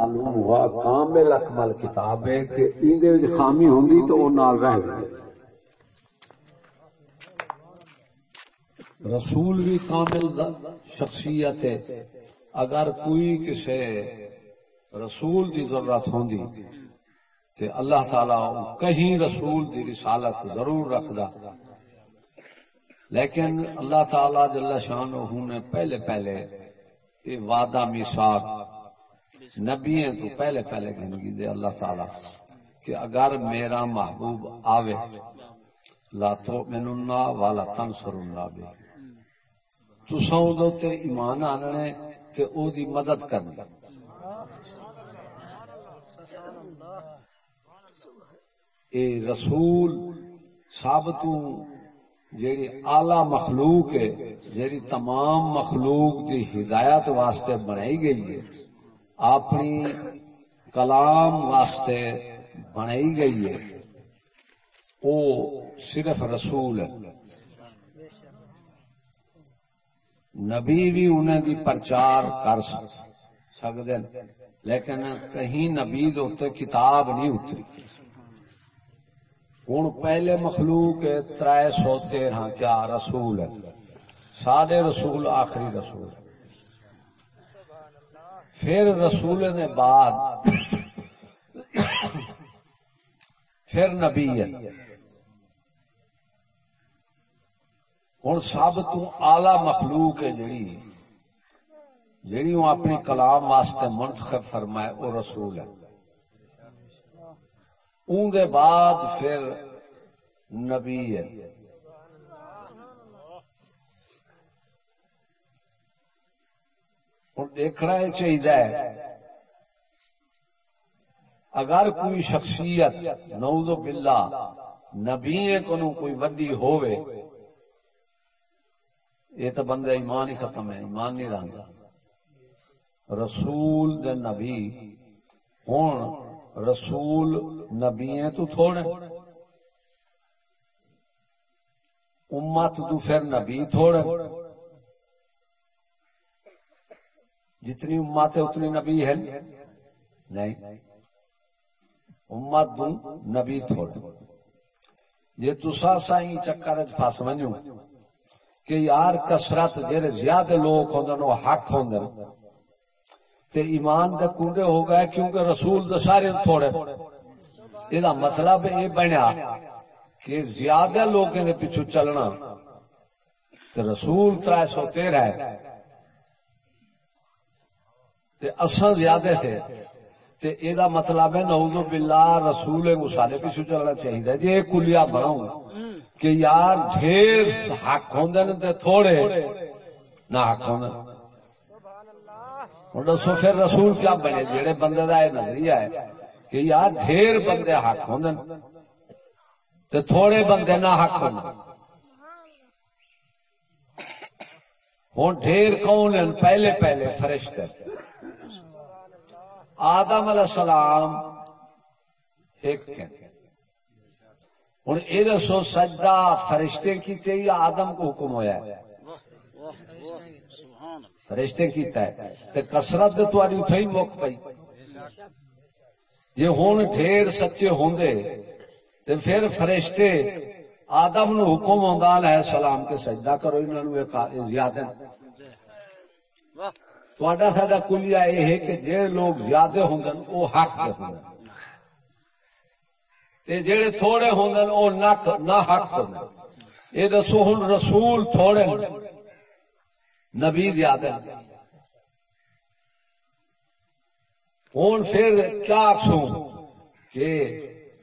معلوم ہوا، کامل اکمل کتاب ہے کہ اندر خامی ہوندی تو وہ نال رہ گئی۔ رسول بھی کامل شخصیت ہے۔ اگر کوئی کسی رسول کی ضرورت ہوندی تے اللہ تعالی کہیں رسول دی رسالت ضرور رکھدا۔ لیکن اللہ تعالی جل شان نے پہلے پہلے یہ وعدہ میثاق نبی ہیں تو پہلے پہلے گنگی دے اللہ تعالی کہ اگر میرا محبوب آوے، لا تؤمننا ولا تنصرنا بے تو سو تے ایمان آننے تے او دی مدد کرنی۔ اے رسول سب جیڑی آلہ مخلوق ہے، جیڑی تمام مخلوق دی ہدایت واسطے بنائی گئی ہے۔ اپنی کلام واسطے بنائی گئی ہے۔ وہ صرف رسول ہے۔ نبی بھی انہیں دی پرچار کر سکتے لیکن کہیں نبی دے کتاب نہیں اتری۔ ہوں پہلے مخلوق تر سو تیرہ کیا رسول ہے۔ سارے رسول، آخری رسول پھر رسول نے بعد پھر نبی ہے۔ ہوں سب تلا مخلوق ہے جڑی جڑی وہ اپنی کلام واسطے منتخب فرمائے، وہ رسول ہے۔ ان دے بعد پھر نبی ہے۔ ہوں دیکھنا یہ چاہیے اگر کوئی شخصیت، نعوذ باللہ، نبی کو کوئی وڈی ہوئے یہ تو بندہ ایمان ہی ختم ہے، ایمان نہیں رہتا رسول دے نبی ہوں رسول نبی تو تھوڑے۔ امت تو پھر نبی تھوڑے۔ جتنی امت ہے اتنی نبی ہے۔ نہیں۔ امت دوں نبی تھوڑے جی تسا سائی چکر پس ونجو کہ یار کسرت جہے زیادہ لوگ ہوں وہ حق ہوں تے ایمان دے کنڈے ہو گئے کیونکہ رسول دے سارے تھوڑے۔ یہ مطلب یہ بنیا کہ زیادہ لوگ نے پیچھو چلنا۔ تے رسول تر سو تیرہ ہے تے اساں زیادہ تھے۔ تے اے دا مطلب ہے، نعوذ باللہ رسول مسالے پیچھو چلنا چاہیے جی یہ کلیا بناؤں کہ یار ڈھیر حق ہوں تے تھوڑے نہ حق ہوں ہوں دسو پھر رسول کیا بنے؟ جہے بندے کا یہ نظریہ ہے کہ یار ڈھیر بندے حق ہوں تو تھوڑے بندے نہ حق ہوں ہوں ڈھیر کون ہیں؟ پہلے پہلے فرشتے۔ آدم علیہ السلام ایک ہوں یہ دسو سجدہ فرشتے کی یا آدم کو حکم ہوا ہے؟ فرشتے کیتا ہے۔ تے کسرت تاری اتھی مک پئی۔ جی ہوں ڈھیر سچے ہوندے، تے پھر فرشتے آدم نو حکم آدھا ہے سلام کے سجدہ کرو انہوں یاد ہے تا سا کلیا یہ ہے کہ جے لوگ زیادہ ہوں وہ حق ہوں جڑے تھوڑے ہوں وہ نہ حق ہوں یہ دسو ہوں رسول تھوڑے نبی زیادہ ہوں پھر کیا آخسوں کہ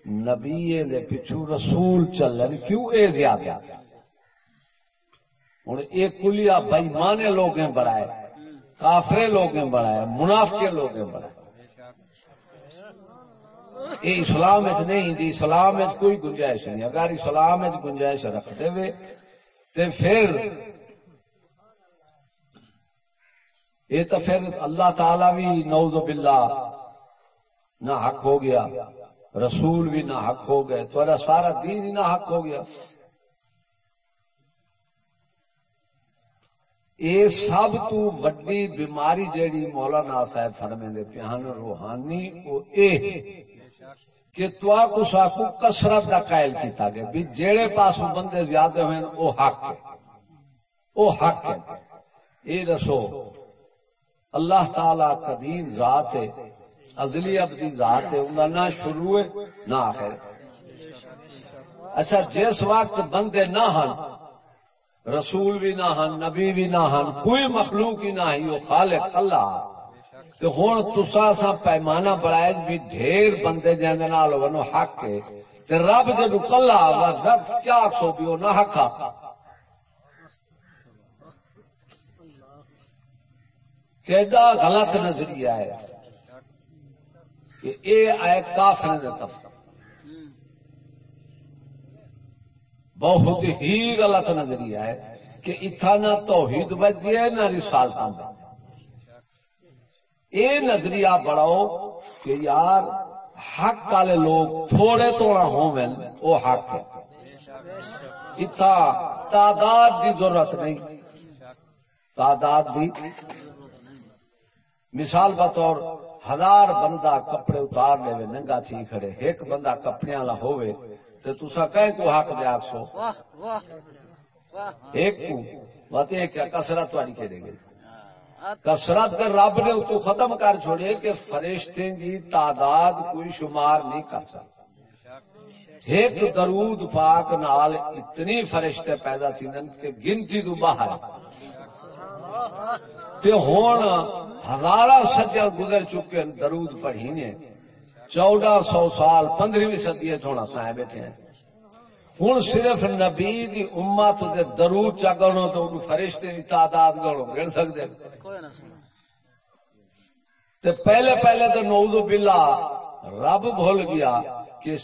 نبی دے پچھو رسول چلن، کیوں اے زیادہ؟ ہوں یہ کلیا بئیمانے لوگ بڑھائے کافرے لوگ بڑھائے منافقے لوگ بڑھائے یہ اسلام نہیں، دی اسلام کوئی گنجائش نہیں۔ اگر اسلام گنجائش رکھتے ہوئے تو پھر یہ تو پھر اللہ تعالی بھی نعوذ باللہ نہ حق ہو گیا، رسول بھی نہ حق ہو گئے تو سارا دین ہی نہ حق ہو گیا۔ اے سب تو وڈی بیماری جیڑی مولانا صاحب فرمے دے پیان روحانی، او اے کہ تو کو ساکو کسرت دا قائل کیتا گیا بھی جیڑے پاسو بندے زیادہ ہوئے او حق ہے۔ او حق ہے۔ اے رسو اللہ تعالی قدیم ذات ہے، ازلی ابدی ذات ہے، انہاں نہ شروع ہے، نہ آخر اچھا جس وقت بندے نہ ہن رسول بھی نہ ہن، نبی بھی نہ ہن، کوئی مخلوق ہی نہ ہی وہ خالق اللہ۔ تو ہوں تسا سا پیمانہ بڑھائے بھی ڈھیر بندے جانے نال ونو حق ہے۔ تے رب جب کلا وا رب کیا سو بھی نہ حق کیڈا غلط نظریہ ہے۔ کہ اے آئے کافر نے تفسیر بہت ہی غلط نظریہ ہے کہ اتنا نہ توحید بجتی ہے، نہ رسالت یہ نظریہ بڑھاؤ کہ یار، حق والے لوگ تھوڑے تھوڑا ہو وہ حق ہے۔ اتنا تعداد دی ضرورت نہیں۔ تعداد دی مثال بطور ہزار بندہ کپڑے اتار لے، ننگا تھی کھڑے، ایک بندہ کپڑے والا ہوئے تو تسا کہیں کو حق دے آپ سو؟ ایک کو بات ایک کسرت والی کرے گی کسرت رب نے تو ختم کر چھوڑے کہ فرشتے کی تعداد کوئی شمار نہیں کر سکتا۔ ایک درود پاک نال اتنی فرشتے پیدا تھی کہ گنتی تو باہر۔ تے ہون ہزارہ سجا گزر چکے درود پڑھی نے۔ چودہ سو سال پندرہویں سدی تھوڑا سائے بیٹھے ہیں۔ ہوں صرف نبی دی امت دے درود چا گنو تو فرشتے کی تعداد گنو گن سکتے تے پہلے پہلے تو نوزو بلا رب بھول گیا کہ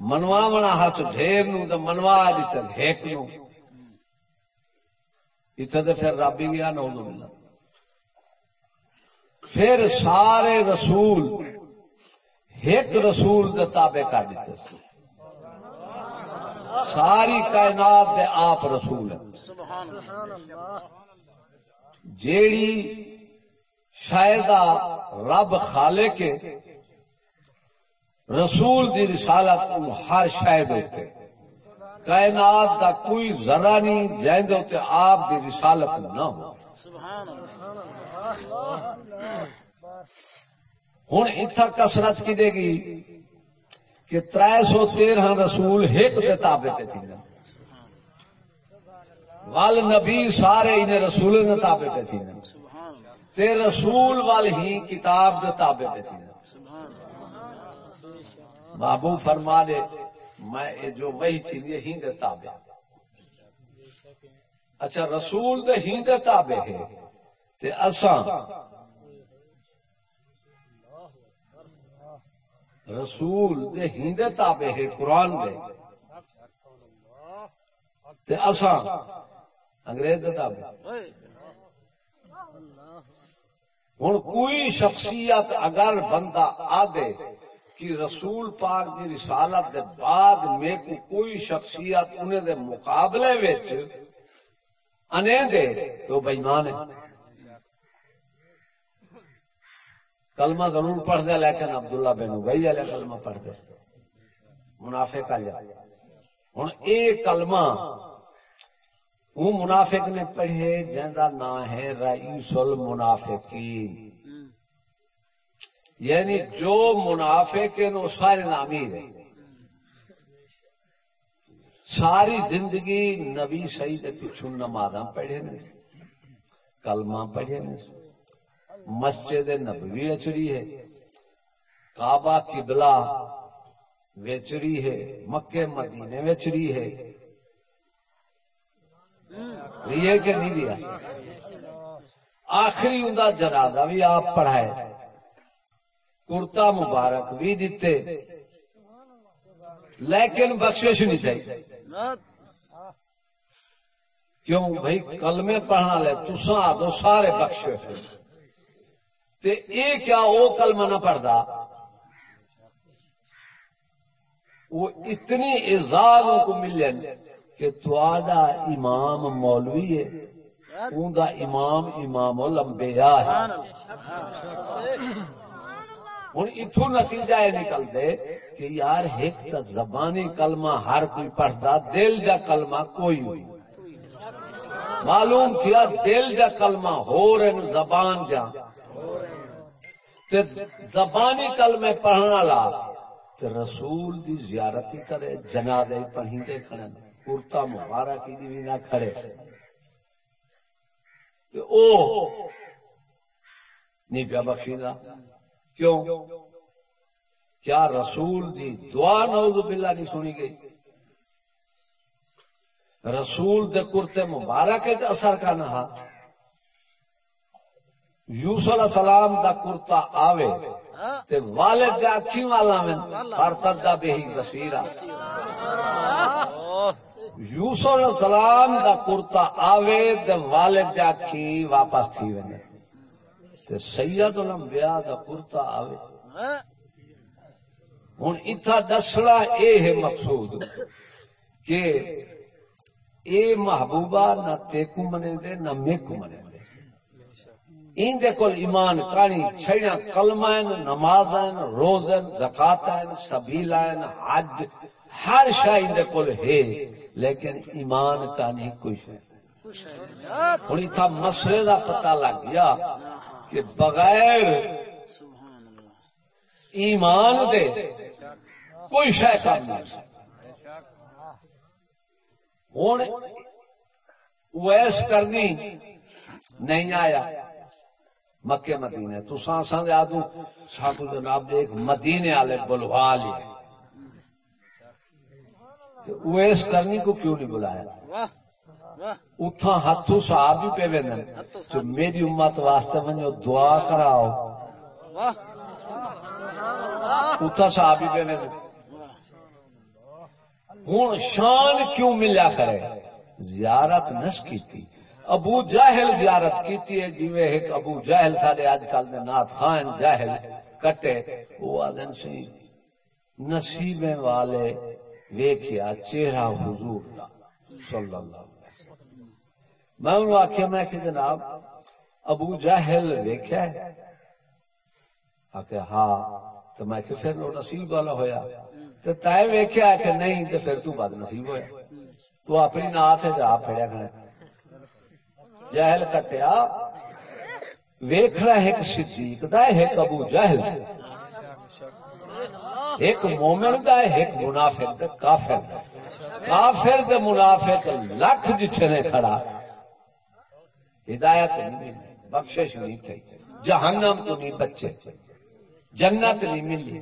منوا منا ہس ڈھیر نو تو منوا ہیک نو اتنے پھر رب ہی گیا نوزو بلا پھر سارے رسول ایک رسول دے تابے کر دیتے ساری کائنات دے آپ رسول جیڑی شاید رب خالے کے رسول دی رسالت ہر شاید ہوتے کائنات دا کوئی ذرا نہیں جائیں ہوتے آپ دی رسالت نہ ہو۔ ہوں اتنا کسرت کی دے گی کہ تر سو تیرہ رسول ایک کے تابے پہ تھی وال نبی سارے انہیں رسول نے تابے پہ تھی تے رسول وال ہی کتاب دے تابے پہ تھی بابو فرما دے، میں جو وہی تھی، یہ ہی دے تابے اچھا رسول دے ہی دے تابے ہے۔ تے اساں رسول دے ہندے تابے ہے، قرآن دے۔ تے اساں انگریز دے تابے ہوں کوئی شخصیت اگر بندہ آدھے کہ رسول پاک دی رسالت دے بعد میں کو کوئی شخصیت انہیں دے مقابلے وچ انے دے تو بےمان ہے۔ کلمہ ضرور پڑھ دے، لیکن عبداللہ بن ابئی والے کلمہ پڑھ دے۔ منافع کا لیا ہوں اے کلمہ وہ منافق نے پڑھے جہاں نا ہے رئیس المنافقین۔ یعنی جو منافق ہیں وہ سارے نامی رہے ساری زندگی نبی صحیح پچھو نماز پڑھے نے کلمہ پڑھے نے۔ مسجد نبوی اچری ہے۔ کعبہ قبلہ ویچری ہے۔ مکے مدینے ویچری ہے۔ یہ کہ نہیں دیا؟ آخری ان کا جنازہ بھی آپ پڑھائے۔ کرتا مبارک بھی دیتے۔ لیکن بخشش نہیں چاہیے کیوں بھائی؟ کلمے پڑھنا لے تسا دو سارے بخشش۔ تے اے کیا وہ کلمہ نہ پڑھتا وہ اتنی اعزاز کو ملن کہ تھوڑا امام مولوی ہے، اوندا امام امام الانبیاء ہے۔ ہوں اتو نتیجہ یہ نکل دے کہ یار ایک تا زبانی کلمہ ہر کوئی پڑھتا دل جا کلمہ کوئی ہوئی معلوم تھیا دل جا کلمہ ہو رہے زبان جا۔ تے زبانی کلمے پڑھنا لا تے رسول دی زیارت ہی کرے، جنازے پڑھی دے کھڑے کرتا مبارک کی بھی نہ کھڑے۔ تے او نہیں پیا بخشیدہ کیوں؟ کیا رسول دی دعا نعوذ باللہ نہیں سنی گئی؟ رسول دے کرتے مبارک اثر کا نہ یوسف علیہ السلام دا کرتا آوے تے والد دے اکھی والا میں فرتدہ بے ہی تصویرہ یوسف علیہ السلام دا کرتا آوے تے والد دے اکھی واپس تھی ونے تے سید الانبیاء دا کرتا آوے۔ ہوں اتنا دسنا یہ ہے مقصود کہ اے محبوبہ نہ تیکو منے دے نہ میکو منے دے۔ ان دے کول ایمان کانی چھڑیاں کلمائن نمازن روزن زکاتن سبیلائن حج، ہر شاہ ان دے کول ہے، لیکن ایمان کانی کوئی ہوں اتنا مسئلے کا پتہ لگ گیا کہ بغیر ایمان دے کوئی شہ کر نہیں۔ ہوں ویس کرنی نہیں آیا۔ مکے مدینے تو سانسان یاد ساتھ جناب ایک مدینے والے بلوا لیا ویس کرنی کو کیوں نہیں بلایا؟ اتھا ہاتھوں صاحب بھی پہ وین جو میری امت واسطے منجو دعا کراؤ۔ اتھا صاحب بھی پہ وین ہوں شان کیوں ملیا کرے؟ زیارت نس کی ابو جاہل زیارت کی ہے جی ایک ابو جاہل سارے اج کل نات خان جاہل کٹے، وہ آدن سی نصیب والے ویکھیا چہرہ حضور دا، صلی اللہ علیہ وسلم۔ میں انہوں آخیا میں کہ جناب، ابو جاہل ویکھیا ہے؟ آخیا ہاں۔ تو میں کہ پھر وہ نصیب والا ہویا۔ تو تے ویکیا کہ نہیں، تو پھر تو بد نصیب ہوا تو اپنی نات ہے جا پھڑیا کھڑا جہل کٹیا۔ ویخ رہا ایک صدیق دا، ایک ابو جہل۔ ایک مومن دا، ایک منافق دا، کافر دا۔ کافر دے منافق لکھ جتھے نے کھڑا۔ ہدایت نہیں، بخشش نہیں تھی۔ جہنم تو نہیں بچے۔ جنت نہیں ملی۔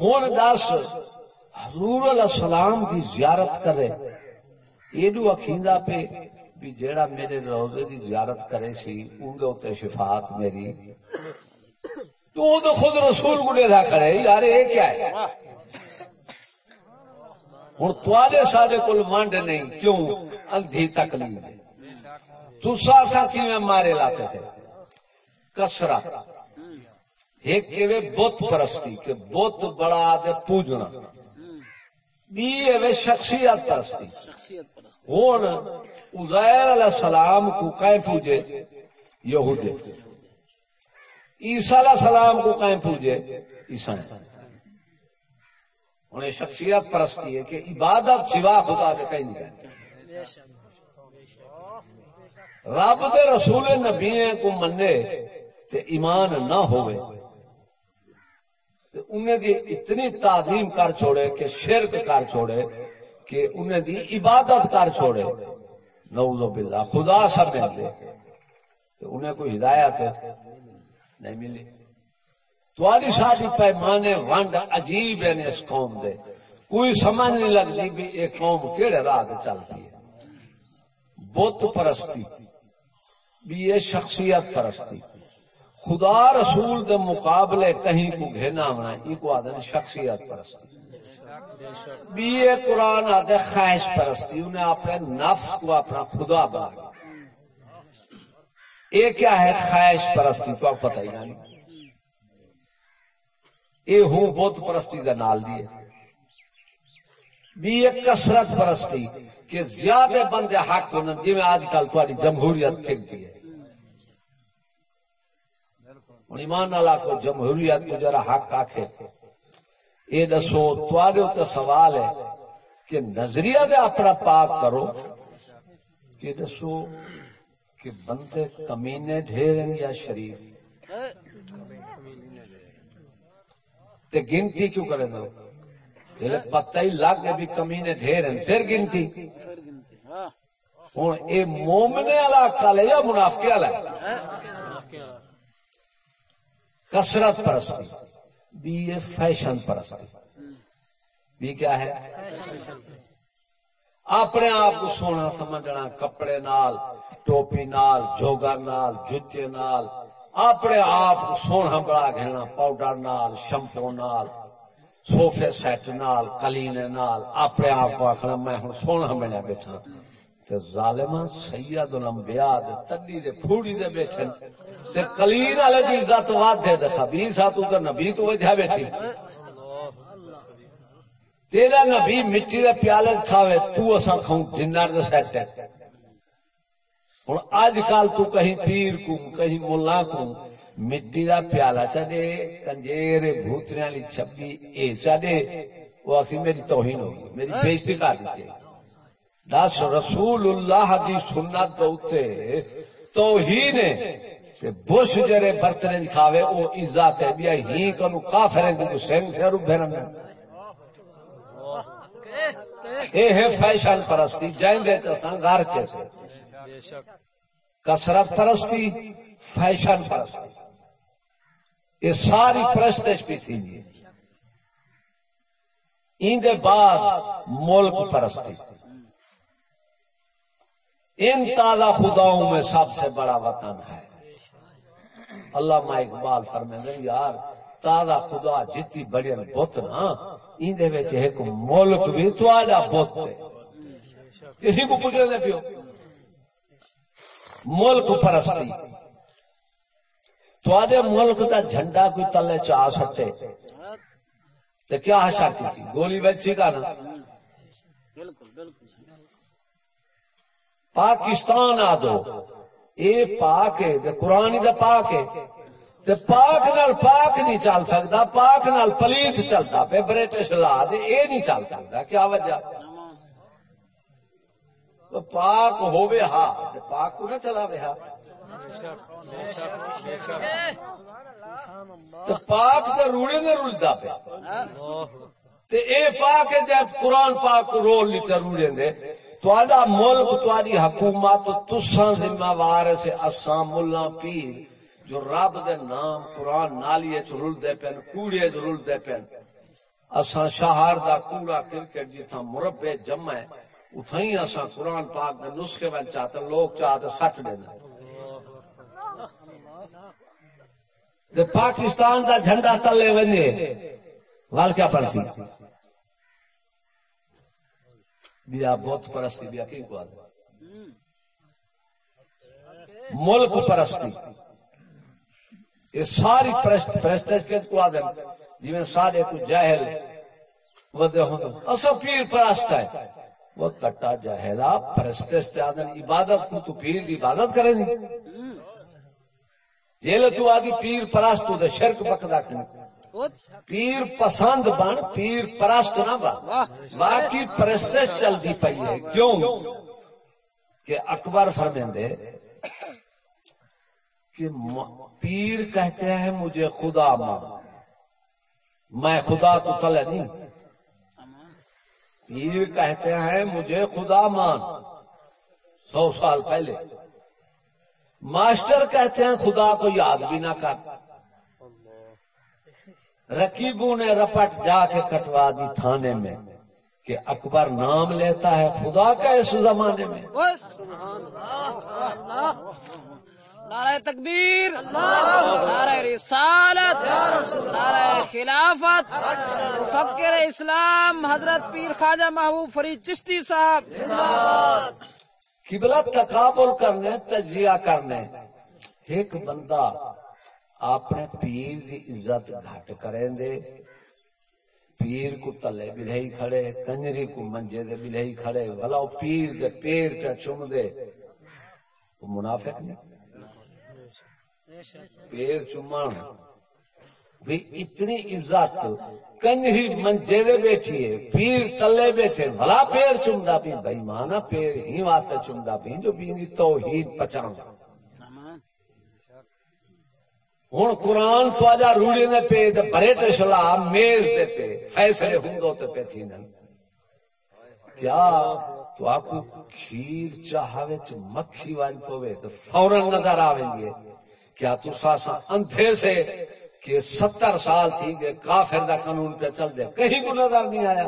ہوں دس، حضور علیہ السلام دی زیارت کرے۔ ایڈو اخیندا پہ بھی جیڑا میرے روزے دی زیارت کرے سی ان دے اوتے شفاعت میری۔ تو تو خود رسول کو دا کرے، یار یہ کیا ہے؟ ہوں تے سارے کول منڈ نہیں، کیوں؟ اندھی تکلیف تو سا کی مارے لاتے تھے؟ کسرا ایک بت پرستی، کہ بت بڑا دے پوجنا۔ بی شخصیت پرستی۔ ہوں ازیر علیہ السلام کو کہیں پوجے یہودے عیسیٰ علیہ السلام کو کہیں پوجے، عیسائی۔ ہوں یہ شخصیت پرستی ہے کہ عبادت سوا خدا دے کہیں نہیں رب دے رسول نبی کو منے تے ایمان نہ ہوئے۔ تے انہیں دی اتنی تعظیم کر چھوڑے کہ شرک کر چھوڑے۔ کہ انہیں دی عبادت کر چھوڑے۔ نعوذ باللہ، خدا سب دے انہیں کوئی ہدایت نہیں ملی۔ تاری ساری پیمانے ونڈ عجیب ہے اس قوم دے۔ کوئی سمجھ نہیں لگتی بھی یہ قوم کہڑے راہ چلتی ہے۔ بت پرستی، بھی یہ شخصیت پرستی۔ خدا رسول دے مقابلے کہیں کو گھنا ہونا یہ کو آدھے شخصیت پرستی۔ بی اے قرآن آدھے خواہش پرستی، انہیں اپنے نفس کو اپنا خدا بنا یہ کیا ہے خواہش پرستی؟ تو آپ پتہ ہی نہیں۔ یہ ہوں بت پرستی کا نال دیے بھی ایک کسرت پرستی کہ زیادہ بندے حق ہونے جی میں آج کل تاری جمہوریت پھرتی ہے۔ ایمان والا کو جمہوریت کو جرا حق آخے یہ دسو تے سوال ہے کہ نظریہ دے اپنا پاک کرو۔ کہ دسو کہ بندے کمینے ڈھیر یا شریف؟ تے گنتی کیوں کرے دو؟ پتہ ہی لگ بھی کمینے ڈھیر ہیں پھر گنتی۔ ہوں یہ مومنے والا کل یا منافقے والا؟ کسرت پرستی۔ بھی یہ فیشن پرستی بھی کیا ہے؟ اپنے آپ کو سونا سمجھنا، کپڑے نال، ٹوپی نال، جوگا نال، جوتے نال، اپنے آپ کو سونا بڑا گھنا پاؤڈر نال، شمپو نال، سوفے سیٹ نال، کلینے نال، اپنے آپ کو آخنا، میں ہوں سونا ملیا بیٹھا۔ تے ظالما سید الانبیاء دے تڈی دے پھوڑی دے بیٹھے۔ تے کلین والے دی عزت واد دے دے سا تو تے نبی تو وجہ بیٹھی تیرا نبی مٹی دے پیالے کھاوے، تو اسا کھاؤں ڈنر دے سیٹ ہے ہن اج کل تو کہیں پیر کو کہیں مولا کو مٹی دا پیالہ چڈے، کنجیر بھوتنے والی چھپی، اے چڈے۔ وہ اسی میری توہین ہوگی میری بےزتی کر دیتے دس رسول اللہ دی سنت دوتے توہین بش جرے برتنے دکھاوے او عزت ہے بیا ہی کنو کافر ہیں کو سنگ سے رو بھرن اے ہے فیشن پرستی جائیں دے تو گھر کے سے۔ کسرت پرستی فیشن پرستی۔ یہ ساری پرستش بھی تھی۔ ان بعد ملک پرستی۔ ان تازہ خداؤں میں سب سے بڑا وطن ہے۔ اللہ ما اقبال فرمائیں یار تازہ خدا جتنی بڑی بت نا اندر ایک ملک بھی تا بت کسی کو پوچھنے دے پیو ملک پرستی۔ تے ملک کا جھنڈا کوئی تلے چاہ سکتے تو کیا شرط تھی؟ گولی بچی کا نا۔ بالکل بالکل۔ پاکستان آ دو۔ اے پاک ہے قرآن دا پاک ہے۔ تے پاک نال پاک نہیں چل سکتا، پاک نال پلیت چلتا پہ برٹش لا دے، اے نہیں چل سکتا۔ کیا وجہ؟ پاک ہوے ہا، تے پاک کو نہ چلا ہا؟ تو پاک تے روڑے نے رلدا پہ تے اے پاک ہے جب قرآن پاک رول لیتا روڑے دے۔ تھوڑا ملک تاری حکومت، تساں ذمہ وار سے اساں ملا پیر جو رب دے نام قرآن نالیے چ رل دے کوڑے چ رل دے اساں شہر دا کوڑا کرکٹ جتھا مربے جمع ہے اتھائی اساں قرآن پاک دے نسخے ول چاہتے لوگ چاہتے سٹ دینا دے پاکستان دا جھنڈا تلے ونے، وال کیا پڑسی بیا بت پرستی، بیا کی کو ملک پرستی۔ یہ ساری پرست کے کو آدم جی میں سارے کو جاہل ودے ہوں اصل پیر پرست ہے۔ وہ کٹا جہلا پرست آدم عبادت کو تو پیر کی عبادت کرے نہیں۔ جیل تو آگی پیر پرست تو شرک پکدا کرنے پیر پسند بن، پیر پرست نہ بن۔ باقی پرست چلتی پی ہے۔ کیوں؟ کہ اکبر فرمندے کہ پیر کہتے ہیں مجھے خدا مان۔ میں خدا تو تلے نہیں۔ پیر کہتے ہیں مجھے خدا مان۔ سو سال پہلے۔ ماسٹر کہتے ہیں خدا کو یاد بھی نہ کر۔ رکیبو نے رپٹ جا کے کٹوا دی تھانے میں کہ اکبر نام لیتا ہے خدا کا اس زمانے میں۔ نعرہ تکبیر نعرہ رسالت نعرہ خلافت فکر اسلام حضرت پیر خواجہ محبوب فرید چشتی صاحب۔ قبلت تقابل کرنے تجزیہ کرنے۔ ایک بندہ اپنے پیر دی عزت گھٹ کریں دے۔ پیر کو تلے بلہی کھڑے، کنجری کو منجے دے بلہی کھڑے۔ بھلا وہ پیر دے پیر پہ چم دے۔ وہ منافق نہیں؟ پیر چمان بھی اتنی عزت، کنجری منجے دے بیٹھی ہے، پیر تلے بیٹھے۔ بھلا پیر چمدا پی بھائی مانا پیر ہی واسطے چمدا پی جو بھی توحید پچان ہوں قرآن تو آجا روڑی نے پہ تے بریٹ شلا، میز دے پہ فیصلے ہوں تے پہ تھی کیا تو آپ کو کھیر چاہوے چ مکھی وان پوے تو فوراً نظر آویں گے؟ کیا تو ساسا اندھے سے کہ ستر سال تھی کہ کافر دا قانون پہ چل دے، کہیں کو نظر نہیں آیا؟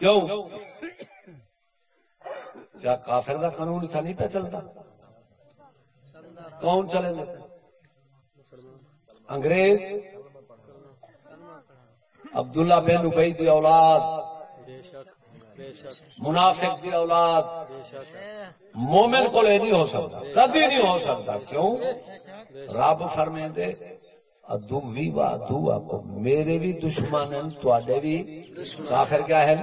کیوں؟ کیا کافر دا قانون تھا نہیں پہ چلتا؟ کون چلے گا انگریز؟ عبداللہ بن ابئی دی اولاد، منافق دی اولاد، مومن کو نہیں ہو سکتا، کبھی نہیں ہو سکتا، کیوں؟ رب فرمے دے ادو بھی وا دو میرے بھی دشمن ہیں بھی کافر کیا ہے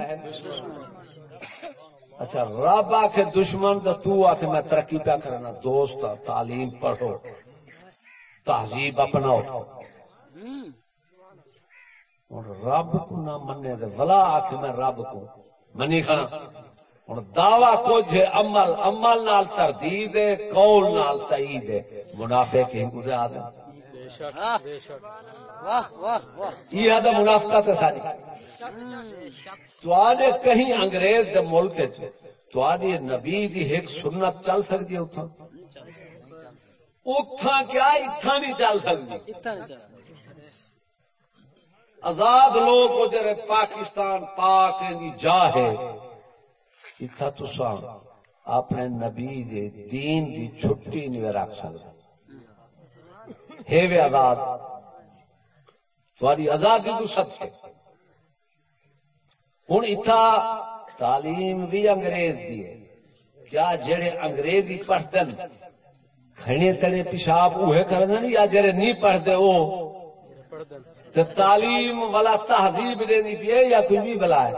اچھا رب آ کے دشمن تو تو آ کے میں ترقی پیا کرنا دوست تعلیم پڑھو تہذیب اپناؤ۔ رب کو نہ منے دے ولا آ کے میں رب کو منی کھانا۔ ہوں دعوی کچھ عمل عمل نال تردید قول نال تعید منافع کہیں گزے آدم۔ یہ آدم منافقت ہے ساری۔ تے کہیں انگریز دے ملک تے نبی دی ایک سنت چل سکتی ہے اتھا اتھا کیا؟ اتھا نہیں چل سکتی۔ آزاد لوگ جڑے پاکستان پاک دی جا ہے۔ اتھا تسا اپنے نبی دے دین دی چھٹی نہیں رکھ سکتا ہے وے آزاد۔ تھوڑی آزادی تو سچ ہے۔ ہوں اتھا تعلیم بھی انگریز دی ہے۔ کیا جڑے انگریزی پڑھتے کھڑے تڑے پیشاب اوہے کرنا نہیں یا جڑے نہیں پڑھتے وہ تو تعلیم والا تہذیب دینی پی یا کچھ بھی بلا ہے؟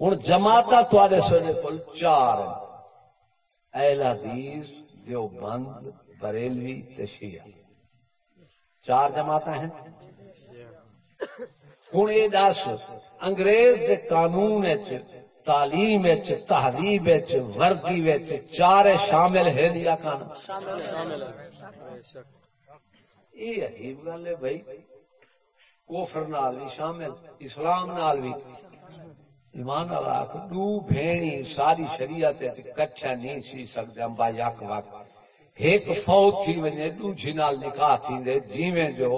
ہوں جماعت تے سونے کو چار اہل حدیث، دیوبند، بریلوی تشیع چار جماعت ہیں۔ ہوں یہ دس، انگریز دے قانون تعلیم تہذیب وردی چار شامل ہے دیا جی کھانا یہ عجیب گل ہے بھائی کوفر نال بھی شامل، اسلام نال بھی ایمان راک دو بھینی ساری شریعت کچھا نہیں سی سکتے امبا یک وقت۔ ایک فوت تھی ونے دو جی نال نکاح تھی دے، جیویں جو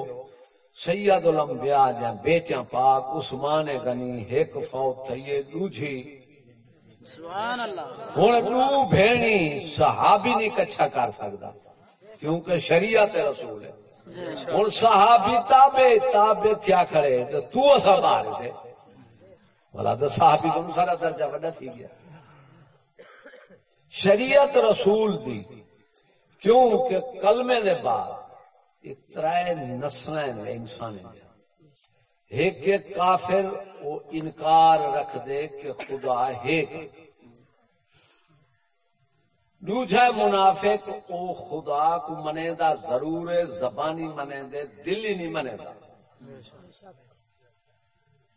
سید الانبیاء جا بیٹیاں پاک عثمان غنی ایک فوت تھئیے دوجھی۔ سبحان اللہ۔ ہن دو بھینی صحابی نہیں کچھا کر سکدا کیونکہ شریعت رسول ہے۔ ہن صحابی تابع تابع تھیا کھڑے تو تو اسا باہر تھے۔ بھلا تو صحابی کو سارا درجہ بڑا تھی گیا۔ شریعت رسول دی کیونکہ کلمے دے بعد ترائے نسل انسان ایک ایک کافر وہ انکار رکھ دے کہ خدا ہے۔ دوجا منافق او خدا کو منے دا ضرور زبانی منے دے دلی نہیں منے دا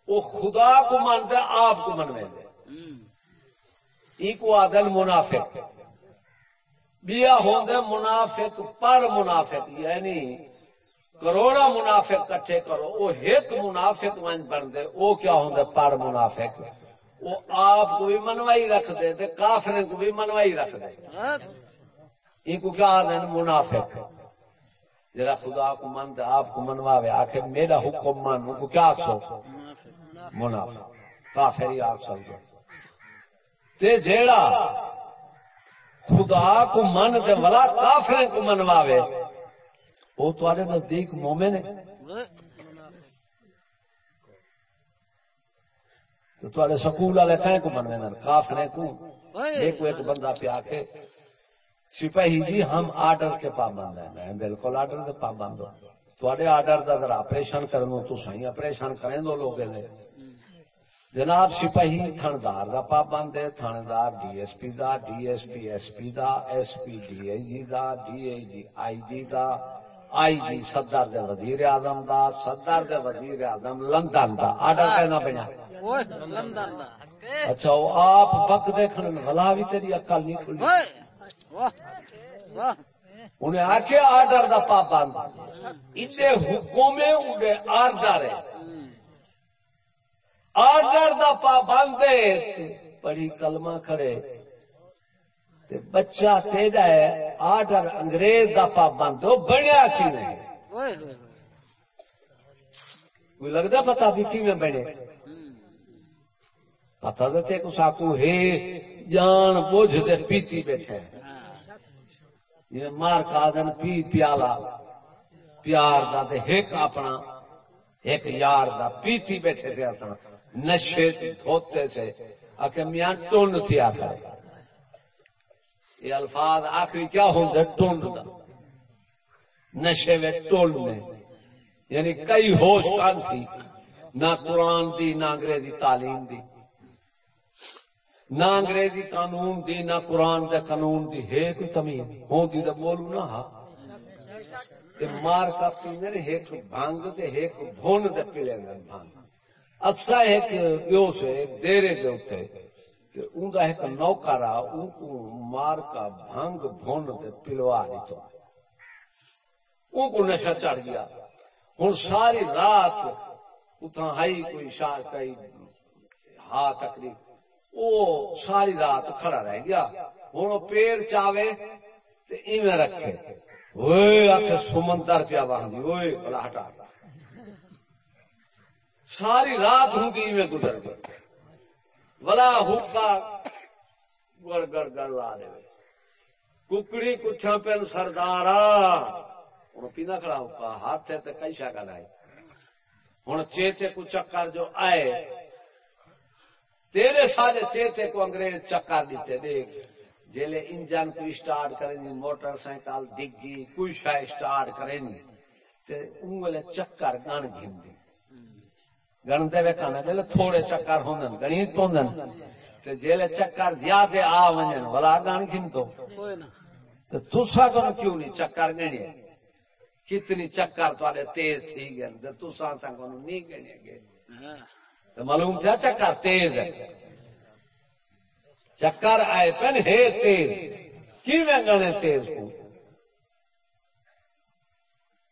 وہ خدا کو دے آپ کو منوے دے ایک آدل منافق۔ بیا ہوندے منافق، پر منافق یعنی کروڑا منافق کٹھے کرو وہ ایک منافق ون بن دے وہ کیا ہوندے پر منافق؟ وہ آپ کو بھی منوائی رکھ دے، تے کافر کو بھی منوائی رکھ دے۔ یہ کو کیا آدھے منافق۔ جرا خدا کو من دے آپ کو منواوے آخر میرا حکم من ان کو کیا سو منافق۔ کافر ہی آخ سکتے تے جیڑا خدا کو من دے ولا کافر کو منواوے۔ وہ تھوڑے نزدیک مومن ہے۔ تو تھوڑے سکول والے کہیں کو منوے کافر کو۔ ایک ایک بندہ پہ آ کے سپاہی جی ہم آرڈر کے پابند ہیں۔ میں بالکل آرڈر کے پابند ہوں۔ تھوڑے آرڈر کا اگر آپریشن کروں تو صحیح آپریشن کریں دو لوگ نے جناب سپاہی تھندار دا پابند ہے تھندار D S P the D S P S P the S P D I G the D I G I G the I G صدر دے وزیر اعظم دا صدر دے وزیر اعظم لندن دا۔ آرڈر کہنا دا۔ اچھا وہ آپ بک دیکھنے بلا بھی تیری عقل نہیں کھلی۔ انہیں آخیا آرڈر دا پابند۔ اسے حکومے انہیں آرڈر ہے۔ آرڈر دا پابند ہے تے کلمہ کھڑے۔ تے بچہ تیرا ہے آرڈر انگریز دا پابند، وہ بنیا کی نہیں؟ اوئے ہوئے کوئی لگتا پتا بھی کی میں بنے پتا تو تے کچھ آکو ہے، جان بوجھ دے پیتی بیٹھے۔ یہ مار کا دن پی پیالا، پیار دا تے ایک اپنا، ایک یار دا پیتی بیٹھے تھے اپنا۔ نشے دھوتے سے آکے میاں ٹونڈ تھی آکر یہ الفاظ آخری کیا ہوں دے دا۔ نشے میں ٹونڈ میں یعنی کئی ہوش کان تھی۔ نہ قرآن دی، نہ انگریزی تعلیم دی۔ نہ انگریزی قانون دی، نہ قرآن دے قانون دی۔ ہے کوئی تمیز؟ ہوں دی بولو نہ ہاں مار کا پینے نے ایک بھانگ دے ایک بھون دے پلے گا بھانگ ایک یو سے دیرے دے اتے کہ ان ایک نوکرا ان کو مار کا بھانگ بھون دے پلوا دی تو ان کو نشہ چڑھ گیا ہوں ساری رات اتنا ہائی کوئی شاہ کئی ہا تقریب وہ ساری رات کھڑا رہ گیا ہوں وہ پیر چاوے تے ایویں رکھے ہوئے آخ سمندر پیا باندھی ہوئے بلا ہٹا ساری رات ہوں ایویں گزر گئی بلا ہوکا گڑ گڑ گڑ لا دے ککڑی کچھا پین سردارا۔ ہوں پینا کھڑا ہوکا ہاتھ ہے تو کئی شکل آئے ہوں چیتے کو چکر جو آئے۔ تیرے سارے چیتے کو انگریز چکر دیتے دیکھ۔ جیلے انجن کو اسٹارٹ کریں گے موٹر سائیکل ڈگی، کوئی شاہ اسٹارٹ کریں گے تے انگلے چکر گن گھن دی گن دے وکھانا جیلے تھوڑے چکر ہوندن گنی پوندن تے جیلے چکر زیادہ آ ونجن ولا گن گھن تو؟ تے تسا کو کیوں نہیں چکر گنے کتنی چکر تواڈے تیز تھی گئے تے تسا تا کو نہیں گنے گے ہاں۔ تو معلوم تھا چکر تیز ہے؟ چکر آئے پن ہے تیز۔ کی میں گنے تیز کو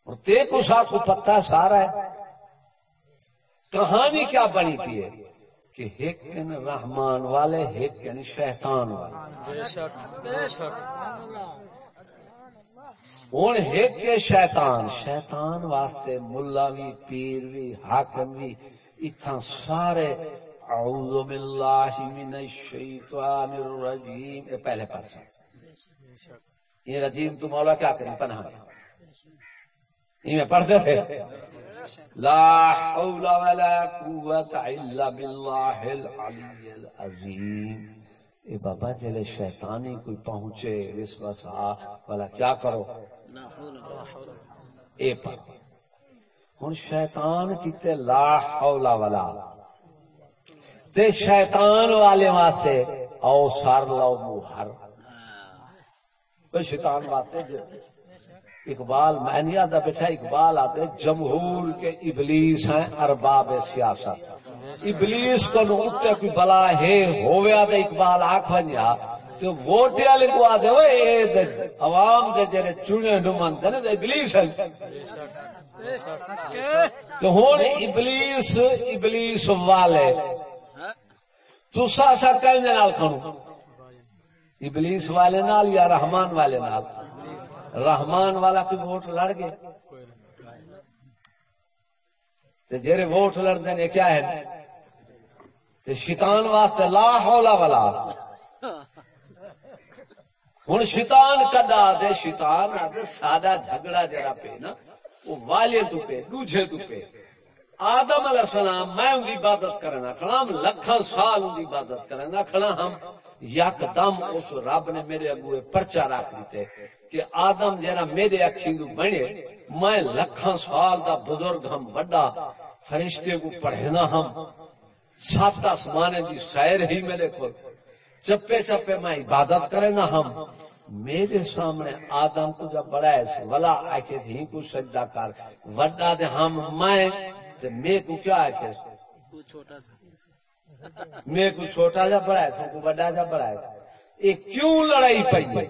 اور تے کو سا کو پتا سارا ہے؟ کہانی کیا بنی پی ہے کہ ہیکن رحمان والے، ہیکن شیطان والے۔ بے شک بے ہوں ایک شیطان شیطان واسطے ملا بھی، پیر بھی، حاکم بھی اتنا سارے۔ اعوذ باللہ من الشیطان الرجیم۔ یہ پہلے پڑھ یہ رجیم تو مولا کیا کریں؟ پناہ۔ یہ میں پڑھتے تھے۔ لا حول ولا قوت الا باللہ العلی العظیم اے بابا جلے شیطانی کوئی پہنچے اس آ والا کیا کرو؟ اے پر ہن شیطان کیتے لا حول ولا. تے شیطان والے واسطے او سر لو موہر شیطان واسطے اقبال، میں نہیں آتا بیٹھا، اقبال آتے جمہور کے ابلیس ہیں، ارباب سیاست۔ ابلیس کو نو کوئی بلا ہے ہوئے آتے اقبال آنکھ ونجا تو ووٹے والے کو آتے وہ اے دے عوام دے جڑے چنے نمائندے نے تے ابلیس ہیں۔ تو ہن ابلیس ابلیس والے۔ ہاں تسا سا کہنے نال کھڑو ابلیس والے نال یا رحمان والے نال؟ رحمان والا کوئی ووٹ لڑ گئے؟ تے جڑے ووٹ لڑتے نے کیا ہے؟ تے شیطان واسطے لا حول ولا ہن شیطان کڈا دے، شیطان آدھے سادہ جھگڑا جڑا پہ نا وہ والے تو پہ دوجے تو پہ آدم علیہ السلام، میں ان کی عبادت کرنا کھڑا ہم لکھن سال ان کی عبادت کرنا، کھڑا ہم۔ یک دم اس رب نے میرے اگوے پرچا رکھ دیتے کہ آدم جرا میرے اکھی بنے، میں لکھاں سال دا بزرگ ہم، بڑا فرشتے کو پڑھنا ہم۔ سات آسمانے دی سیر ہی میرے کو چپے چپے میں عبادت کرے نا ہم۔ میرے سامنے آدم کو جب بڑا ہے، ولا آکے تھی کو سجدہ کر۔ وڈا دے ہم، میں تے میں کو کیا آکے تو چھوٹا تھا۔ میں کو چھوٹا جا بڑا ہے تو کو بڑا جا بڑا ہے۔ یہ کیوں لڑائی پئی ہے؟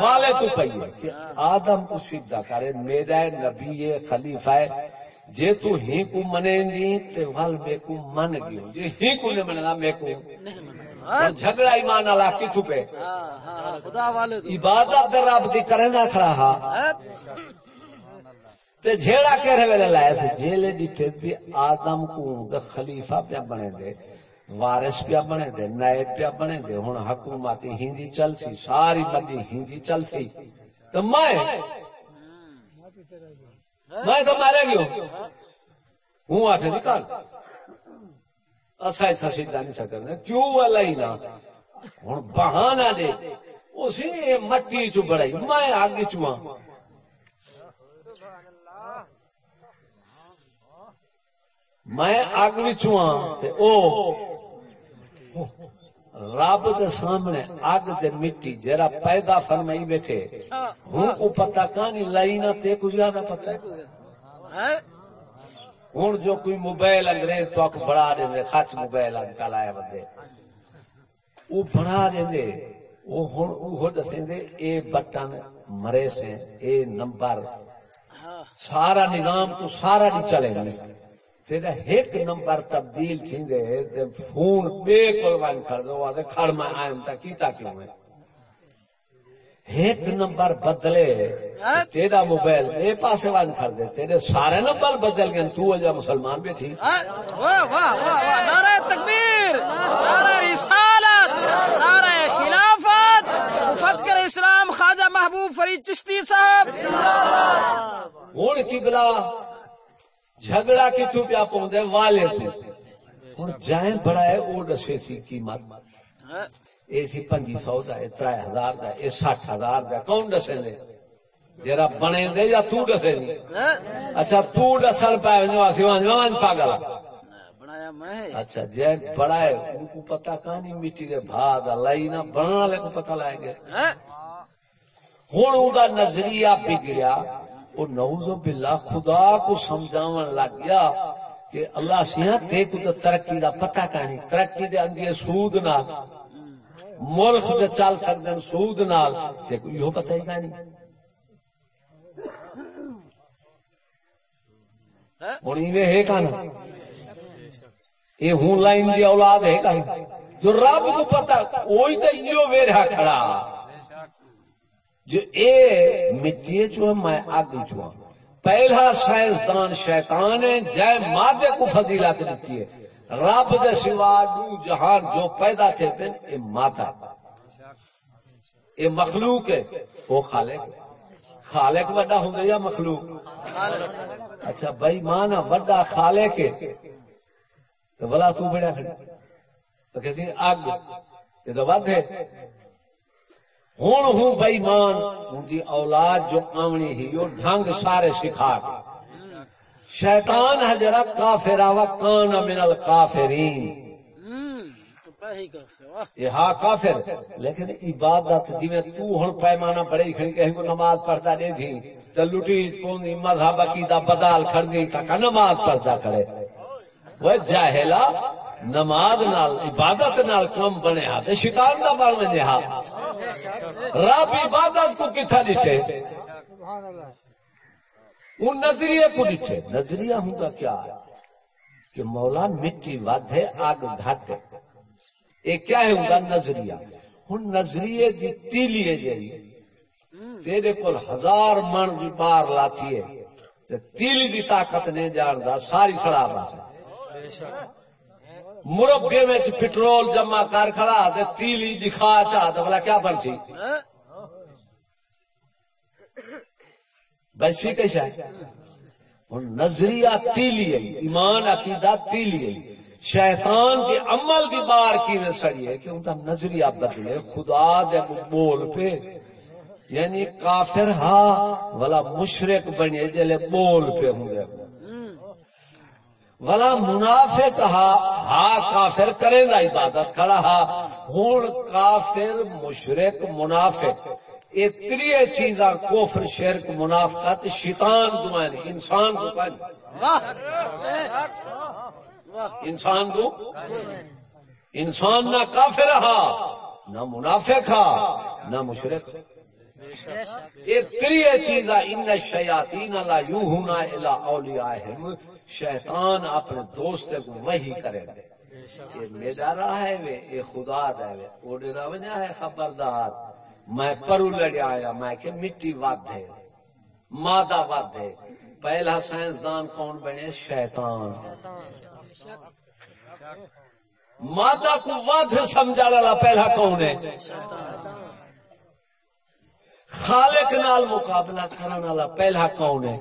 والے تو پئی ہے کہ آدم کو سجدہ کرے میرا نبی ہے خلیفہ ہے۔ جے تو ہی کو منے دی تے وال میں کو من گیو جے ہی کو نے مننا میں کو۔ تو جھگڑا ایمان اللہ کی تو پہ ہاں ہاں خدا والے عبادت در رب دی کرے نہ کھڑا ہا۔ ہاں؟ تے جھیڑا کہرے ویلے لائے تھے جیلے ڈٹھے تھی آدم کو دا خلیفہ پیا بنے دے، وارث پیا بنے دے، نائب پیا بنے دے۔ ہن حکومتی ہندی چل سی، ساری بڑی ہندی چل سی۔ تو میں میں تو مارے گیو ہوں آٹھے نکال۔ اچھا ایسا سیدھا نہیں سکتے کیوں والا ہی نہ ہوں بہانا دے۔ اسی مٹی چ بڑائی میں آگے چواں میں اگ تے او رب دے سامنے اگ دے مٹی جرا پیدا فرمائی بیٹھے۔ ہوں کو پتہ کہانی لائی نہ تے کچھ زیادہ پتہ۔ ہے ہوں جو کوئی موبائل انگریز تو آکھ بڑا دے خچ موبائل اج کل آیا بندے وہ بڑا دے وہ ہن وہ دسیں دے، اے بٹن مرے سے، اے نمبر۔ سارا نظام تو سارا نہیں چلے گا۔ تیرا ایک نمبر تبدیل تے فون کر دو کھڑ میں تا کیتا کیوں ہے ایک نمبر بدلے ہاں؟ تیرا موبائل اے پاسے دے تیرے سارے نمبر بدل گئے تو اجا مسلمان بیٹھی ہاں؟ واہ واہ واہ واہ نعرہ تکبیر نعرہ رسالت نعرہ خلافت مفکر اسلام خواجہ محبوب فرید چشتی صاحب ہوں کی بلا جھگڑا کتوں پیا پوندے والے ہوں جائیں بڑا ہے وہ دسے سی قیمت۔ ہاں؟ اے سی پنجی سو اے ترائے ہزار دا اے سٹھ ہزار دا کون دسے دے جرا بنے دے یا تو دسے ہاں؟ اچھا تو دسل پائے پاگل۔ اچھا جے بڑا ہے ان کو پتہ کہانی مٹی دے بھا دا لائی نہ بننے والے کو پتہ لائیں گے۔ ہاں؟ ہوں اوندا نظریہ بگڑیا۔ وہ نعوذ باللہ خدا کو سمجھاون لگ گیا کہ اللہ سیاں تے کو تو ترقی دا پتہ کہانی، ترقی دے اندے سود نال، ملک دے چل سکدن سود نال، تے کو یہ پتہ ہی کہانی؟ ہاں؟ ہن ایویں ہے کہنا یہ ہوں لائن دی اولاد ہے کہنا جو رب کو پتہ وہی تے ایو ویرا کھڑا۔ جو اے مٹی چو میں اگ چو ہاں۔ پہلا سائنسدان شیطان ہے جے مادے کو فضیلت دیتی ہے۔ رب دے سوا دو جہان جو پیدا تھے پن اے مادہ۔ اے مخلوق ہے، وہ خالق خالق وڈا ہوں یا مخلوق؟ اچھا بھائی مانا وڈا خالق ہے۔ تو بلا تو بڑا کھڑا تو کہتی ہیں اگ، یہ تو ود ہے۔ ہوں ہوں بئی مان ہوں دی اولاد جو آمنی ہی، وہ ڈھنگ سارے سکھا کے۔ شیطان ہے جرا کافرا و کان من الکافرین۔ یہ ہاں کافر، لیکن عبادت جی میں تو ہن پیمانہ بڑے کھڑی، کہیں کو نماز پڑھتا نہیں تھی تو لٹی پوندی مذہب عقیدہ بدال کھڑنی کا نماز پڑھتا کھڑے۔ وہ جاہلا نماز نال، عبادت نال کم بنے تے شیطان دا بن ونے ہا رب عبادت کو کتھا ڈٹھے؟ وہ نظریے کو ڈٹھے۔ نظریہ ہوں کیا؟ ہے کہ مولا مٹی ود ہے آگ گھٹ۔ ہے یہ کیا ہے ان کا نظریہ؟ ہوں نظریے دی تیلی ہے جی۔ تیرے کول ہزار من دی بار لاتی ہے۔ تیلی دی طاقت نہیں جاندا ساری سڑا بس مربے میں پٹرول جمع کر کھڑا تے تیلی دکھا چاہ تو بلا کیا بن سی ہاں؟ ویسی کیسا ہے ہوں نظریہ تیلی ہے ایمان عقیدہ تیلی ہے شیطان کے عمل کی بار کی میں سڑی ہے کہ ان کا نظریہ بدلے خدا دے بول پہ یعنی کافر ہا والا مشرق بنے جلے بول پہ ہوں گے والا منافق ہا ہا کافر کرے گا عبادت کھڑا ہا۔ ہوں کافر مشرق منافق یہ تری چیزاں کوفر شرک، منافقت، شیطان دعائیں انسان کو انسان کو انسان نہ کافر ہا، نہ منافق ہا، نہ مشرق۔ یہ تری چیزاں ان شیاتی نہ یوں الا اولیاء شیطان اپنے دوست کو وہی کرے گا۔ یہ میرا راہ ہے وے یہ خدا دا ہے۔ وہ ڈرا وجہ ہے، خبردار۔ میں پرو لڑیا آیا، میں کہ مٹی ود ہے، مادہ ود ہے۔ پہلا سائنسدان کون بنے؟ شیطان۔ مادہ کو ود سمجھا لا پہلا کون ہے؟ خالق نال مقابلہ کرنے والا پہلا کون ہے؟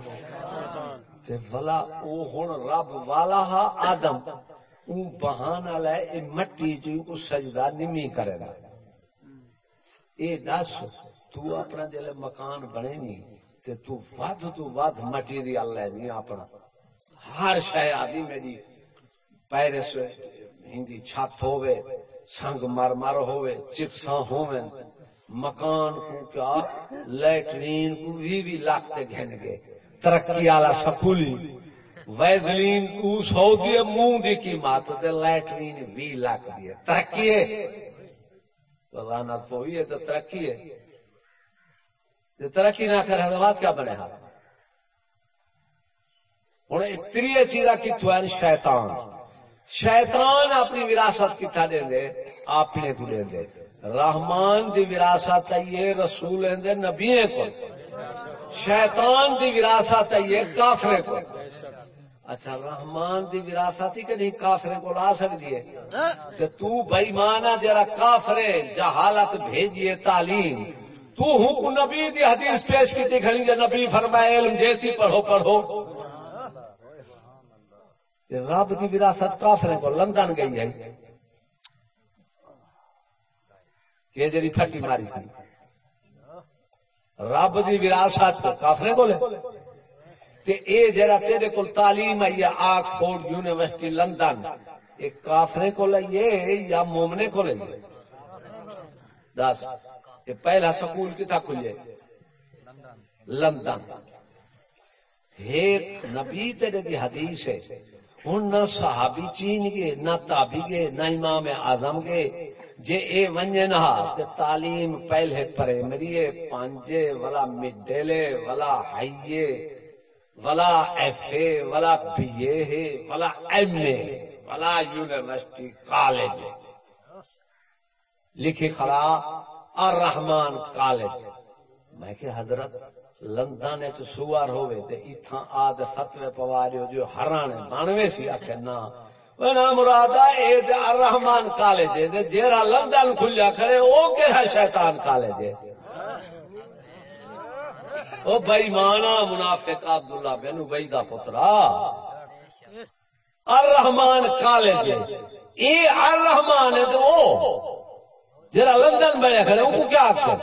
تے ولا او ہن رب والا ہا آدم۔ او بہان والا ہے مٹی جو کو سجدہ نمی کرے گا۔ اے دس، تو اپنا جلے مکان بنے نہیں تے تو ود تو ود مٹیریل لے نہیں اپنا۔ ہر شے آدی میری پیرس ہندی چھت ہوے سنگ مر مر ہوے چپساں ہوے مکان کو کیا، لیٹرین کو بھی بھی لاکھ تے گھن گئے۔ ترقی والا سکولی۔ ویدلین کو سو دیے منہ دی قیمت تے لیٹرین بھی لاکھ دیے ترقی ہے۔ لانت پوئی ہے، تو ترقی ہے۔ جو ترقی نہ کر حضرات کیا بنے ہاں؟ ہوں، اتنی چیزاں کتوں ہیں شیطان۔ شیطان اپنی وراثت کتنا دیں دے اپنے کو دیں دے۔ رحمان دی وراثت یہ رسول دے نبی کو شیطان دی وراثت یہ کافرے کو اچھا رحمان دی وراثت ہی کہ نہیں کافرے کو لا سکتی ہے؟ کہ تو بھائی مانا جرا کافرے جہالت بھیجیے تعلیم۔ تو ہوں نبی دی حدیث پیش کی تھی کھڑی نبی فرمائے علم جیتی پڑھو پڑھو۔ رب کی وراثت کافرے کو لندن گئی ہے۔ کہ جی پھٹی ماری تھی۔ رب کی وراثت کافرے کو لے تے اے جرا تیرے کو تعلیم آئی ہے، آکسفورڈ یونیورسٹی، لندن یہ کافرے کو لئیے یا مومنے کو لئیے دس یہ پہلا سکول کتا کھلے لندن۔ ایک نبی تیرے دی حدیث ہے۔ ہن نہ صحابی چین گے نہ تابی گے نہ امام اعظم گے جے اے ونجے نہ تے تعلیم پہلے پرائمری پانچے ولا مڈلے ولا ہائیے ولا ایف اے، ولا بی اے ہے، ولا ایم اے، ولا یونیورسٹی کالج لکھی خلا الرحمان کالج۔ میں کہ حضرت لندن چ سوار ہوئے تے ایتھاں آد فتوی پواریو جو ہرانے بانوے سی، آکھے نا نا مرادا اے تے الرحمان کالج ہے جیرا لندن کھلیا کھڑے، او کہڑا شیطان کالج ہے او بھائی مانا منافق عبداللہ بن ابی دا پترا۔ الرحمان کالج ہے اے الرحمان ہے تو او جرا لندن بنے کھڑے وہ کیا آخر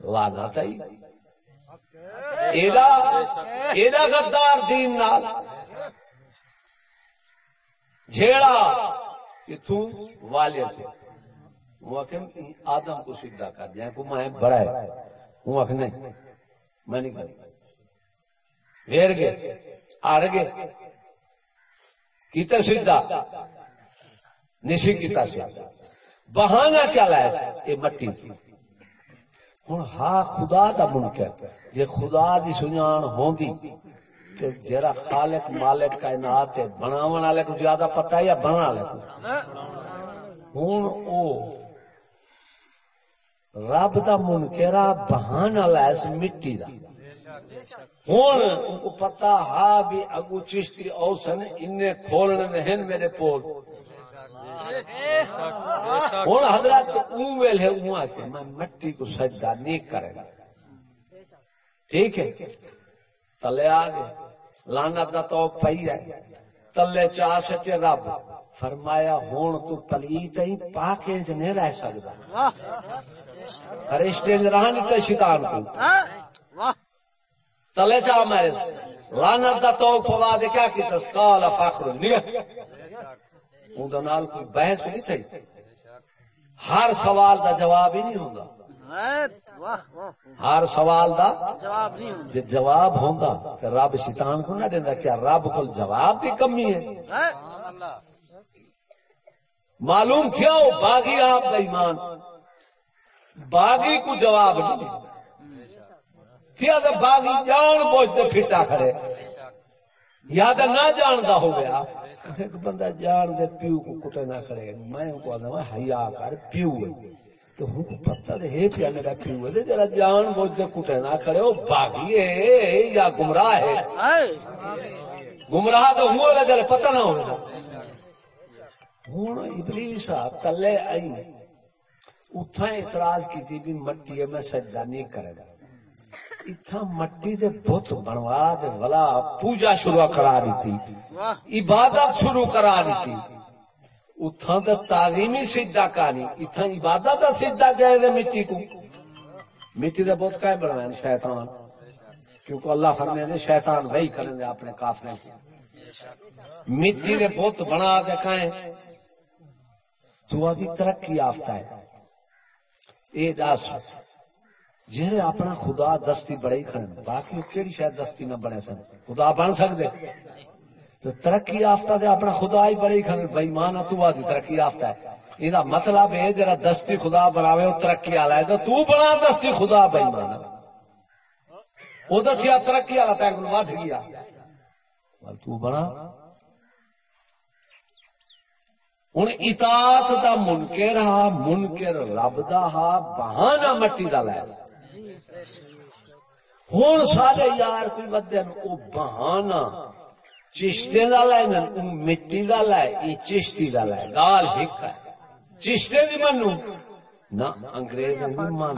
لانا چاہیے غدار دین نال جھیڑا کہ تو والے تھے۔ وہ کہ آدم کو سیدھا کر دیا کو میں بڑا ہے۔ وہ آخ نہیں، میں نہیں بنی ویر گئے آڑ گئے۔ کیتا سیدھا، نشی کیتا سیدھا۔ بہانا کیا لایا یہ مٹی۔ ہوں ہا خدا کا ملک ہے۔ جی خدا دی سنجان ہوندی تے جرا خالق مالک کائنات ہے، بناون والے کو زیادہ پتہ ہے یا بنا والے کو؟ ہوں او رب دا منکرا بہانا لایا اس مٹی دا۔ ہوں کو پتا ہا بھی اگو چشتی اوسن انہیں کھولنے نہیں میرے پول۔ ہوں حضرت اون ویل ہے وہاں کے میں مٹی کو سجدہ نہیں کرے گا۔ ٹھیک ہے؟ تلے آ گئے۔ لانت کا تو پی ہے۔ تلے چا سچے رب۔ فرمایا ہون تو پلیت ہی پاکیں چ نہیں رہ واہ۔ فرشتے رہا تے شیطان کو۔ ہاں۔ تلے چا مارے لعنت دا تو پوا دے کیا کیتا؟ قال فخر۔ نہیں اون دا نال کوئی بحث نہیں تھی۔ ہر سوال دا جواب ہی نہیں ہوندا۔ ہر سوال دا جواب نہیں جے جواب ہوندا تے رب شیطان کو نہ دیندا کیا رب کول جواب دی کمی ہے؟ ہاں، معلوم تھیا وہ باغی آپ کا ایمان؟ باغی کو جواب نہیں تھیا تو باغی جان بوجھتے پھٹا کھڑے یا تو نہ جانتا ہو گیا ایک بندہ جان دے پیو کو کٹے نہ کرے میں کو آدھا ہیا کر پیو ہے۔ تو ہوں پتہ ہے پیا میرا پیو ہے جرا جان بوجھتے کٹے نہ کرے باغی ہے یا گمراہ ہے؟ گمراہ تو پتہ نہ ہوں ابلیس تلے آئی۔ اتھا اعتراض بھی مٹی ہے میں سجدہ نہیں کرے گا۔ اتھا مٹی دے بت بنوا دے ولا پوجا شروع کرا دی تھی واہ! عبادت شروع کرا دی تھی اتھا تے تعظیمی سجدہ کانی اتھا عبادت دا سجدہ جائے دے مٹی کو۔ مٹی دے بت کائے بنوائے شیطان۔ کیونکہ اللہ فرمائے دے، شیطان وہی کریں دے اپنے کافرے کو۔ مٹی دے بت بنا کے کھائیں تو آدھی ترقی یافتہ ہے۔ اے دس جہے اپنا خدا دستی بڑے ہی کھڑے باقی کیڑی شاید دستی نہ بنے سن۔ خدا بن سکتے تو ترقی یافتہ دے اپنا خدا ہی بڑے ہی کھڑے بے ایمان تو آدھی ترقی یافتہ ہے۔ یہ مطلب ہے جرا دستی خدا بناوے وہ ترقی والا ہے، تو تو بنا دستی خدا بے ایمان وہ تو ترقی والا تین کو ود گیا۔ تو بنا ہوں اطاعت دا منکر ہا، منکر رب دا ہا، بہانہ مٹی دا لے۔ ہوں سارے یار کوئی ودن او بہانہ۔ چشتے دا لے نہ مٹی دا لے یہ چشتی دا لے گال ہک ہے۔ چشتے دی منو۔ نہ انگریز دی مان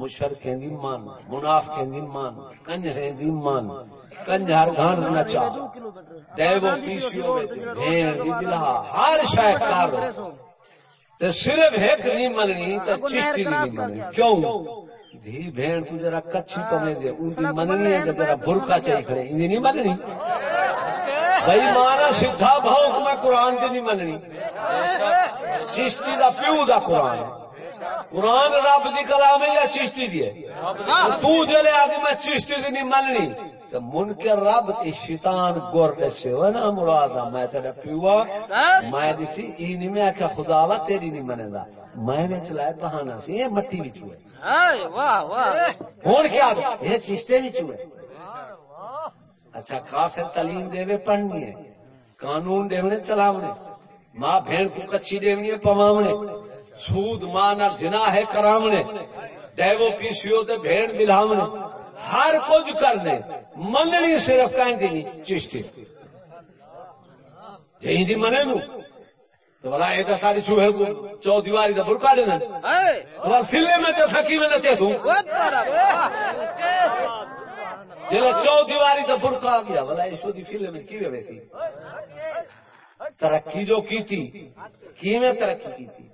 مشرقیں دی مان منافقیں دی مان کنجریں دی مان کنجر گھان نچا دیو پیشیو وچ بھیڑ دی بلہا ہر شے کر۔ تے صرف ایک نہیں مننی، تے چشتی دی نہیں مننی۔ کیوں؟ دھی بھیڑ کو ذرا کچھی پوے دے ان دی مننی ہے تے ذرا برکا چاہیے کھڑے ان دی نہیں مننی؟ بھائی مارا سیدھا بھاؤ میں قرآن دی نہیں مننی۔ چشتی دا پیو دا قرآن۔ قرآن رب دی کلام ہے یا چشتی دی ہے؟ تو جلے آگے میں چشتی دی نہیں مننی۔ تو منکر رب شیطان گور نا مرادا میں تیرا پیوا میں دیتی میں آکھا خدا وا تیری نہیں منندا۔ میں نے چلائے بہانا سی یہ مٹی ہون کیا؟ یہ چشتے اچھا کافر تعلیم دے وے پڑھنی ہے قانون دیونے چلاونے ماں بھین کو کچھی دیونی ہے پماونے سود ماں جنا ہے کراونے ڈیوو پیسیو تے بھین بلاونے ہر کچھ کرنے مننی صرف کہیں دی چشتی۔ یہی دی منے نو۔ تو بلا ایک ساری چوہے کو چو دیواری دا برکا دینا تو فلے میں تے فقی میں نچے دوں وہ چو دیواری دا برکا آ گیا بلا ایشو دی فلے کی وے تھی ترقی جو کی کی میں ترقی کی تھی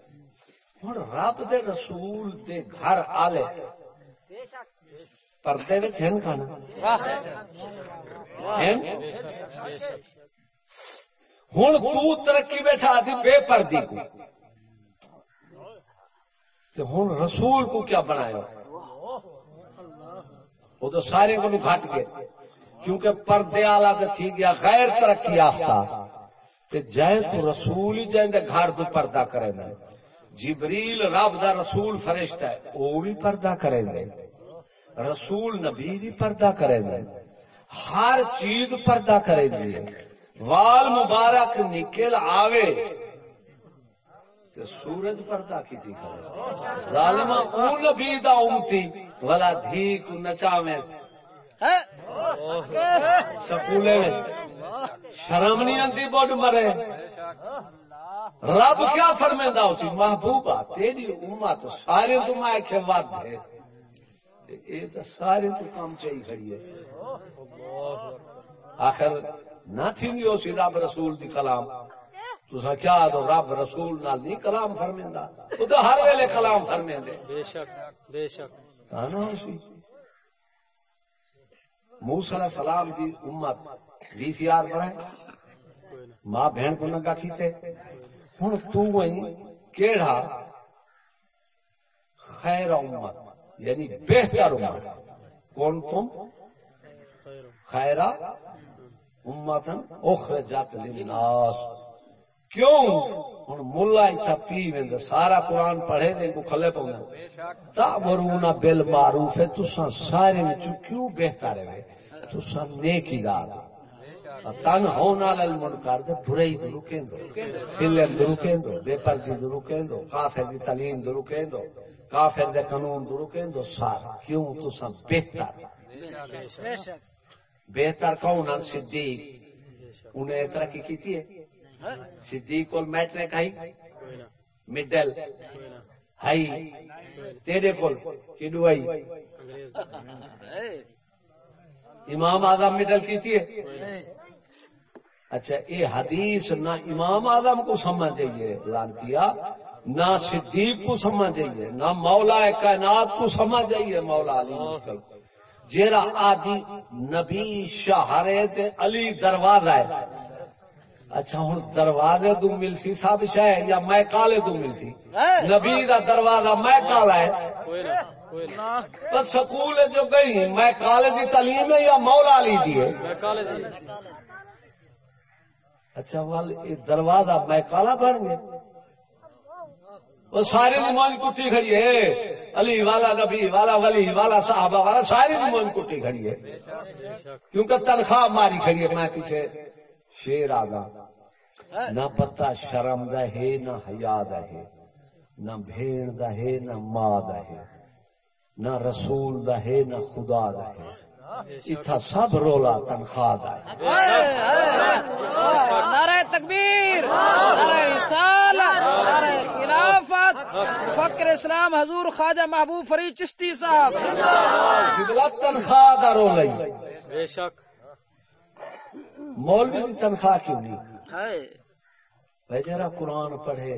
ہوں رب دے رسول دے گھر آلے، پردے وچ ہیں کھانا؟ ہیں؟ ہوں تو ترقی بیٹھا دی، بے پردی کو۔ تے ہوں رسول کو کیا بنایا؟ وہ تو سارے کو گھٹ گئے کیونکہ پردے آلا تو تھی گیا، غیر ترقی یافتہ۔ تے جائے تو رسول ہی جائیں دے گھر تو پردہ کرے نا جبریل رب دا رسول فرشتہ ہے وہ بھی پردہ کرے گا رسول نبی بھی پردہ کرے گا ہر چیز پردہ کرے گی وال مبارک نکل آوے۔ تے سورج پردہ کی تھی کرے ظالمہ اون نبی دا امتی ولا دھی کو نچاویں ہاں، سکولے میں شرم نہیں آتی بڑھ مرے۔ رب کیا فرمیندہ اسی؟ محبوبہ تیری امت سارے تو میں ایک ود ہے۔ تے اے تو سارے تو کام چاہیے کھڑی ہے۔ آخر نہ تھیندی ہو سی رب رسول دی کلام۔ تسا کیا تو رب رسول نال نہیں کلام فرمیندا؟ او تو ہر ویلے کلام فرمیندے بے شک بے شک۔ سی۔ موسی علیہ السلام دی امت وی سی آر ماں بہن کو نگا کیتے۔ ہن تو وہیں کیڑا خیر امت یعنی بہتر امت۔ کون تم؟ خیر خیرہ امتن اخرجت للناس۔ کیوں؟ ہن ملا ایتھا پی ویند سارا قرآن پڑھے دے کو کھلے پاؤں تعمرون بالمعروف تساں سارے وچوں کیوں بہتر ہے تساں نیکی دا تن ہون والا المنکر دے، برائی دے رکیندو فلم دے رکیندو بے پردی دے رکیندو کافر دی تعلیم دے رکیندو کافر دے قانون دے رکیندو سارا کیوں تساں بہتر؟ بہتر کون؟ صدیق۔ انہیں ترقی کیتی ہے؟ صدیق کو آئی کوئی نہ. مڈل. ہائی. تیرے کول کڈو آئی امام اعظم مڈل کیتی ہے اچھا یہ حدیث نہ امام اعظم کو سمجھ جائیے لانتیا نہ صدیق کو سمجھ جائیے نہ مولا کائنات کو سمجھ جائیے مولا علی مشکل جیرا آدی نبی شہرے تے علی دروازہ ہے اچھا ہوں دروازے تو ملسی سب شہ یا میں کالے تو ملسی۔ نبی دا دروازہ میں کالا ہے۔ کوئی نہ کوئی نہ۔ بس سکول جو گئی میں کالے دی تعلیم ہے یا مولا علی دی ہے؟ میں کالے دی۔ اچھا وال یہ دروازہ میں کالا بن گیا۔ وہ ساری نمائن کٹی کھڑی ہے۔ علی والا نبی والا ولی والا صحابہ والا ساری نمائن کٹی کھڑی ہے۔ کیونکہ تنخواہ ماری کھڑی ہے میں پیچھے۔ شیر آگا نہ پتا شرم دا ہے نہ حیا دا ہے۔ نہ بھیڑ دا ہے نہ ماں دا ہے۔ نہ رسول دا ہے نہ خدا دا ہے۔ اتھا سب رولا تنخواہ دا ہے۔ نعرہ تکبیر نعرہ رسالت نعرہ خلافت۔ فکر اسلام حضور خواجہ محبوب فرید چشتی صاحب۔ قبلہ تنخواہ دا رولا بے شک۔ مولوی کی تنخواہ کیوں نہیں؟ جرا قرآن پڑھے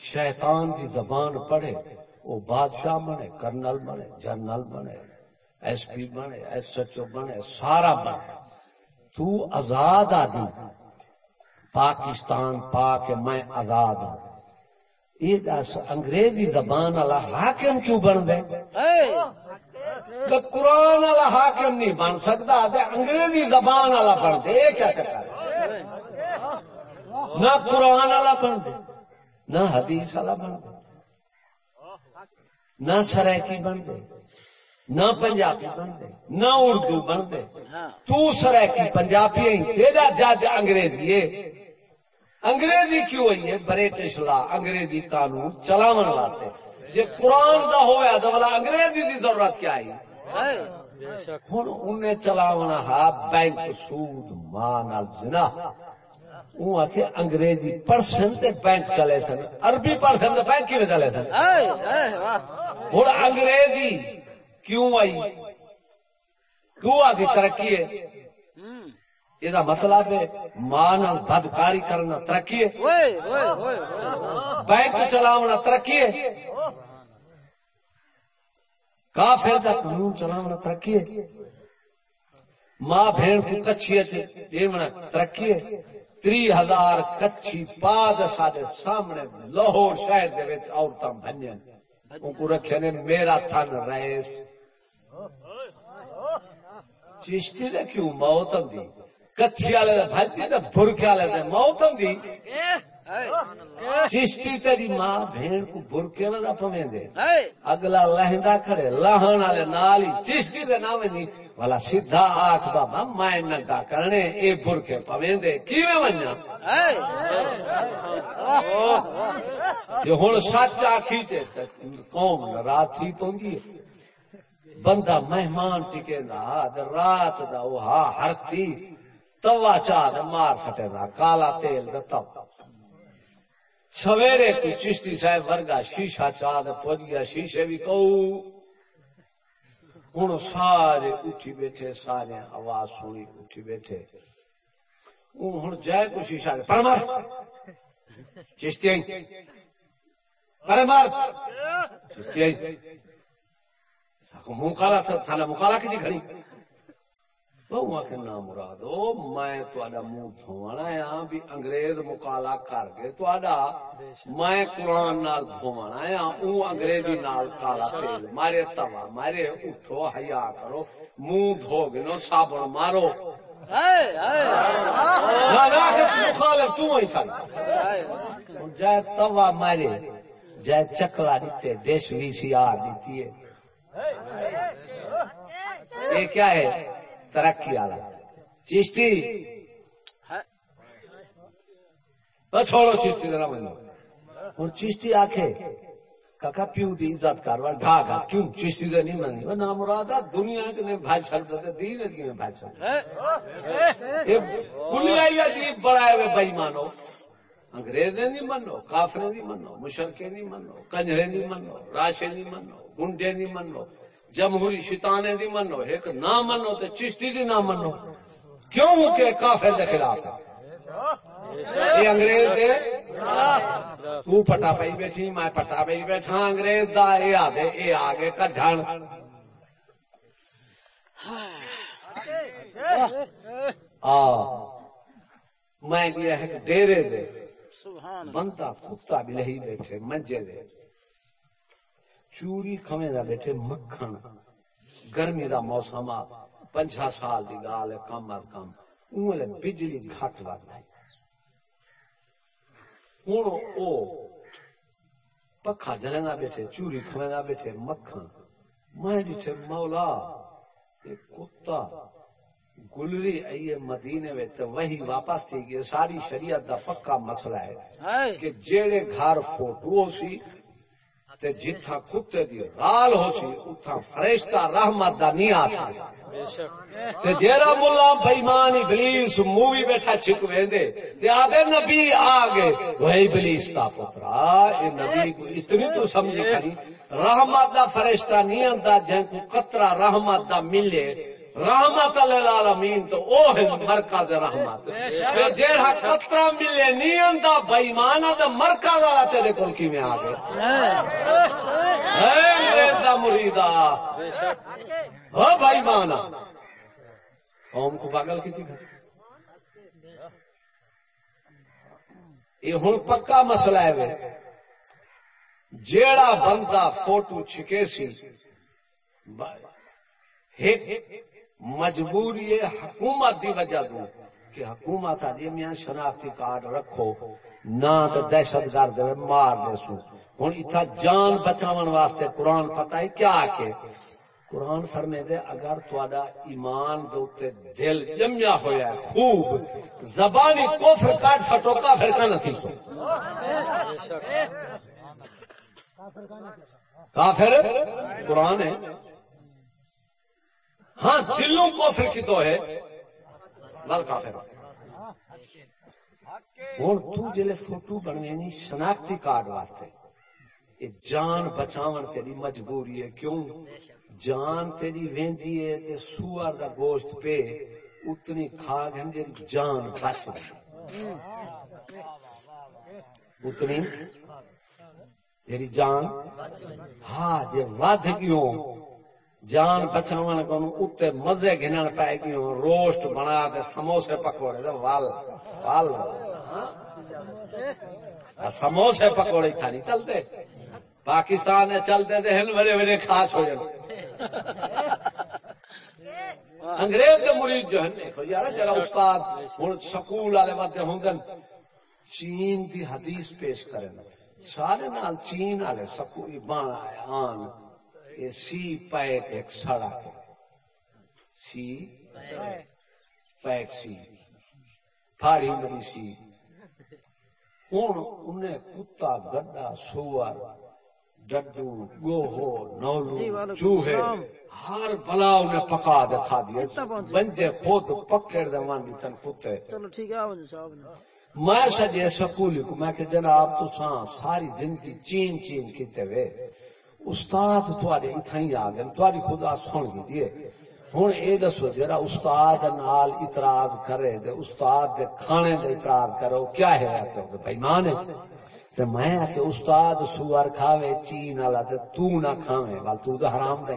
شیطان کی زبان پڑھے وہ بادشاہ بنے کرنل بنے جنرل بنے ایس پی بنے ایس ایچ او بنے سارا بنے۔ تو آزاد آدی پاکستان پاک میں آزاد ہوں۔ یہ انگریزی زبان والا حاکم کیوں بن دے تو قرآن والا حاکم نہیں بن سکتا انگریزی زبان والا بن دے، یہ کیا چکر نہ قرآن والا بن دے، نہ حدیث والا بن دے، نہ سرائکی بن دے، نہ پنجابی بن دے، نہ اردو بن دے۔ تو سرائکی پنجابی تیرا جج انگریزی ہے۔ انگریزی کیوں ہوئی ہے برٹش لا انگریزی قانون چلاون واسطے۔ جے قرآن دا ہویا تو بلا انگریزی دی ضرورت کیا ہے؟ ہن انہیں چلاونا ہا بینک سود ماں جنا آخ انگریزی تے بینک چلے سن عربی تے بینک کیویں چلے سن؟ ہن انگریزی کیوں آئی؟ کیوں آگے ترقی ہے؟ یہ مطلب ہے ماں نال بدکاری کرنا ترقی ہے۔ بینک چلاونا ترقی ہے۔ کافر دا قانون چلاونا ترقی ہے۔ ماں بہن کو کچھی دیونا ترقی ہے۔ تری ہزار کچھی پاد سارے سامنے لاہور شہر دے وچ عورتاں بھنجن ان کو رکھے نے میرا تھن رئیس چشتی دے کیوں موت دی کچھی والے دے بھنجی تے برکے والے دے موت دی چشتی تیری ماں کو برکے پویں دے۔ اگلا لہنگا کھڑے لاہن والے نال ہی چشتی دے نام نہیں والا سیدھا آکھ بابا میں ننگا کرنے اے برکے پویں دے۔ کیویں ونجا یہ ہن سچ آکھی تے قوم پوندی ہے۔ بندہ مہمان ٹکے دا رات دا ہرتی توا چاہ مار سٹے دا کالا تیل دا تب۔ سویرے کوئی چشتی صاحب ورگا شیشہ چاہ دے پہنچ گیا شیشے بھی کہو۔ ہوں سارے اٹھی بیٹھے، سارے آواز سنی، اٹھی بیٹھے۔ ہوں جائے کو شیشہ دے۔ پر مار چشتی آئی۔ پر مار چشتی آئی۔ ساکو منہ کالا تھا مکالا کی کھڑی۔ آخر نام مراد میں تہاڈا منہ آ بھی انگریز کر کے تہاڈا میں قرآن نال دھونا آ او انگریزی نال کالا تیل مارے توا مارے اٹھو حیا کرو منہ دھو گنو صابن مارو۔ مخالف تو ہی جائے توا مارے جائے چکلا دیتے ڈیش وی سی آر دیتی ہے یہ کیا ہے؟ ترقی والا۔ چشتی۔ وہ چھوڑو چشتی ذرا مجھے۔ اور چشتی آکھے کاکا پیو دی عزت کر وہ ڈھا گا کیوں چشتی دے نہیں وہ نام مراد دنیا کے نے بھائی سکتا ہے دین ہے کہ بھائی سکتا یہ کلی آئی عجیب بڑا ہے بھائی مانو۔ انگریزیں نہیں منو کافریں نہیں منو مشرقے نہیں منو کنجرے نہیں منو راشے نہیں منو گنڈے نہیں منو۔ جمہوری شیطانے نہیں منو، ایک نہ منو تو چشتی دی نہ منو۔ کیوں کہ کافر دے خلاف ہے؟ یہ انگریز دے؟ تو پٹا پئی بیٹھی، میں پٹا پئی بیٹھا، انگریز دا اے آدھے اے آگے کڈھن۔ آ، میں گیا ایک ڈیرے دے۔ سبحان بنتا کتا بھی لہی بیٹھے، منجے دے۔ چوری کھویں دا بیٹھے مکھن گرمی دا موسم آ پنجا سال دی گال ہے کم از کم۔ اونلے بجلی گھٹ وقت ہے ہوں او پکھا جلنا بیٹھے چوری کھویں دا بیٹھے مکھن۔ میں بیٹھے مولا یہ کتا گلری آئیے مدینے میں تو وہی واپس تھی گئی ساری شریعت دا پکا مسئلہ ہے کہ جیڑے گھر فوٹو سی تے جتھا کتے دی رال ہو سی اتھا فرشتہ رحمت دا نہیں آ سکتا بے شک۔ تے جیڑا ملا بےمان ابلیس مووی بیٹھا چھک ویندے تے نبی آ گئے۔ ابلیس دا پترا اے نبی کو اتنی تو سمجھ کھڑی رحمت دا فرشتہ نہیں آندا جن کو قطرہ رحمت دا ملے۔ رحمت للعالمین تو او ہے مرکز رحمت. جیڑا قطرہ ملے نہیں آندا بےمان دا مرکز والا تیرے کول کیویں آ گئے اے میرے دا مریدا بے شک. بھائی مانا قوم کو پاگل کی تھی یہ ہوں پکا مسئلہ ہے وے. جیڑا بندہ فوٹو چھکے سی ایک مجبوری ہے حکومت دی وجہ دو کہ حکومت آدھی میاں شناختی کارڈ رکھو، نہ تو دہشت گرد مار دے سو ہوں اتنا جان بچاون واسطے قرآن پتہ ہے کیا کہ قرآن فرمے دے اگر تھوڑا ایمان دوتے دل جمیا ہویا ہے، خوب زبانی کوفر کاٹ فٹو کافر کا نہ تھی کافر؟ قرآن ہے۔ ہاں دلوں کوفر کی تو ہے۔ بل کافر۔ ہوں تو جلے فوٹو بنوینی شناختی کارڈ واسطے۔ یہ جان بچاون تیری مجبوری ہے۔ کیوں؟ جان تیری ویندی ہے تے سوار دا گوشت پہ اتنی کھا گھن جی جان بچ گئی۔ اتنی؟ تیری جان؟ ہاں جے ود گیوں جان بچاون کو اتنے مزے گھنن پائے گیوں روسٹ بنا دے، سموسے پکوڑے دے، وال وال۔ سموسے پکوڑے کھانی چلتے؟ پاکستان میں چلتے تھے ہن بڑے بڑے خاص ہو جاتے انگریز کے مرید جو ہے دیکھو یار جرا استاد ہوں سکول والے بندے ہوں چین دی حدیث پیش کریں سارے نال چین والے سکول بان آن۔ یہ سی پیک ایک سڑک سی پیک سی۔ پھاڑی بنی سی۔ ہوں انہیں کتا گڈا سور ڈڈو گوہو جی، نولو وعلیکم چوہے۔ ہر بلا انہیں پکا دے کھا دیا بندے خود پکڑ دے وانی تن کتے۔ چلو ٹھیک ہے جی صاحب نے میں سجے سکولی کو میں کہ جناب تو ساری زندگی چین چین کیتے وے۔ استاد تھوڑے اتھائی آ گئے تھوڑی خدا سن گئی دیے ہوں یہ دسو جا استاد نال اعتراض کرے دے، استاد دے کھانے دے اعتراض کرو کیا ہے کہ بھائی ہے۔ تے میں کہ استاد سوار کھاوے، چین والا تے تو نہ کھاوے وال تو تے حرام دے۔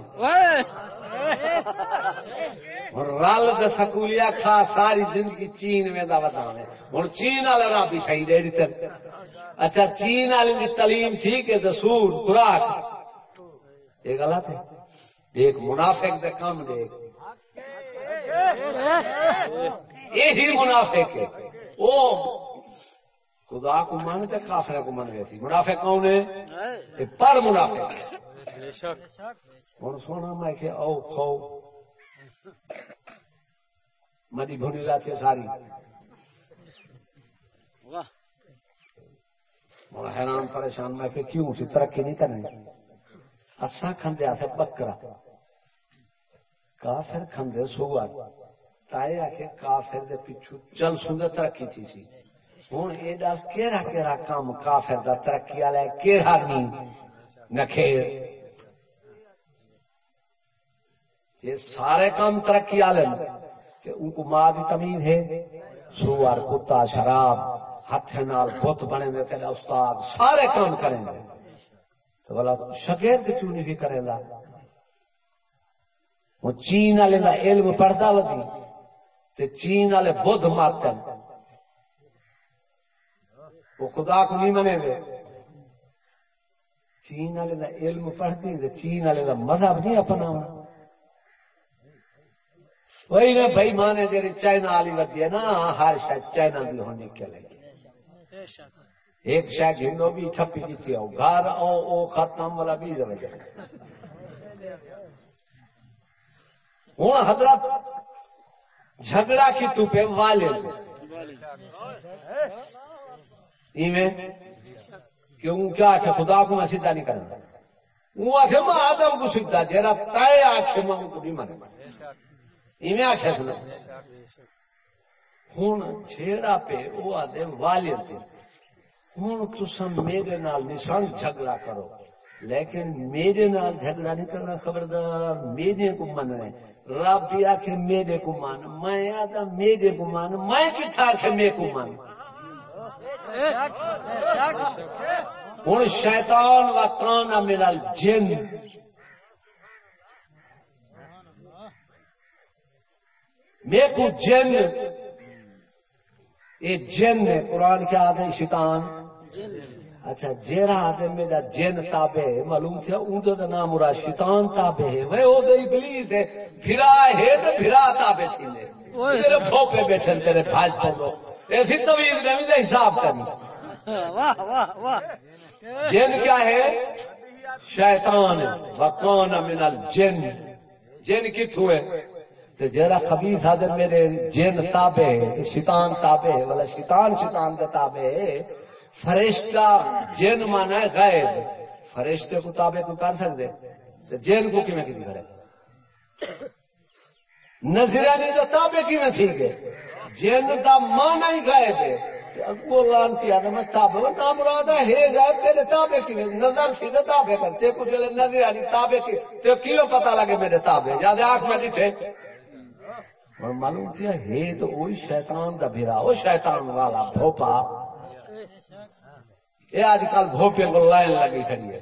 ہن رل تے سکولیا کھا، ساری زندگی چین میں دا وتاوے ہن چین والا راہ بھی کھائی دے تے۔ اچھا چین والی دی تعلیم ٹھیک ہے، دسور، خوراک۔ یہ غلط ہے۔ ایک منافق دے کام دیکھ یہی منافق ہے۔ وہ خدا کو من تے کافر کو من گئے تھی منافق کون ہے؟ پر منافق ہے۔ ہوں سونا میں کہ او کھو۔ بھونی جاتی ہے ساری۔ حیران پریشان میں کہ کیوں ترقی نہیں کرنی؟ اسا کھندے آتے بکرا۔ کافر کھندے سوار تائے آکھے کافر دے پیچھو چل سندے ترقی تھی سی۔ ہوں یہ دس کہڑا کہڑا کام کافر دا ترقی والا ہے کہڑا نہیں نکھیر یہ سارے کام ترقی والے تے ان کو ماں کی تمیز ہے۔ سوار، کتا، شراب ہاتھ نال بت بنے دے، تیرا استاد سارے کام کریں گے تو بولا شگرد کیوں نہیں کرے گا وہ چین والے کا علم پڑھتا ودی تے چین والے بدھ ماتن وہ خدا کو نہیں منے گے چین والے کا علم پڑھتی تے چین والے کا مذہب نہیں اپنا وہی نا بھائی مانے جی چائنا والی ودی ہے نا، ہر شاید چائنا کی ہونی کیا لگی۔ ایک شاید ہندو بھی چھپی دیتی ہو گھر، او او ختم، والا بھی دے وجہ ہوں حضرت، جھگڑا کی تو پہ والے ایویں کیوں کیا کہ خدا کو میں سیدھا نہیں کرنا۔ وہ آخر میں آدم کو سیدھا جرا تائے آخر میں ان کو نہیں مانے ایویں آخیا سنا۔ ہوں چھیڑا پہ وہ آدھے والد ہوں تسم میرے نال نشان جھگڑا کرو۔ لیکن میرے نال جھگڑا نہیں کرنا خبردار، میرے کو من ہے۔ رب بھی آخر میرے کو مان میں آتا میرے کو مان میں کتنا آخر میرے کو مان ہوں شیطان و کانا میرا جن میرے کو جن۔ یہ جن ہے، قرآن کیا آدھے شیطان۔ اچھا جیرا آدھے میرا جن تابے ہے معلوم تھا اون تو نام مراد شیطان تابے ہے۔ وہ او دے ابلیس ہے۔ پھرا ہے تو پھرا تابے تھی لے تیرے بھوپے بیٹھن تیرے بھاج پڑو ایسی طویل نمی دے حساب کرنی۔ واہ واہ واہ۔ جن کیا ہے؟ شیطان وکان من الجن۔ جن کتوں ہے؟ تو جرا خبیث آدھے میرے جن تابے ہے شیطان تابے ہے والا شیطان شیطان دے تابے ہے فرشتہ جن مانا ہے غائب فرشتے کو تابے کو کر سکتے جن کو کیوں کی کرے نظرانی تو تابے کیوں ٹھیک ہے؟ جن کا مانا ہی غائب ہے۔ وہ لانتی آدم میں نام مراد ہے غائب، تیرے تابے کی نظر سیدھے تابے کرتے کچھ نظر آنی تابے کی تو کیوں پتہ لگے میرے تابے یاد آنکھ میں ڈٹھے۔ اور معلوم تھیا ہے تو وہی شیطان دا بھیرا، وہ شیطان والا بھوپا۔ یہ آج کل بھوپے کو لائن لگی کھڑی ہے۔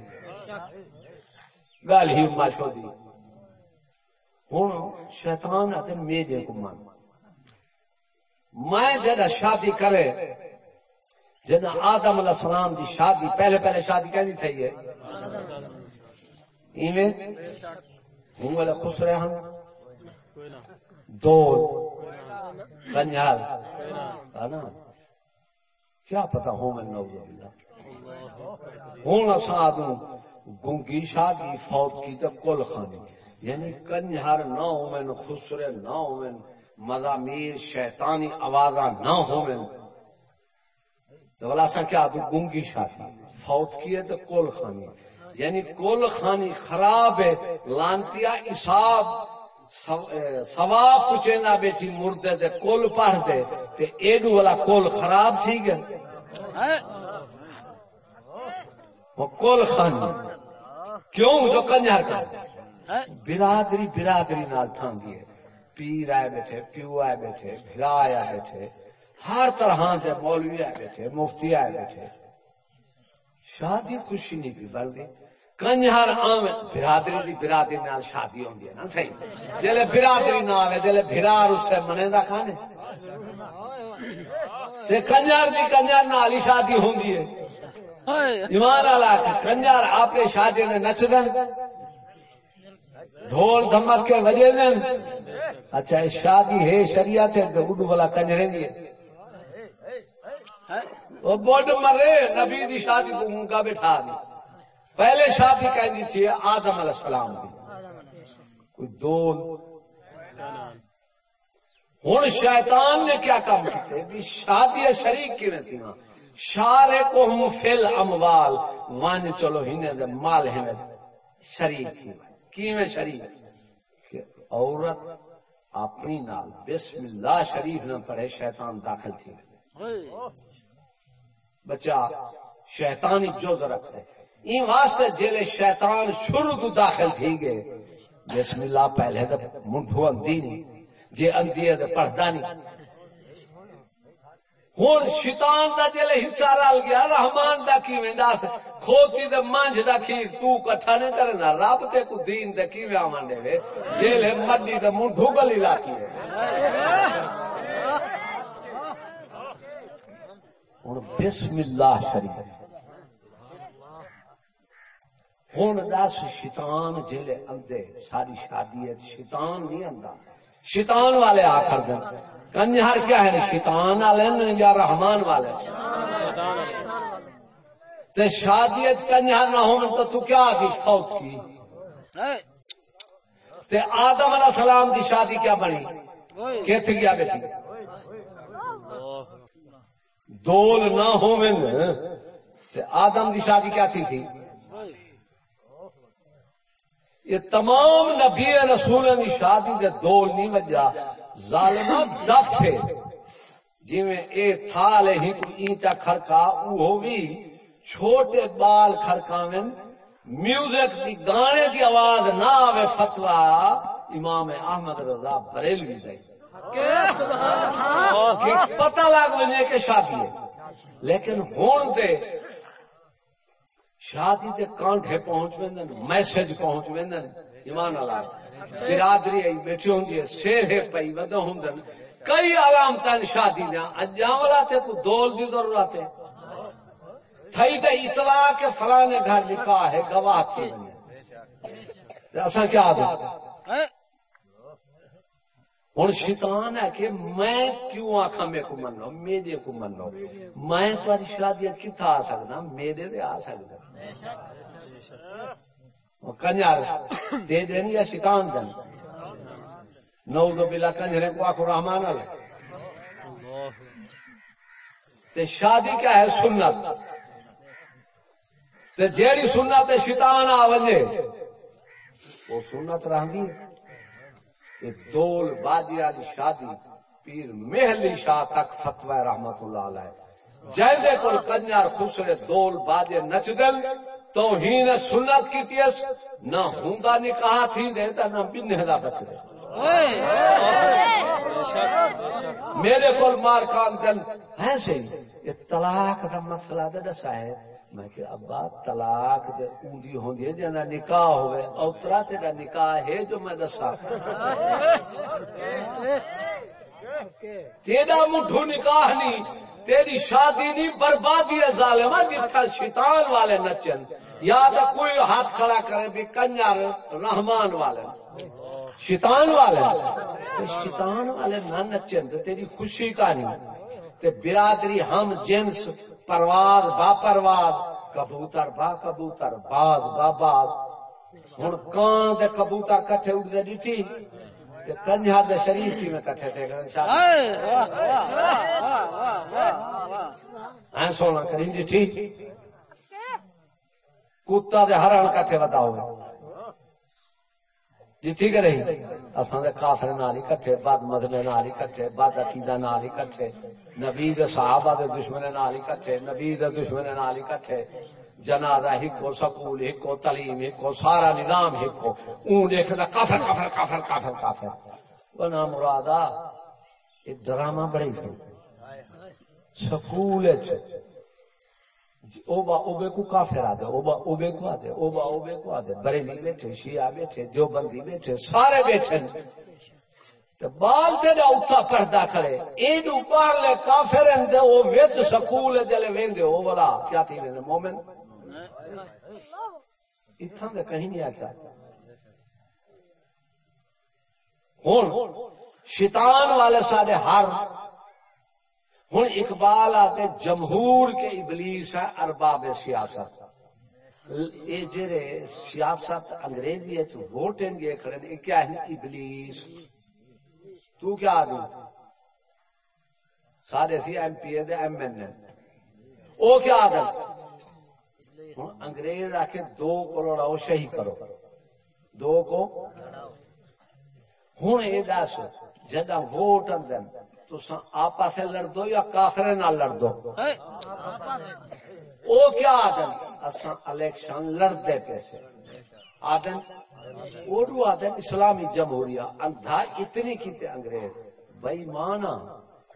گل ہی ما چھو دی۔ ہوں شیطان آتے میرے کو مان میں جدا شادی کرے جدا آدم علیہ السلام دی شادی پہلے پہلے شادی کہنی تھی ہے ایویں؟ ہوں والے خوش رہے ہم۔ دو کنجال ہے نا؟ کیا پتا ہوں میں نوز ہوں۔ اساد گنگی شادی فوت کی تو کل خانی یعنی کنجہر نہ ہو میں خسرے نہ ہو میں مزامیر شیطانی آوازاں نہ ہو میں تو بلا سا کیا تو گنگی شادی فوت کی ہے تو کل خانی۔ یعنی کل خانی خراب ہے لانتیا اساب ثواب پوچھے نہ بیٹھی، مردے دے کل پڑھ دے تے ایڈو والا کل خراب تھی گیا وہ کل خانی کیوں جو کنجر کا برادری برادری نال تھاندی ہے. پیر آئے بیٹھے پیو آئے بیٹھے بھرا آئے بیٹھے. ہر طرح دے مولوی آئے بیٹھے مفتی آئے بیٹھے. شادی خوشی نہیں تھی بلدی. کنجر عام برادری دی برادری نال شادی ہوندی ہے نا؟ صحیح. جلے برادری نال ہے جلے بھرار اس سے منے دا کھانے. تے کنجر دی کنجر نال ہی شادی ہوندی ہے. ایمان والا کنجر اپنے شادی میں نچ دن ڈھول دھمک کے وجے دن اچھا شادی ہے شریعت ہے، تو اڈو والا کنجرے دی وہ بوڈ مرے، نبی دی شادی کو ان کا بٹھا دی۔ پہلے شادی کہنی تھی آدم علیہ السلام دی۔ کوئی دول ہوں شیطان نے کیا کام کیتے؟ بھی شادی شریک کی رہتی نا شارے کو ہم فل اموال وان چلو ہنے دے مال ہنے شریک تھی۔ کی میں شریک؟ کہ عورت اپنی نال بسم اللہ شریف نہ پڑھے، شیطان داخل تھی۔ بچہ، شیطانی جوز رکھتے۔ این واسطے جلے شیطان شروع تو داخل تھی گئے، بسم اللہ پہلے تو منٹھو اندی نہیں جے اندی ہے تو پڑھتا نہیں ہوں شیطان دا جلے حصہ رل گیا، رحمان دا کی دس کھوتی دے مانج دا کھیر، تو کٹھا نہیں کرنا رب تے کو دین دے کی آمن دے جیلے مڈی تے منہ ڈھوگل ہی لاتی ہے۔ ہوں بسم اللہ شریف ہوں دس شیطان جیلے اندے، ساری شادی ہے، شیطان نہیں آندا۔ شیطان والے آخر دن۔ کنجر کیا ہے شیطان والے یا رحمان والے؟ تے شادی کنجر نہ ہونے تو تو کیا آگی فوت کی؟ تے آدم علیہ السلام دی شادی کیا بنی؟ کت گیا بیٹی؟ دول نہ ہوئے تے آدم دی شادی کیا تھی تھی؟ یہ تمام نبی رسول کی شادی دے دول نہیں وجہ ظالمہ دف سے جی میں اے تھال ہی اینچا کھڑکا وہ بھی چھوٹے بال کھڑکاویں میوزک دی، گانے دی آواز نہ آوے فتوا امام احمد رضا بریلوی دے۔ کہ پتہ لگ وجے کہ شادی ہے۔ لیکن ہون دے، شادی تے کانٹھے پہنچ ویندن میسج پہنچ ویندن ایمان اللہ برادری ای بیٹھی ہوندی ہے سیرے پئی ودو ہوندن کئی علامتاں شادی دیا انجام لاتے تو دول دی ضرورت ہے۔ تھئی تے اطلاع کے فلانے گھر نکاح ہے، گواہ تھی۔ اسا کیا دے ہوں شیطان ہے کہ میں کیوں آخا میرے کو منو؟ میرے کو منو۔ میں تاری شادی کتنا آ سکتا میرے دے آ سکتا کنجر دے دین یا شیطان دین نو دو بلا کنجرے کو آخو رحمان والے تے شادی کیا ہے سنت تے جیڑی سنت شیطان آ وجے وہ سنت رہندی ہے یہ دول بادی والی شادی پیر محلی شاہ تک فتوا رحمت اللہ علیہ جائزے کو کنیار خسرے دول بادے نچ دل تو ہی نے سنت کی تیس نہ ہونگا نکاح تھی دے تا نہ بنہ دا بچ دے میرے کو مار کان دن ہے سی یہ طلاق دا مسئلہ دے دسا ہے۔ میں کہ ابا طلاق دے اونڈی ہوندی ہے جنا نکاح ہوئے اوترا تیرا نکاح ہے جو میں دسا۔ تیرا مٹھو نکاح نہیں تیری شادی نہیں بربادی ہے ظالمہ جتھا شیطان والے نچن۔ یا تو کوئی ہاتھ کھڑا کرے بھی کنجر رحمان والے۔ شیطان والے۔ تو شیطان والے نہ نچن تو تیری خوشی کا نہیں تے برادری ہم جنس پرواز با پرواز کبوتر با کبوتر، باز با باز۔ ہوں کان دے کبوتر کٹھے اٹھتے ڈٹھی۔ کنجا دے شریف کی میں کٹھے تھے سونا کری ڈٹھی کتا دے ہرن کٹھے بتاؤ۔ ڈٹھی دے کافر نال ہی کٹھے بد مذہب نال ہی کٹھے بد عقیدہ نال ہی کٹھے۔ نبی دے صحابہ دے دشمن نال ہی کٹھے نبی دے دشمن نال ہی کٹھے۔ جنازہ ہکو، سکول ہکو، تعلیم ہکو، سارا نظام ہکو۔ اون دیکھتا کافر کافر کافر کافر کافر۔ وہ نام مرادا یہ ڈرامہ بڑے ہی سکول اوبا اوبے کو کافر آ آدھے اوبا اوبے کو آ آدھے اوبا اوبے کو آ آدھے۔ بریلی بیٹھے، شیعہ بیٹھے جو بندی بیٹھے، سارے بیٹھے۔ تو بال تیرا اتھا پردہ کرے۔ ایڈو باہر لے کافر اندے، او ویت سکول جلے ویندے، او والا کیا تھی ویندے، مومن؟ اتھا دے کہیں نہیں آتا ہون شیطان والے سارے ہر۔ ہوں اقبال آتے جمہور کے ابلیس ہے ارباب سیاست۔ یہ جڑے سیاست انگریزی ووٹیں گے کھڑے یہ کیا ہے ابلیس؟ تو کیا آدمی؟ سارے C M P A M N A. وہ کیا آدمی؟ ہوں؟ انگریز آ کے دو کو لڑاؤ شہی کرو۔ دو کو ہوں یہ دس جگہ ووٹ اندر تو آپس سے لڑ دو یا کافرے نہ لڑ دو وہ کیا آدم؟ اصا الیکشن لڑتے پیسے آدم اردو آدم اسلامی جمہوریہ اندھا اتنی کی انگریز؟ بھائی مانا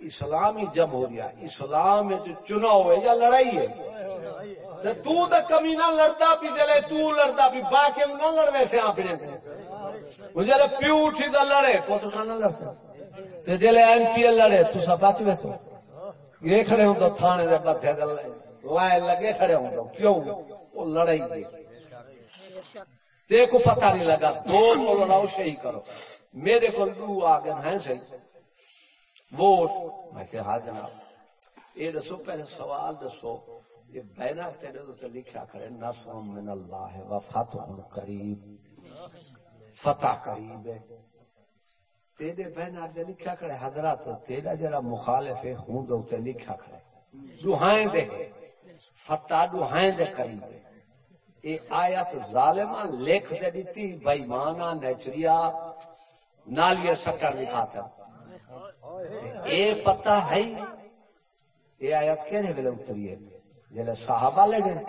اسلامی جمہوریہ اسلام جو چناؤ ہے یا لڑائی ہے؟ تو تو کمی نہ لڑتا بھی دلے تو لڑتا بھی باقی نہ لڑ ویسے آپ نے۔ مجھے پیو اٹھی تو لڑے تو تو نہ لڑ سکتا جلے ایم پی ایل لڑے تو سب بچ وے تو یہ کھڑے ہوں تو تھانے دے بتھے لائے لگے کھڑے ہوں تو کیوں؟ وہ لڑائی گئی تے کو پتہ نہیں لگا دو کو لڑاؤ صحیح کرو۔ میرے کو دو آ گئے ہیں صحیح۔ ووٹ۔ میں کہ ہاں جناب، یہ دسو، پہلے سوال دسو۔ یہ بینر تیرے تو لکھا کرے؟ نصر من اللہ و فتح قریب فتح قریب ہے۔ تیرے بہن آدھے لکھا کھڑے حضرات تیرا جرا مخالف ہے، ہوں دو تے لکھا کھڑے دوہائیں دے۔ فتح دوہائیں دے قریب ہے۔ اے آیت ظالمہ لکھ دے دیتی بائیمانہ نیچریا نالیہ سکر دکھاتا اے پتہ ہے، اے آیت کہنے ویلے اتری ہے؟ جلے صحابہ لے گئے۔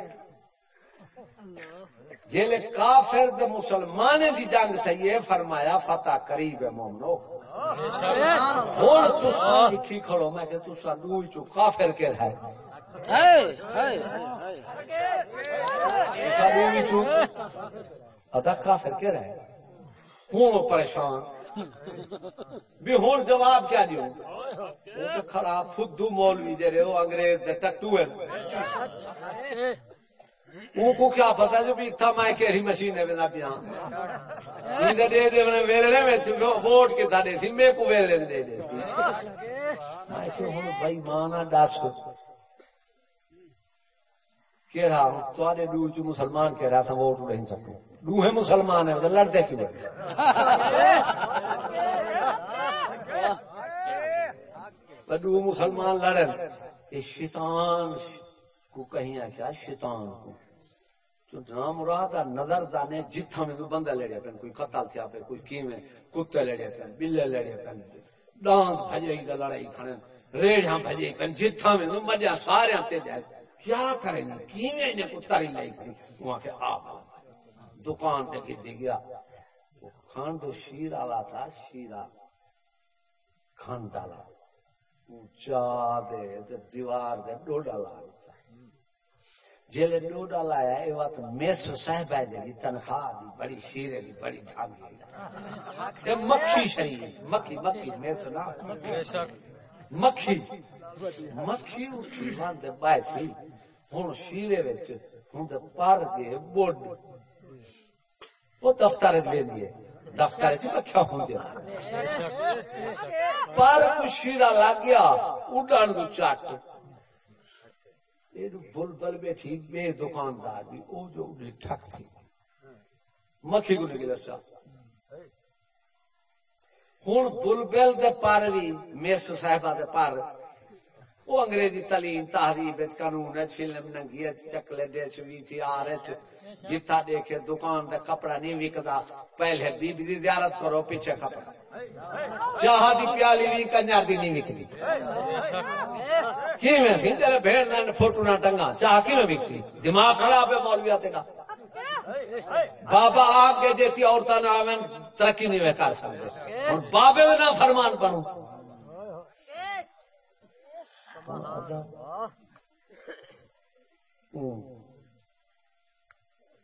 جیلے کافر دے مسلمان دی جنگ تھی یہ فرمایا، فتح قریب ہے مومنو۔ ہوں تسا لکھی کھڑو، میں کہ تسا دو چو کافر کے ہے ادا کافر کے رہے۔ ہوں پریشان۔ بھی ہوں جواب کیا جی دیوں وہ تو خراب فدو مولوی دے رہے ہو، انگریز دے ٹٹو ہے وہ کو کیا پتا جو بھی تھا، میں کہری مشین ہے بنا پیا دے دے دے ویلے میں ووٹ کے دے سی، میں کو ویلے دے دے سی۔ میں کہ ہن بھائی مانا دس۔ کہہ رہا ہوں تھوڑے دو جو مسلمان کہہ رہا تھا، ووٹ نہیں سکتے دو ہے مسلمان ہے لڑتے کیوں دو مسلمان لڑن یہ شیطان، کو کہیں آ شیطان کو۔ تو نام مراد نظر دانے جتھا میں تو بندہ لڑیا پن کوئی قتل تھیا پہ کوئی کیویں، کتے لڑیا پن بلے لڑیا پن ڈانت بھجے ہی لڑائی کھڑن ریڑھاں بھجے پن جتھا میں تو مجا سارے تے جائے۔ کیا کریں گے کیویں نے کو تاری لائی تھی وہاں کے آپ۔ دکان تے کی گیا۔ وہ کھانڈ شیر والا تھا شیرا کھانڈ والا۔ اونچا دے دیوار دے ڈوڈا لا جیلے ڈوڈا لایا یہ وقت میس صاحب ہے جی تنخواہ دی، بڑی شیرے دی، بڑی ڈھاگی یہ مکھی شریف، مکھی مکھی، میس نا مکھی مکھی اٹھی بند بائے تھی۔ ہوں شیرے وچ ہوں تے پر کے بوڈ وہ دفتر لے لیے۔ دفتر چ رکھا ہوں پر شیرا لگ گیا اڈن کو چٹ۔ بل بل بیٹھی بے دکاندار بھی او جو ٹھک تھی۔ مکھی کو لگی رچا ہوں بل بل دے پر بھی میس صاحبہ دے پر۔ وہ انگریزی تعلیم تحریر قانون فلم ننگی چکلے دے چوی چی آ رہے جتا دیکھے دکان دے کپڑا نہیں وکدا پہلے بی بی دی زیارت کرو پیچھے کپڑا۔ چاہ دی پیالی بھی کنجر دی نہیں وکدی۔ کیویں سی؟ تیرے بھیڑ نے فوٹو نہ ٹنگا چاہ کیویں وکسی؟ دماغ خراب ہے مولویا تیرا۔ بابا آگ کے دیتی عورتیں نہ آویں ترقی نہیں کر سکتے اور بابے نہ فرمان بنو۔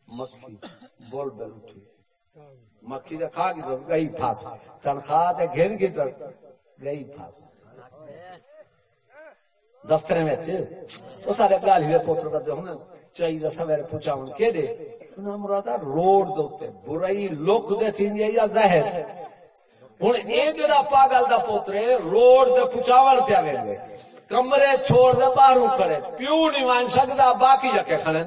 مکھی، بول بل اٹھی۔ مکھی دے کھا گئی دس، گئی پھاس۔ تنخواہ تے گھن گئی دس، گئی پھاس۔ دفتر میں وہ سارے گالی دے پوتر کرتے ہوں چاہیے سویرے پوچھا ہوں کہ دے سنا مرادا روڈ دوتے برائی لوک دے تھی یا زہر۔ ہوں یہ جڑا پاگل دا پوترے روڈ دے پچاول پیا وے کمرے چھوڑ دے باہر کھڑے۔ پیو نہیں مان سکتا باقی جا کے کھڑے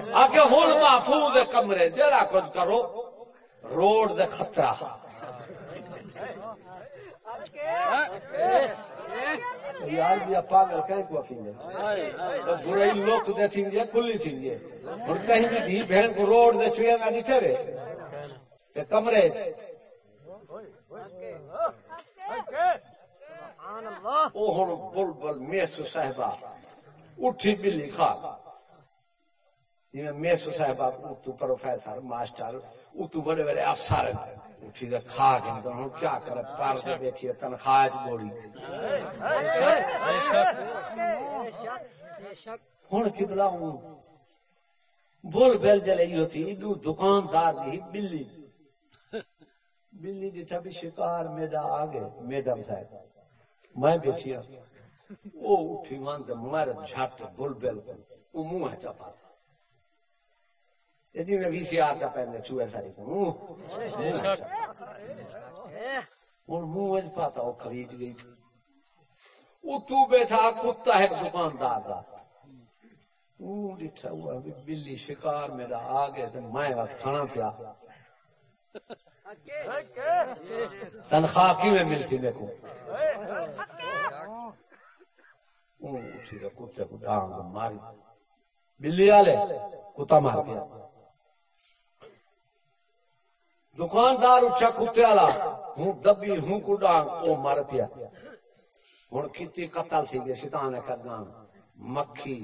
آ کے ہوں محفوظ کمرے، جڑا کچھ کرو، روڈ دے خطرہ۔ یار بھی پاگل کہیں کو اکیلے برائی لوک دے تھی کھلی تھی ہوں کہیں بھی دھی بہن کو روڈ دے چڑیا نہ ڈٹھے رہے۔ تے کمرے۔ وہ ہوں بل بل میسو صاحبہ، اٹھی بلی کھا جی میں میسو صاحبہ اتو پروفیسر ماسٹر اتو بڑے بڑے افسر اٹھی تو کھا کے تو ہوں کیا کرے پر دے ہے تنخواہ گوڑی ہوں کتلا ہوں بول بیل جلے ہوتی دکاندار کی بلی بلی جیٹا بھی شکار میڈا آگے میڈم صاحب میں بیٹھی وہ اٹھی مان مر جھٹ بل بل وہ منہ ہے چپا جی میں وی سی آر کا پہنے چوہے ساری کو ہوں منہ پاتا وہ خرید گئی اتو بیٹھا کتا ہے دکاندار کا بلی شکار میرا آ گئے میں وقت کھانا پیا تنخواہ کی میں ملتی میرے کو کتے کو ڈانگ ماری بلی والے کتا مار گیا دکاندار اچھا کتے والا ہوں دبی ہوں کو ڈانگ وہ مر پیا۔ ہوں کتی قتل سی گئے شیطان کرنا مکھی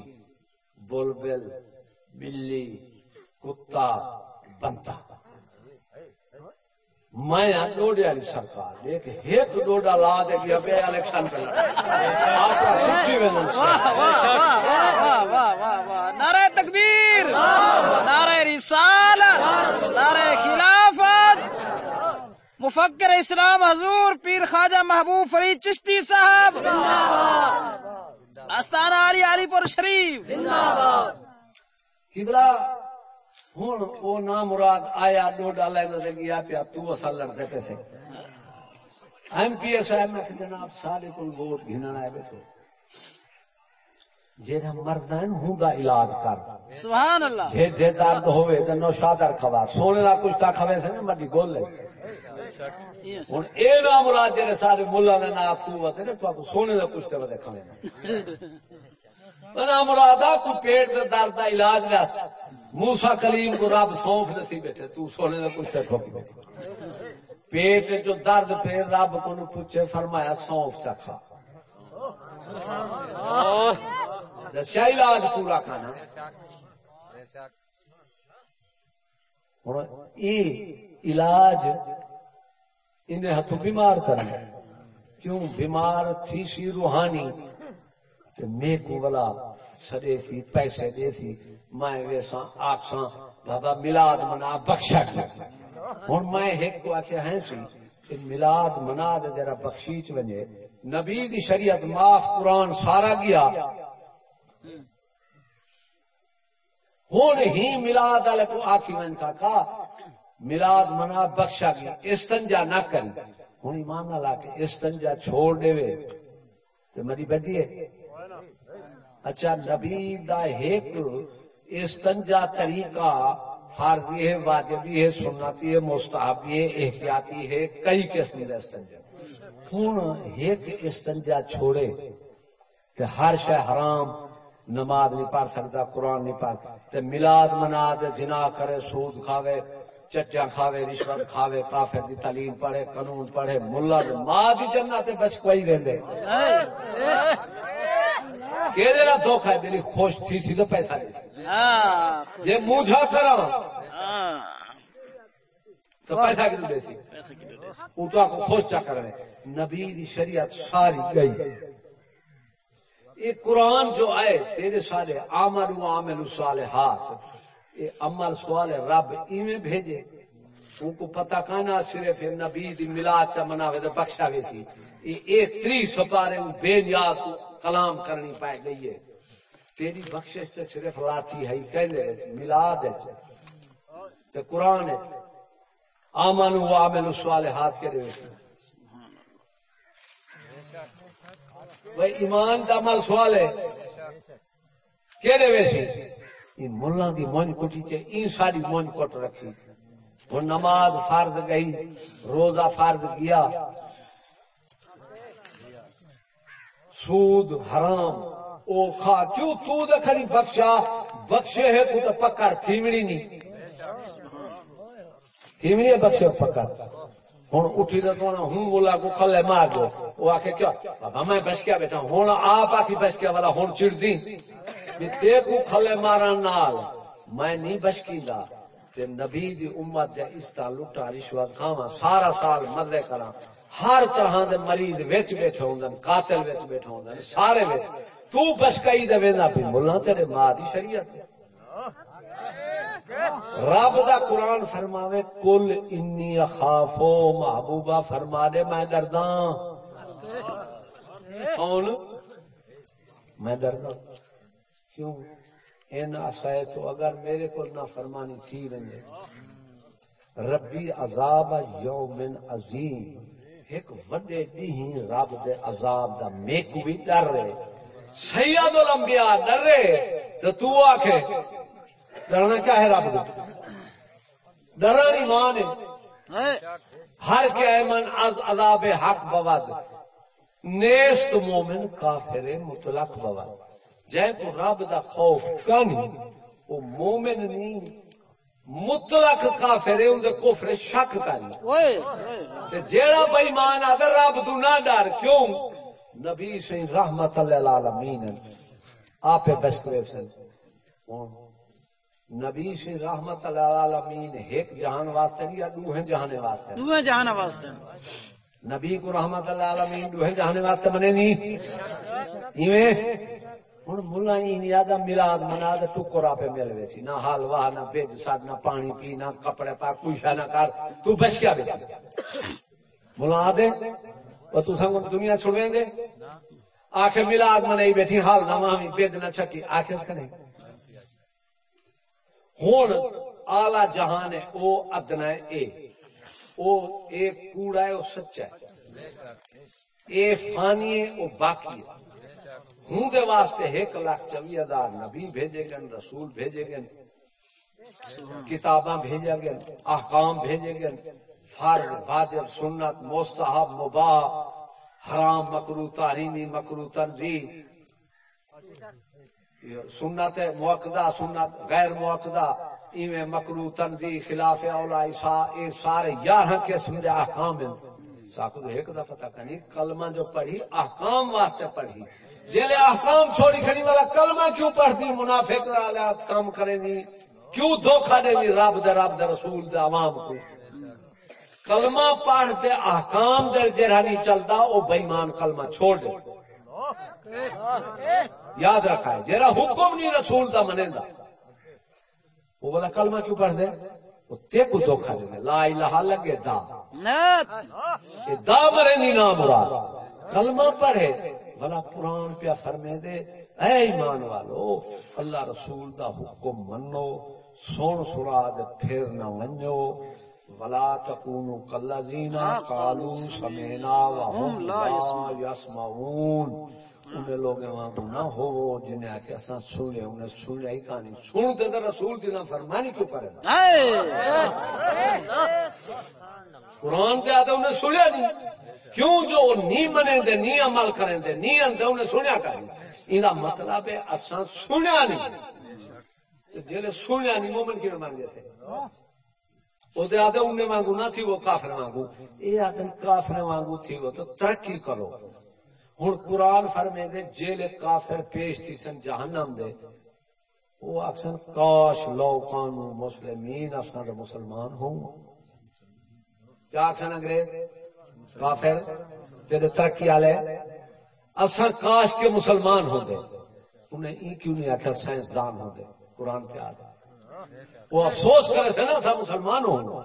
بلبل بلی کتا بنتا۔ میں ڈوڈے والی سرکار ایک ایک ڈوڈا لا دے گی ابے الیکشن پہ نعرہ تکبیر نعرہ رسالت نعرہ خلافت مفکر اسلام حضور پیر خواجہ محبوب فرید چشتی صاحب۔ استانہ علی علی پور شریف۔ قبلہ ہوں وہ نام مراد آیا ڈوڈا لینا دے گیا پیا تو اصل لڑتے پہ سے ایم پی میں جناب سارے کو ووٹ گھننا ہے بیٹھو۔ جیڑا مرد ہے ہوں دا علاج کر۔ سبحان اللہ۔ جے جے درد ہوئے تے نو شادر کھوا۔ سونے دا کچھ تا کھوے سے مڈی گول لے۔ ہن اے نام مراد جڑے سارے مولا نے نات کو وتے تو سونے دا کچھ تے ودے کھوے نام مراد کو پیٹ دے درد دا علاج رس موسا کلیم کو رب سونف نسی بیٹھے تو سونے کا کچھ دیکھو پیٹ جو درد پہ رب کو پوچھے، فرمایا سونف چکھا دسیا علاج پورا کھانا۔ علاج انہیں ہاتھوں بیمار کرنا کیوں؟ بیمار تھی سی روحانی۔ میرے کو بلا سڑے سی، پیسے دے سی۔ میں ویسا آخسا بابا ملاد منا، بخشا ہوں میں ایک کو آخیا ہے سی کہ ملاد منا دے، جرا بخشیچ ونجے۔ نبی دی شریعت معاف قرآن سارا گیا۔ ہوں ہی ملاد والے کو آخی من کا ملاد منا بخشا گیا، استنجا نہ کری۔ ہوں ایمان لا کے استنجا چھوڑ دے تو مری بدی ہے۔ اچھا نبی دا ایک استنجا طریقہ فرضی ہے واجبی ہے، سنتی ہے، مستحبی ہے، احتیاطی ہے، کئی قسم کا استنجا۔ ہوں ایک استنجا چھوڑے۔ تو ہر شہ حرام، نماز نہیں پڑھ سکتا قرآن نہیں پڑھ۔ تے ملاد منا دے جنا کرے، سود کھاوے۔ چٹیاں کھاوے، رشوت کھاوے، کافر دی تعلیم پڑھے، قانون پڑھے، ملا دے، ماں دی جنت بس کوئی ویندے۔ کہ دینا دھوکھا ہے؟ میری خوش تھی تھی تو پیسہ نہیں ہاں جے موجھا کرا تو پیسہ کتنے دے سی؟ پیسے تو کو خوش چا کرنے نبی دی شریعت ساری گئی۔ یہ قرآن جو آئے، تیرے سارے عامل و عامل صالحات یہ عمل سوال ہے، رب ایویں بھیجے۔ ان کو پتہ کانا صرف نبی دی ملاد چا مناوے دے بخشا گئی تھی۔ یہ ایک تری سپارے ان بے نیاز کو کلام کرنی پائے گئی ہے۔ تیری بخشش تے صرف لاتی ہے کہنے ملاد ہے۔ تے قرآن ہے۔ آمن و عامل صالحات کے دے بھائی، ایمان کا عمل سوال ہے۔ کہڑے ویسی یہ ملا دی مونج کٹی تے این ساری مونج کٹ رکھی۔ وہ نماز فرض گئی، روزہ فرض کیا سود حرام او کھا کیوں تو دے کھڑی بخشا؟ بخشے ہے کو تو تے پکڑ تھیمڑی نہیں تھیمڑی ہے بخشے پکڑ ہوں اٹھی تو تو ہوں بولا کو کھلے مار دو۔ وہ آخ کیا؟ بابا میں بس کیا بیٹھا ہوں۔ آپ آخی بس کیا والا ہوں چڑ دی۔ تے کو کھلے مارن نال، میں نہیں بچ تے نبی دی امت دے اس تا لٹا رشوت کھاواں، سارا سال مزے کراں۔ ہر طرح دے مریض وچ بیٹھے ہوندن، قاتل وچ بیٹھے ہوندن، سارے وچ۔ تو بس کئی دے ویندا پی مولا تیرے ماں دی شریعت رب دا قرآن فرماوے کل انی اخافو محبوبہ، فرما دے میں ڈردا۔ کون؟ میں ڈردا۔ کیوں؟ ان آسائے تو اگر میرے کو نہ فرمانی تھی رہے ربی عذاب یوم عظیم۔ ایک وڈے ڈیہی رب دے عذاب دا میک بھی ڈر رہے۔ سید الانبیاء ڈر رہے۔ تو تو آکھے، ڈرنا چاہے رب دے۔ ڈرنا نہیں ماں ہر کے من از عذاب حق بواد۔ نیست مومن کافر مطلق بواد۔ جے کو رب دا خوف کانی وہ مومن نہیں مطلق کافر ہے اندے کفر شک تے جیڑا بے ایمان آدھر رب تو نہ ڈر کیوں؟ نبی سے رحمت اللہ العالمین آپ بس کرے سن۔ نبی سے رحمت اللہ العالمین ایک جہان واسطے نہیں یا دوہیں جہان واسطے؟ دوے جہان واسطے۔ نبی کو رحمت اللہ العالمین دوہیں جہان واسطے بنے نہیں ایویں؟ ہن ملا این یادا منا دے ٹکرا پہ مل وے سی، نہ حلوا نہ بیج ساد نہ پانی پی، نہ کپڑے پا، کوئی نہ کر، تو بچ کیا ملا دے تو سنگ دنیا چھوڑیں گے آخر میلاد منائی بیٹھی، حال نہ مامی بیج نہ چھٹی آخر نہیں ہوں آلہ جہان ہے وہ ادنا ہے اے وہ کوڑا ہے وہ سچا ہے۔ اے فانی ہے وہ باقی ہے۔ ہوں دے واسطے ایک لاکھ چوی ہزار نبی بھیجے گئے رسول بھیجے گئے کتاباں بھیجے گئے احکام بھیجے گئے فرض واجب سنت، مستحب، مباح، حرام مکرو تحریمی مکرو تنظیم سنت موقدہ سنت غیر موقدہ ایویں مکرو تنظیم خلاف اولا اے سارے یارہ قسم دے احکام ہیں۔ ساکو ایک دفعہ تک نہیں، کلمہ جو پڑھی، احکام واسطے پڑھی۔ جیلے احکام چھوڑی کھڑی والا کلمہ کیوں پڑھتی منافق والا کام کریں گی کیوں دھوکھا دیں گی رب دے رب دے رسول دے عوام کو۔ کلمہ پڑھ دے احکام دے جرا نہیں چلتا وہ بےمان کلمہ چھوڑ دے۔ یاد رکھا ہے جرا حکم نہیں رسول دا منے دا۔ وہ بولا کلمہ کیوں پڑھ دے؟ وہ تے کو دھوکھا دے دے۔ لا الہ لگے دا۔ دا مرے نہیں نام مراد کلمہ پڑھے۔ بلا قرآن پیا فرمے دے اے ایمان والو اللہ رسول دا حکم منو سن سنا دے پھر نہ ونجو ولا تکونو کالذین قالوا سمعنا وهم لا يسمعون انہیں لوگ وہاں نہ ہو جنہیں سن انہیں سن کہانی تو رسول کیوں کرے قرآن کے آتے انہیں سنیا نہیں۔ کیوں جو نہیں منے دے نہیں عمل کریں دے نہیں انتے انہیں سنیا کریں یہ مطلب ہے اصا سنیا نہیں۔ تے جلے سنیا نہیں، مومن کی بن گئے تھے وہ آدھے انہیں وانگو نہ تھی، وہ کافر وانگو یہ آدھے کافر وانگو تھی، وہ تو ترقی کرو۔ ہوں قرآن فرمے دے جیل کافر پیش تھی سن جہنم دے، وہ اکثر کاش لو قانون مسلمین اصلا تو مسلمان ہوں۔ کیا آخر انگریز؟ کافر تیرے ترقی والے اصل کاش کے مسلمان ہوں گے، انہیں ای کیوں نہیں آخر سائنسدان ہوں گے؟ قرآن پہ آ وہ افسوس کرے تھے نا تھا مسلمان ہوں۔ گا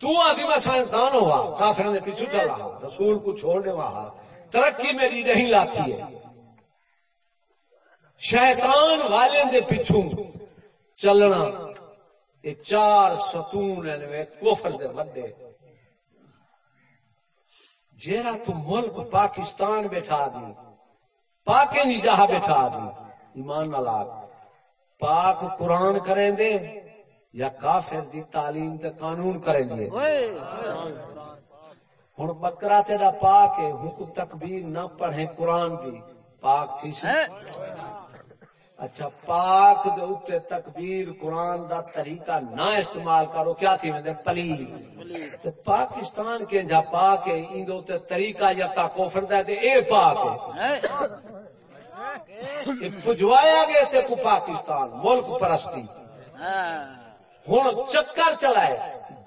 تو آدمی میں سائنسدان ہوا کافر نے پیچھو چل رہا، رسول کو چھوڑنے وہاں۔ ترقی میری نہیں لاتی ہے۔ شیطان والے دے پچھو چلنا، یہ چار ستون کوفر دے بڑے جیرا تو ملک پاکستان بیٹھا دی پاک جہاں بیٹھا دی ایمان لاگ پاک قرآن کریں دے یا کافر دی تعلیم تے قانون کریں دے؟ ہوں بکرا تیرا پاک ہے کو تکبیر نہ پڑھے قرآن دی۔ پاک تھی سی۔ اچھا پاک دے اتنے تکبیر قرآن دا طریقہ نہ استعمال کرو کیا تھی میں پلی پاکستان کے جا پاک ہے ان دے طریقہ یا تا کوفر دے دے اے پاک ہے۔ پجوایا گیا تے کو پاکستان ملک پرستی۔ ہوں چکر چلائے۔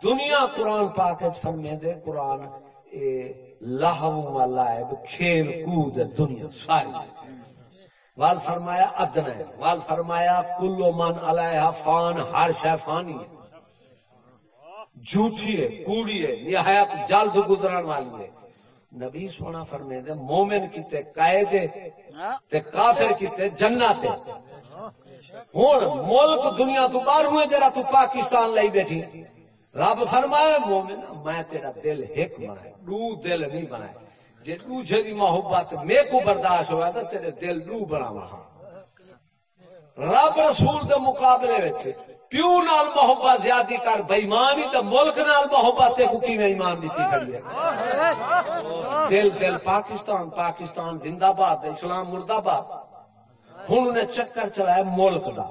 دنیا قرآن پاک فرمے دے قرآن لہو لائب کھیل کود دنیا ساری۔ وال فرمایا ادن ہے وال فرمایا کلو من علیہ فان ہر شہ فانی ہے۔ جھوٹھی ہے کوڑی ہے نہایت جلد گزرن والی ہے۔ نبی سونا فرمے دے مومن کیتے قائدے تے کافر کیتے جنت ہوں ملک دنیا تو باہر ہوئے، جرا تو پاکستان لائی بیٹھی۔ رب فرمایا مومن، میں تیرا دل ایک بنایا دو دل نہیں بنایا جی تو جی محبت میں کو برداشت ہوا تو تیرے دل دو بنا رب رسول دے مقابلے پیو نال محبت زیادہ کر بےمان ہی تو ملک نال محبت کو کی میں ایمان دیتی کھڑی ہے؟ دل دل، پاکستان پاکستان، زندہ باد، اسلام مرد آباد ہوں انہیں چکر چلایا ملک دا۔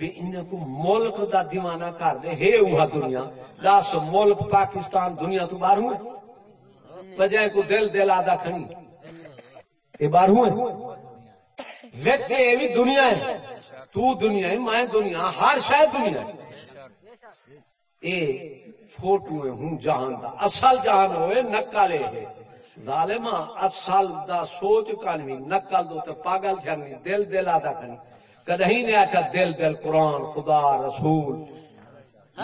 کا کو ملک دا دیوانہ کر دے، ہے وہ دنیا۔ دس ملک پاکستان دنیا تو باہر ہوئے۔ بجائے کو دل دل آدھا کھنی۔ یہ باہر ہوئے۔ ویچے یہ بھی دنیا ہے۔ تو دنیا ہے، میں دنیا، ہر شاید دنیا ہے۔ اے فوٹو ہوں جہان دا، اصل جہان ہوئے نکالے ہے۔ ظالمہ، اصل دا سوچ کانوی نکل دو تو پاگل جنگی دل دل آدھا کھنی کدی نے آخر دل دل قرآن، خدا، رسول،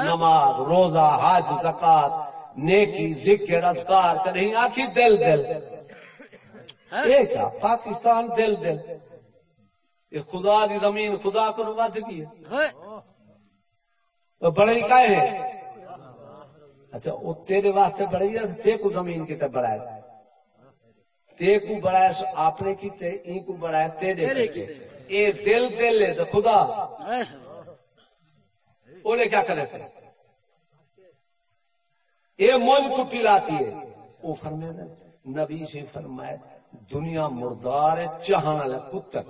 نماز، روزہ، حج، زکات، نیکی، ذکر، اذکار کدی آخی دل دل۔ اے ایک پاکستان دل دل۔ یہ خدا دی زمین خدا کو ود کی بڑے کا ہے اچھا وہ تیرے واسطے تے کو زمین کتنے بڑا ہے۔ تے کو بڑا ہے آپ نے کیتے این کو بڑا ہے تیرے کیتے اے دل دل ہے تو خدا۔ انہیں کیا کرے تھے؟ یہ من کٹی لاتی ہے۔ وہ فرمے نبی سے فرمائے دنیا مردار ہے چاہنے والا کتر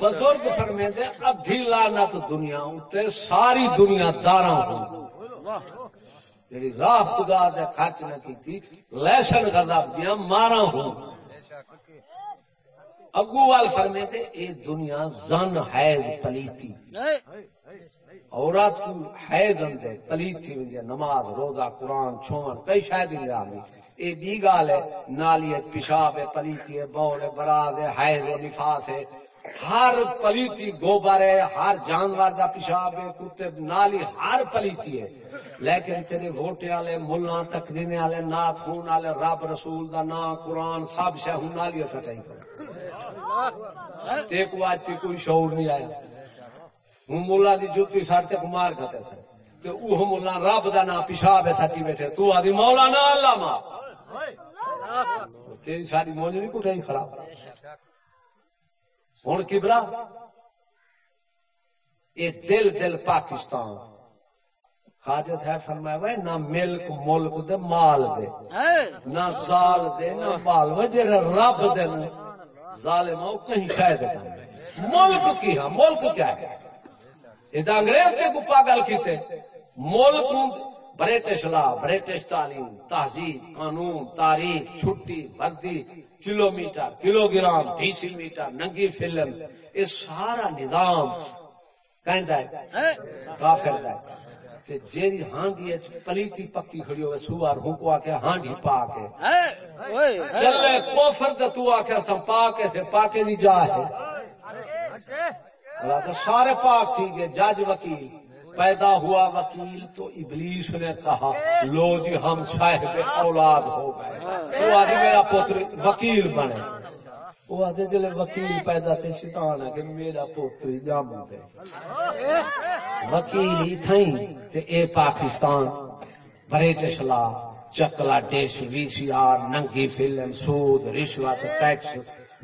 بزرگ فرمے ادھی لانا دنیا اتنے ساری دنیا دارا جی راہ خدا دے خرچ نہ کی لہسن غضب دیا مارا ہوں۔ اگو وال فرمے اے دنیا زن حیض پلیتی۔ عورت کو حیض اندے، پلیتی ہوئی نماز، روزہ، قرآن چھوان کئی شاید نہیں رہا۔ اے بی گال ہے، نالیت، پیشاب ہے پلیتی ہے بول ہے براد ہے حیض و نفاس ہے۔ ہر پلیتی گوبر ہے، ہر جانور دا پیشاب ہے، کتے، نالی، ہر پلیتی ہے۔ لیکن تیرے ووٹے والے ملا تقرینے والے، نات خون والے، رب رسول دا نا قرآن، سب شہ نالی سٹائی کرے تے کو آج تے کوئی شعور نہیں آیا۔ ہوں ملا دی جوتی سڑ تے مار کھتے تھے۔ تے اوہ ملا رب دا نا پیشاب ہے، سٹی بیٹھے۔ تو آدھی مولا نا اللہ ماں تیری ساری موج نہیں کٹائی کھڑا ہوں کبرا یہ دل دل پاکستان۔ خاجت ہے فرمایا بھائی نہ ملک ملک دے مال دے، نہ زال دے، نہ مال۔ وہ جڑا رب دے ظالم ہو کہیں شاید ملک کی ہاں ملک کیا ہے؟ یہ تو انگریز کے کو پاگل کیتے۔ ملک برٹش لا، برٹش تعلیم، تہذیب، قانون، تاریخ، چھٹی وردی kilometre kilogram decimetre, ننگی فلم، یہ سارا نظام کہندا ہے، کافر دا تے ہانڈی پلیتی پکی کھڑی ہوے سوار آ کے ہانڈی پا کے اوئے چلے کوفر تے تو سم پا کے تے پا کے دی جا ہے۔ اللہ سارے پاک تھی گئے جج وکیل۔ پیدا ہوا وکیل تو ابلیس نے کہا، لو جی ہم صاحب اولاد ہو گئے۔ تو آدھی جی، میرا پوتر وکیل بنے۔ وہ آدھے جی، جلے وکیل پیدا تے شیطان ہے کہ میرا پوتری جام دے وکیل ہی تھیں، تے اے پاکستان بریٹش لا، چکلا، ڈیش، وی سی آر، ننگی فلم، سود، رشوت، ٹیکس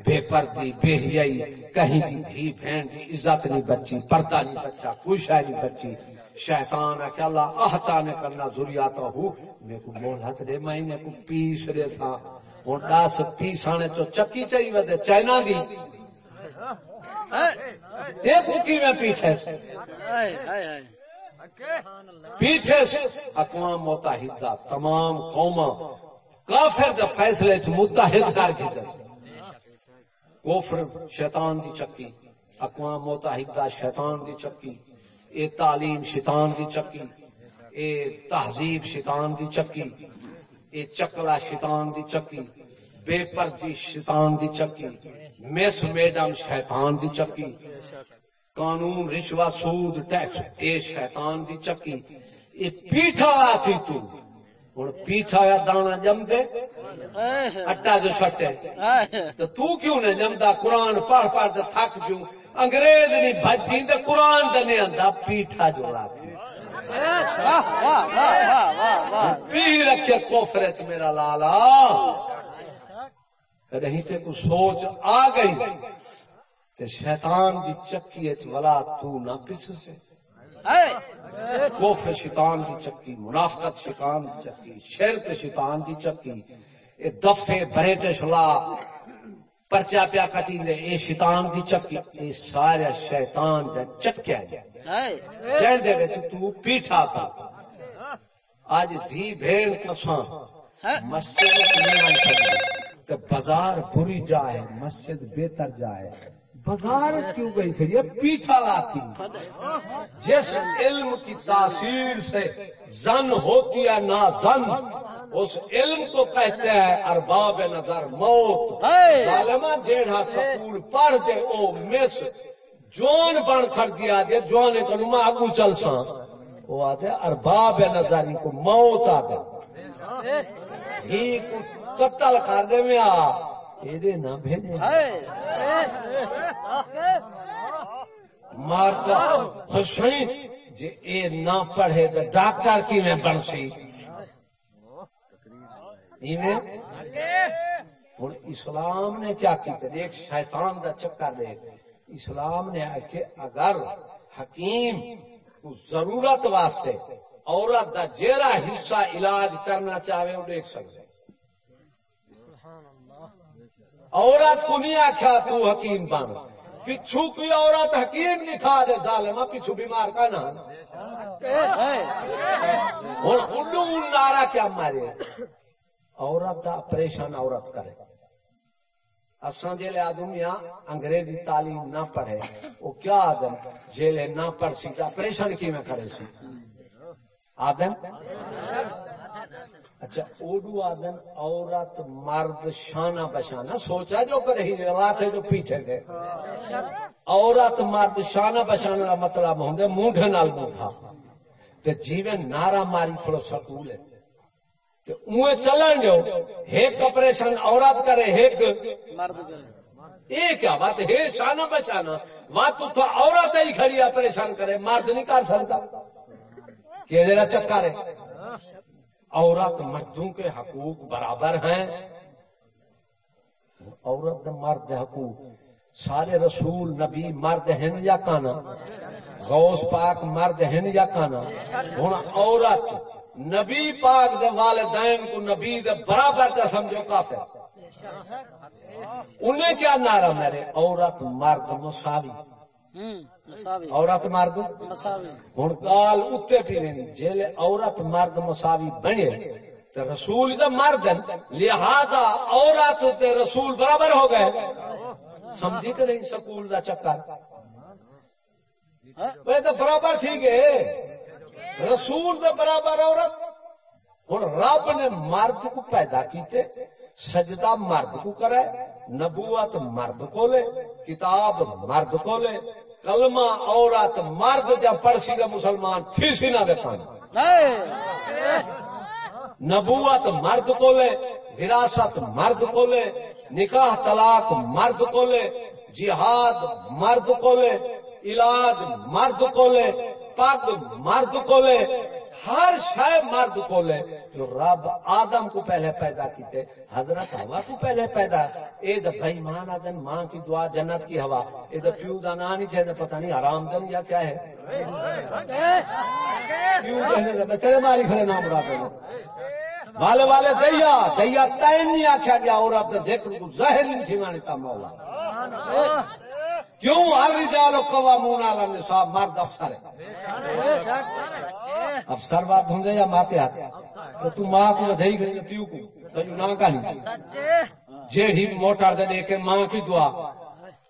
بے پردی، بے حیائی، کہیں دی دھی بہن دی عزت نہیں بچی، پردہ نہیں بچا، کوئی شے نہیں بچی۔ شیطان ہے کہ اللہ احتا نے کرنا ضروریات ہو۔ میں کو مہلت دے، میں نے کو پیس رے تھا ہن دس پیسانے تو چکی چاہیے ودے چائنا دی۔ ہے تے کو کی میں پیٹھے سے۔ ہے پیٹھے سے۔ اقوام متحدہ، تمام قوما کافر دے فیصلے چ متحد کر کے دس۔ کفر شیطان دی چکی، اقوام متحدہ شیطان دی چکی، اے تعلیم شیطان دی چکی، اے تہذیب شیطان دی چکی، اے چکلا شیطان دی چکی، بے پردی شیطان دی چکی، مس میڈم شیطان دی چکی، قانون رشوت سود ٹیکس، اے شیطان دی چکی، اے پیٹھا آتی تو۔ ہوں پیٹھا یا دانا جم دے اٹا جو چھٹے ہے تو تو کیوں نے جمدا؟ قرآن پڑھ پڑھ تے تھک جوں۔ انگریز نہیں بھجی تے قرآن دے نہیں آندا، پیٹھا جو راتی واہ پی رکھے کوفر چ میرا لالا۔ رہی تے کو سوچ آ گئی، تے شیطان دی چکی اچ ولا تو نہ پس سے ہے کوفر شیطان دی چکی منافقت شیطان دی چکی شرک شیطان دی چکی اے دفے بریٹش لا پرچا پیا کٹی لے اے شیطان دی چکی اے سارا شیطان دا چکیا جائے دے وچ تو پیٹھا تھا۔ اج دھی بھیڑ کساں مسجد وچ نہیں آن سکدی تے بازار بری جائے مسجد بہتر جائے۔ بازار کیوں گئی پھر یہ پیٹھا لاتی۔ جس علم کی تاثیر سے زن ہوتی ہے نا زن اس علم کو کہتے ہیں ارباب نظر موت۔ ہے ظالما جیڑا سکول پڑھ دے او مس۔ جوان بن کر دیا دے جوانے کو میں اگو چل سا وہ آتے ارباب نظری کو موت آ ہی کو قتل کر دے میں آ نہ بھیجے مارتا جے اے نہ پڑھے تو ڈاکٹر کی میں بن سی ہوں اسلام نے کیا کیا ایک شیطان دا چکر دے اسلام نے آ کہ اگر حکیم ضرورت واسطے عورت دا جیڑا حصہ علاج کرنا چاہے وہ دیکھ سکتے عورت کو نہیں آخیا تو حکیم بن۔ پچھو کوئی عورت حکیم نہیں تھا، دے ظالما پچھو بیمار کا نہ ہے ہوں الو نارا کیا مارے۔ عورت دا آپریشن عورت کرے۔ اساں جیلے آدم یا انگریزی تعلیم نہ پڑھے۔ وہ کیا آدم؟ جیلے نہ پڑھ سی تو آپریشن کی میں کرے سی؟ آدم؟ اچھا اردو آدم عورت مرد شانہ بشانہ سوچا جو کرے ہی روات ہے جو پیٹھے تھے عورت مرد شانہ بشانہ کا مطلب ہوں مونڈے نال مونڈا تے جیویں نارا ماری کھڑو سکول ہے۔ تے اوے چلن جو ایک آپریشن عورت کرے ایک مرد کرے۔ یہ کیا بات ہے؟ شانہ بشانہ وہاں تو تھا عورت ہی کھڑی آپریشن کرے مرد نہیں کر سکتا۔ کہ ذرا چکر ہے؟ عورت مردوں کے حقوق برابر ہیں۔ عورت مرد حقوق۔ سارے رسول نبی مرد ہیں یا کانا؟ غوث پاک مرد ہیں یا کانا؟ ہوں عورت نبی پاک دے والدین کو نبی دے برابر کا سمجھو کافر۔ انہیں کیا نعرہ میرے؟ عورت مرد مساوی مساوی۔ عورت مرد؟ مساوی۔ ہوں گال اتنے پی رہی جیلے عورت مرد مساوی بنے۔ تو رسول دا مرد لہذا عورت تے رسول برابر ہو گئے۔ سمجھی کہ نہیں سکول دا چکر؟ ہاں؟ تو برابر تھی گئے۔ رسول دے برابر عورت۔ ہوں رب نے مرد کو پیدا کیتے۔ سجدہ مرد کو کرے نبوت مرد کو لے کتاب مرد کو لے کلمہ عورت مرد جب پڑسی کا مسلمان تھی سی نہ دیکھانا نبوت مرد کو لے وراثت مرد کو لے نکاح طلاق مرد کو لے جہاد مرد کو لے علاج مرد کو لے پگ مرد کو لے ہر شے مرد کو لے جو رب آدم کو پہلے پیدا کیتے، حضرت ہوا کو پہلے پیدا، اے دا بھائی مان آدن ماں کی دعا جنت کی ہوا، اے دا پیو دا نا نہیں چاہتے پتہ نہیں حرام دن یا کیا ہے۔ پیو کہنے دے بچے ماری کھڑے نام رابے والے والے دیا دیا تین نہیں آخیا گیا، اور اب ذکر کو ظاہر نہیں تھی مانی مولا۔ کیوں ہر رجال و قوامون علی النساء مرد افسر ہے افسر بات ہوں یا ماتے آتے تو تو ماں کو دہی گئی پیو کو؟ تو نہ کہانی جیڑی موٹر دے لے کے ماں کی دعا۔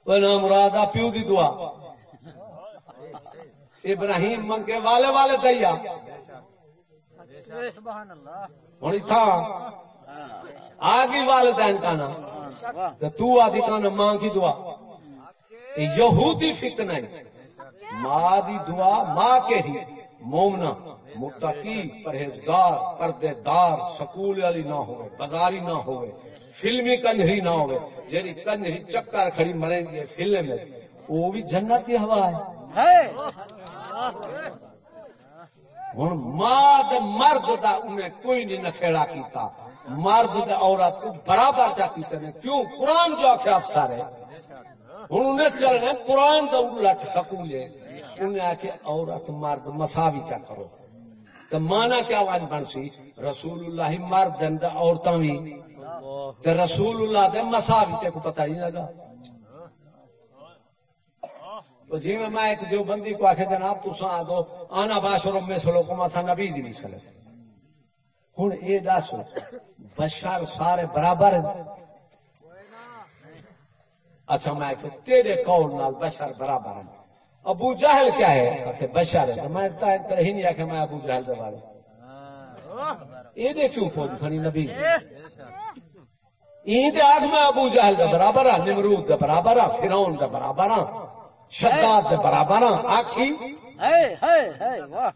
وہ نام مراد پیو دی دعا۔ ابراہیم منگے والے والے دیا سبحان اللہ ہوں اتھا۔ آ گئی والدین کا نا تو آدھی کا نا ماں کی دعا۔ یہودی فتنہ ہے۔ ماں دی دعا ماں کے ہی۔ مومنا متقی پرہیزگار پردے دار سکول والی نہ ہوئے بازاری نہ ہوئے فلمی کنجری نہ ہوئے۔ جیڑی کنجری چکر کھڑی مریں گے فلم میں وہ بھی جنت کی ہوا ہے۔ ہوں ماں دے مرد دا انہیں کوئی نہیں نکھےڑا کیتا۔ مرد دے عورت کو برابر چا کیتے نے کیوں؟ قرآن جو آخیا افسر ہے ہوں انہیں چلنا قرآن دا الٹ سکولے انہیں آخیا عورت مرد مساوی کیا کرو۔ تو مانا کیا آواز بن سی؟ رسول اللہ مرد دن دا عورتاں بھی۔ تے رسول اللہ دے مساوی تے کو پتہ ہی لگا۔ تو جی میں ایک جو بندی کو آخر جناب تو سا دو آنا باشر میں سلو کو ماسا نبی دی بھی سلے ہوں یہ دس بشر سارے برابر ہیں۔ اچھا میں کہ تیرے قول نال بشر برابر ہیں؟ ابو جہل کیا ہے؟ کہ بشر ہے۔ میں تا کر ہی نہیں آخر میں ابو جہل دے بارے۔ یہ دے کیوں پہنچ کھڑی نبی؟ این دے آگ میں ابو جہل دے برابر ہاں نمرود دے برابر ہاں فرعون دے برابر ہاں شداد دے برابر ہاں۔ آخی ہے ہے ہے واہ۔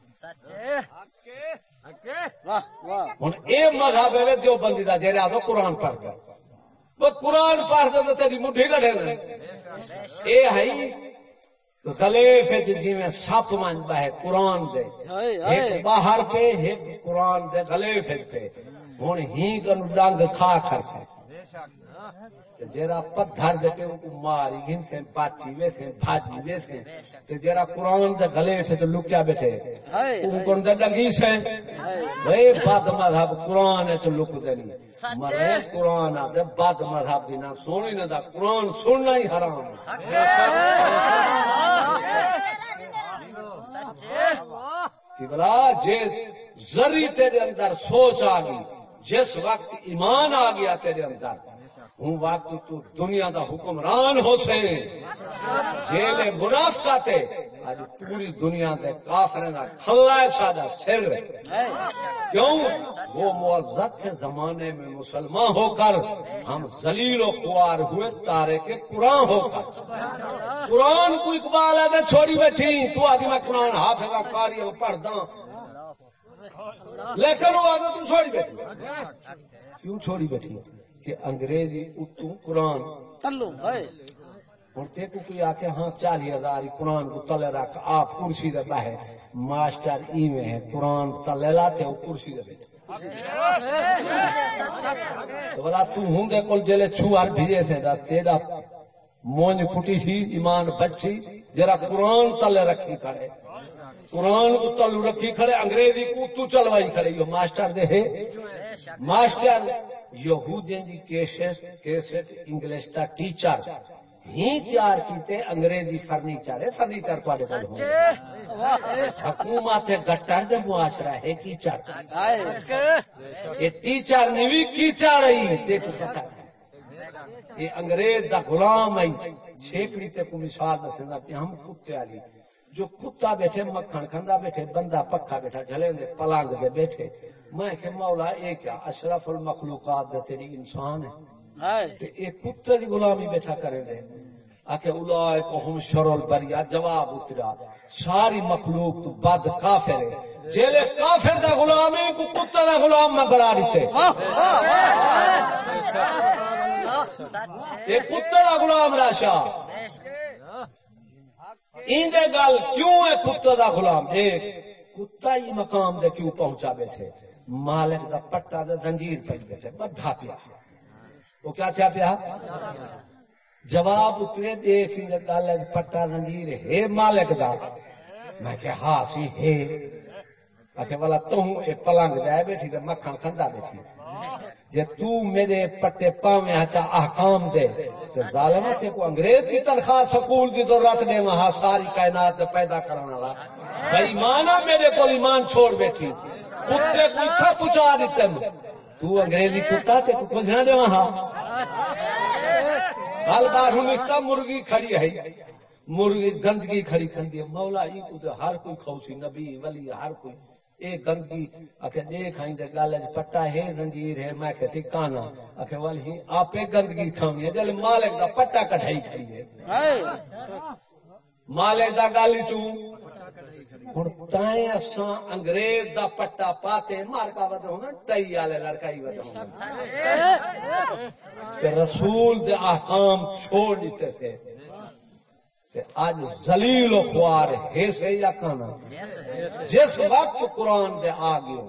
واہ واہ۔ ہوں یہ مذہب ہے جو بندی کا جہاں آدھو قرآن پڑھتا وہ قرآن پڑھتا تو تیری مٹھی کٹے گا یہ ہے خلیف جی میں سپ منتا ہے قرآن دے۔ ایک باہر پہ ایک قرآن دے خلیف پہ ہوں ہی کن ڈنگ کھا کر سے جرا پتھر دے پہ کو ماری سے بھاجی ویسے تے جرا قرآن دے گلے سے لکیا بیٹھے ان دے ڈنگی سے بد مذہب قرآن لک دے نہیں مرے قرآن دے بد مذہب دی نہ سونی نہ دا قرآن سننا ہی حرام بلا جے ذری تیرے اندر سوچ آ گئی جس وقت ایمان آ گیا تیرے اندر ہوں وقت تو دنیا دا حکمران ہو سے جیل منافقہ تے، آج پوری دنیا دے کافر نہ کھلا ہے سادہ سر۔ کیوں؟ وہ معزت کے زمانے میں مسلمان ہو کر، ہم ذلیل و خوار ہوئے، تارے کے قرآن ہو کر۔ قرآن کو اقبال ہے چھوڑی بیٹھی، تو آدھی میں قرآن حافظ کاری ہوں پڑھتا لیکن وہ چھوڑی بیٹھی کیوں چھوڑی بیٹھی کہ انگریزی اتو قرآن۔ تلو ہوں کوئی آ کے ہاں چالی ہزار قرآن کو تلے رکھ آپ کرسی دے ماسٹر ای میں ہے قرآن تلے لاتے وہ کرسی دے بیٹھے۔ تو بلا تو ہوں دے کول جلے چھوار بھیجے سے دا تیرا مونج کٹی سی ایمان بچی جرا قرآن تلے رکھی کھڑے۔ قرآن تلو رکھی کھڑے، انگریزی کو چلوائی کھڑے، یہ ماسٹر دے ہے ماسٹر یہودیں دی کیسٹ کیسٹ انگلش دا ٹیچر۔ ہی تیار کیتے انگریزی فرنیچر۔ ہے فرنیچر پاڑے کل ہوں حکومت گٹر دے معاشرہ ہے کیچر یہ ٹیچر نہیں بھی کیچر رہی دیکھ پتہ یہ انگریز دا غلام آئی چھیکڑی تے کو مثال دسندا کہ ہم کتے والی۔ جو کتا بیٹھے مکھن کھندا بیٹھے بندہ پکھا بیٹھا جھلے دے پلنگ دے بیٹھے میں کہ مولا اے کیا اشرف المخلوقات دے تیری انسان ہے تے اے کتے دی غلامی بیٹھا کرے دے آکے اولائک ہم شر البریا جواب اترا ساری مخلوق تو بد کافر ہے جیلے کافر دا غلام ہے کو کتا دا غلام میں بڑا دیتے یہ کتے دا غلام راشا این گل کیوں ہے کتے دا غلام؟ ایک کتا ہی مقام دے کیوں پہنچا بیٹھے؟ مالک دا پٹا دے زنجیر پہ بیٹھے بدھا پیا۔ وہ کیا تھا پیا؟ جواب اترے دیکھ سی گل پٹا زنجیر ہے مالک دا۔ میں کہ ہاں سی ہے۔ آخر والا توں اے پلنگ جائے بیٹھی تے مکھن کھندا بیٹھی۔ جے تو میرے پٹے پاویں اچا احکام دے، تے ظالم تے کو انگریز کی تنخواہ سکول دی ضرورت دے وہاں ساری کائنات پیدا کرنے والا۔ بھائی مانا میرے کو ایمان چھوڑ بیٹھی۔ کتے کو تھا اچھا پچا دیتے تو انگریزی کتا تے کو کچھ نہ دے وہاں۔ ہل بار ہوں اس مرغی کھڑی ہے۔ مرغی گندگی کھڑی کھندی ہے۔ مولا ای کو ہر کوئی کھوسی نبی، ولی، ہر کوئی۔ اے گندگی اکھے دیکھ آئیں دے گالے جی پٹا ہے زنجیر ہے میں کہتی کانا اکھے والی آپ گندگی کھامی ہے جل مالک دا پٹا کٹھائی کھڑی ہے۔ مالک دا گالی چوں؟ ہن تائیں اساں انگریز دا پٹا پاتے مار کا ود ہونا ٹئی والے لڑکائی ود ہونا۔ کہ رسول دے احکام چھوڑ دیتے تھے۔ آج زلیل و خوار ہے یا کانا؟ جس وقت قرآن دے آ گئے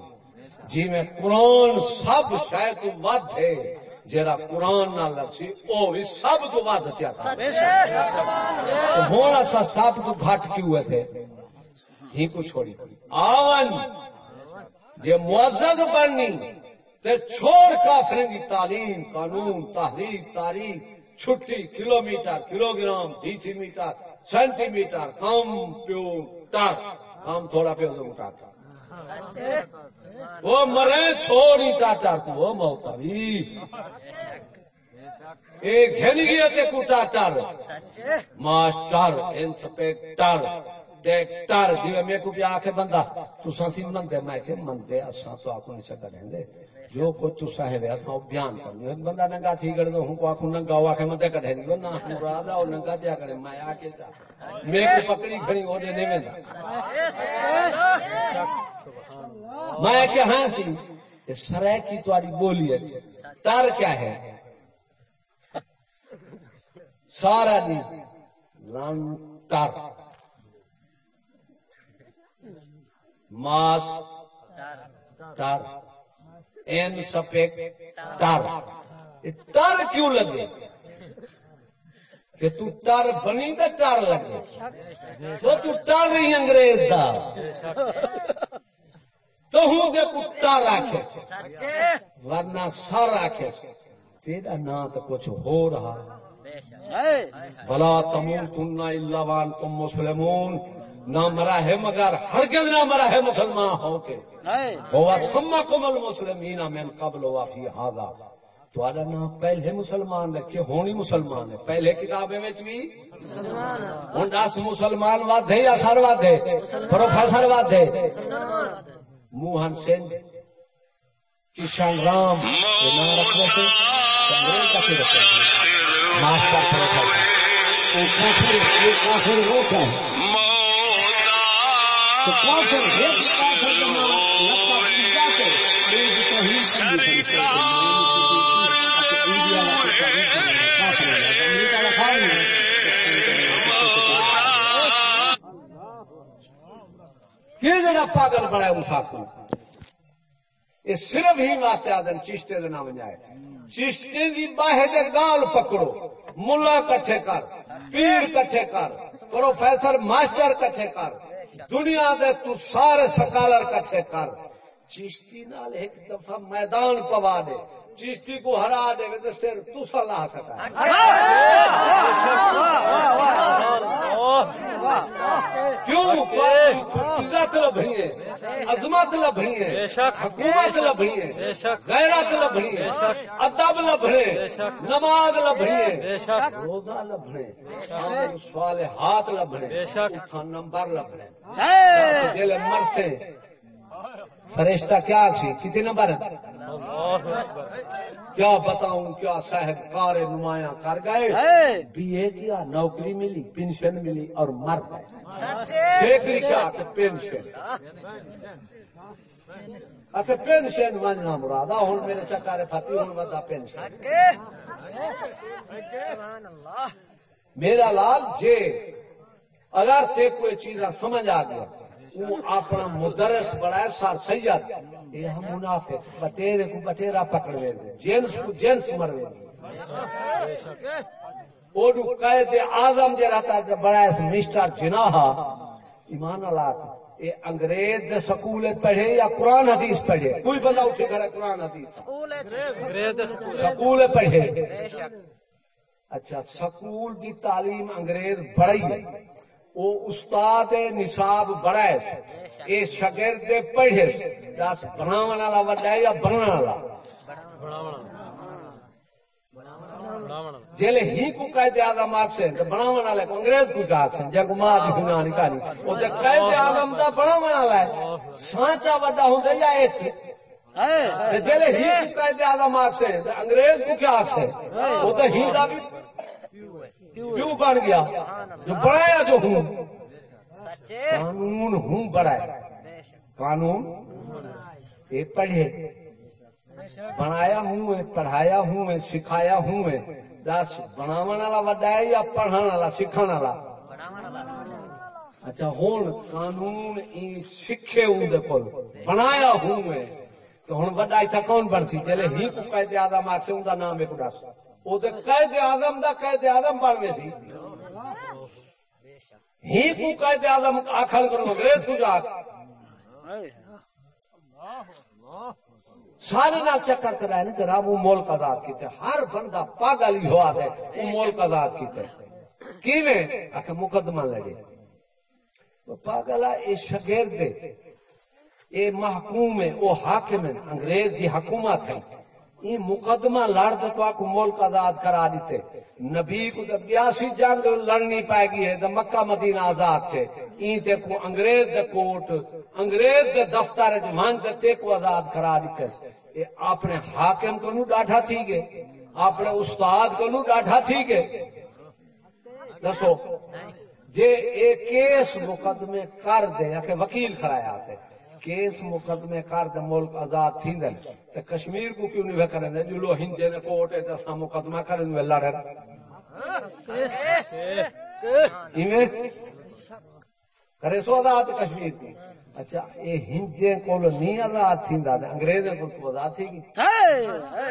جی میں قرآن سب شاید ود ہے جرا قرآن نہ لگسی او بھی سب تو ود تیا تھا۔ ہونا سا سب تو گھٹ کیوں ہوئے تھے؟ ہی کو چھوڑی۔ آون جے بننی تے چھوڑ کافریں دی تعلیم قانون تحریر تاریخ چھٹی metre kilogram decimetre centimetre computer. کم تھوڑا پہ ادھر اٹھاتا وہ مرے چھوڑی ٹاٹر تو وہ موتا بھی ایک گھنی گیا تے کو ٹاٹر ماسٹر، انسپیکٹر۔ ڈائریکٹر دیوے میں کو بھی آکے بندہ تو سانسی مندے میں کہ مندے اساں تو آکو نہیں چکا رہن جو کچھ تو ہے اساں بیان کرنی ہے بندہ ننگا تھی گڑ ہوں کو آکو ننگا ہوا نہیں نہ مراد ننگا تیا کرے میں جا میں کو پکڑی کھڑی دے نہیں میں کہ ہاں سی یہ کی تاری بولی ہے کیا ہے سارا دی لان تار ماس ٹر این سپیک ٹر ٹر کیوں لگے؟ کہ تو ٹر بنی تو ٹر لگے۔ تو تو ٹر رہی انگریز دا۔ تو ہوں کہ کتا راکھے ورنہ سر راکھے تیرا نام تو کچھ ہو رہا۔ بلا تموتن الا وانتم مسلمون۔ نہ مرا ہے مگر ہرگز نہ مرا ہے مسلمان ہو کے۔ ہوا سما کمل مسلمین من قبل وافی ہادا تو نام پہلے مسلمان رکھے ہونی مسلمان ہے؟ پہلے کتابیں میں بھی ہوں دس مسلمان واد ہے یا سر واد ہے پروفیسر واد ہے موہن سنگھ کشن رام نام رکھنے سے کافر ہے، کافر ایک پاگل بڑا ہے مسافر یہ صرف ہی واسطے آدم چشتے دے نام جائے۔ چشتے دی باہے دے گال پکڑو، ملا کٹھے کر، پیر کٹھے کر، پروفیسر ماسٹر کٹھے کر۔ دنیا دے تو سارے سکالر کٹھے کر چشتی نال ایک دفعہ میدان پوا دے چشتی کو ہرا دے تو سر تو سلا سکا کیوں عزت لبنی ہے عظمت لبنی ہے حکومت لبنی ہے غیرت لبنی ہے ادب شک نماز شک روزہ لبنے سوال ہاتھ اتھا نمبر لبنے ہے جلے مرسے فرشتہ کیا سی کتنے نمبر کیا بتاؤں کیا صاحب کار نمایاں کر گئے؟ بی اے کیا نوکری ملی پینشن ملی اور مر گئے۔ پینشن۔ اچھا پینشن مننا مراد۔ آ ہوں میرے چکارے پھتی ہوں ودا پینشن۔ میرا لال جے اگر تے کوئی چیزاں سمجھ آ گیا۔ وہ اپنا مدرس بڑا سر سید۔ یہ ہم منافق بٹیرے کو بٹیرا پکڑوے دے جنس کو جنس مروے دے وہ قید اعظم جو رہتا ہے بڑا ہے مسٹر جناحا ایمان اللہ یہ انگریز دے سکول پڑھے یا قرآن حدیث پڑھے؟ کوئی بندہ اٹھے کرے قرآن حدیث۔ سکول انگریز دے سکول۔ سکول پڑھے۔ بے شک۔ اچھا سکول کی تعلیم انگریز بڑی ہے۔ وہ استاد نصاب بڑا ہے۔ یہ شگرد پڑھے۔ دس بناو والا وڈا ہے یا بننا والا؟ جیلے ہی کو قید آدم آپ سے تو بناو والا کو انگریز کو کہا سے جگ ماں دی گناہ نہیں کہانی۔ وہ تے قید آدم دا بناو والا ہے سانچا وڈا ہوندا یا ایک ہے جیلے ہی کو قید آدم آپ سے انگریز کو کیا آپ سے وہ تو ہی دا بھی کیوں بن گیا؟ جو بڑایا جو ہوں؟ قانون ہوں بڑا قانون؟ یہ پڑھے۔ بنایا ہوں میں پڑھایا ہوں میں سکھایا ہوں میں۔ دس بناو والا وڈا ہے یا پڑھان والا اچھا ہوں قانون این سکھے ہوں کول۔ بنایا ہوں میں۔ تو ہوں وڈا اتنا کون بن سی جلے ہی کو قید آدم آخ سے ان کا نام ایک دس۔ وہ قید آدم دا قید آدم بن گئے سی۔ ہی کو قید آدم آخر کرو، انگریز کو جا۔ سارے نال چکر کرائے نا جناب، وہ ملک آزاد کیتے۔ ہر بندہ پاگل ہی ہوا ہے، وہ ملک آزاد کیتے۔ کیویں؟ آخ مقدمہ لڑے وہ پاگل ہے یہ شگرد یہ محکوم ہے وہ حاکم ہے۔ انگریز دی حکومت ہے۔ یہ مقدمہ لڑ دے تو آپ ملک آزاد کرا دیتے۔ نبی کو تو بیاسی جنگ لڑنی پائے گی، ہے مکہ مدینہ آزاد تھے۔ این دیکھو، انگریز دے کوٹ، انگریز دے دفتر جمان دے تے کو آزاد کرا دیتے۔ یہ اپنے حاکم کو نو ڈاٹھا تھی گے اپنے استاد کو نو ڈاٹھا تھی گے دسو، جے اے کیس مقدمے کر دے یا کہ وکیل کھڑایا تھے کیس مقدمے کر دے ملک آزاد تھی دے تو کشمیر کو کیوں نہیں کریں دے جو لو ہندے نے کوٹ ہے دسا مقدمہ کریں دے لڑے۔ ایویں کرے سو آزاد کشمیر کی اچھا اے ہندے کو نہیں آزاد تھی دا انگریزوں کو آزاد تھی گی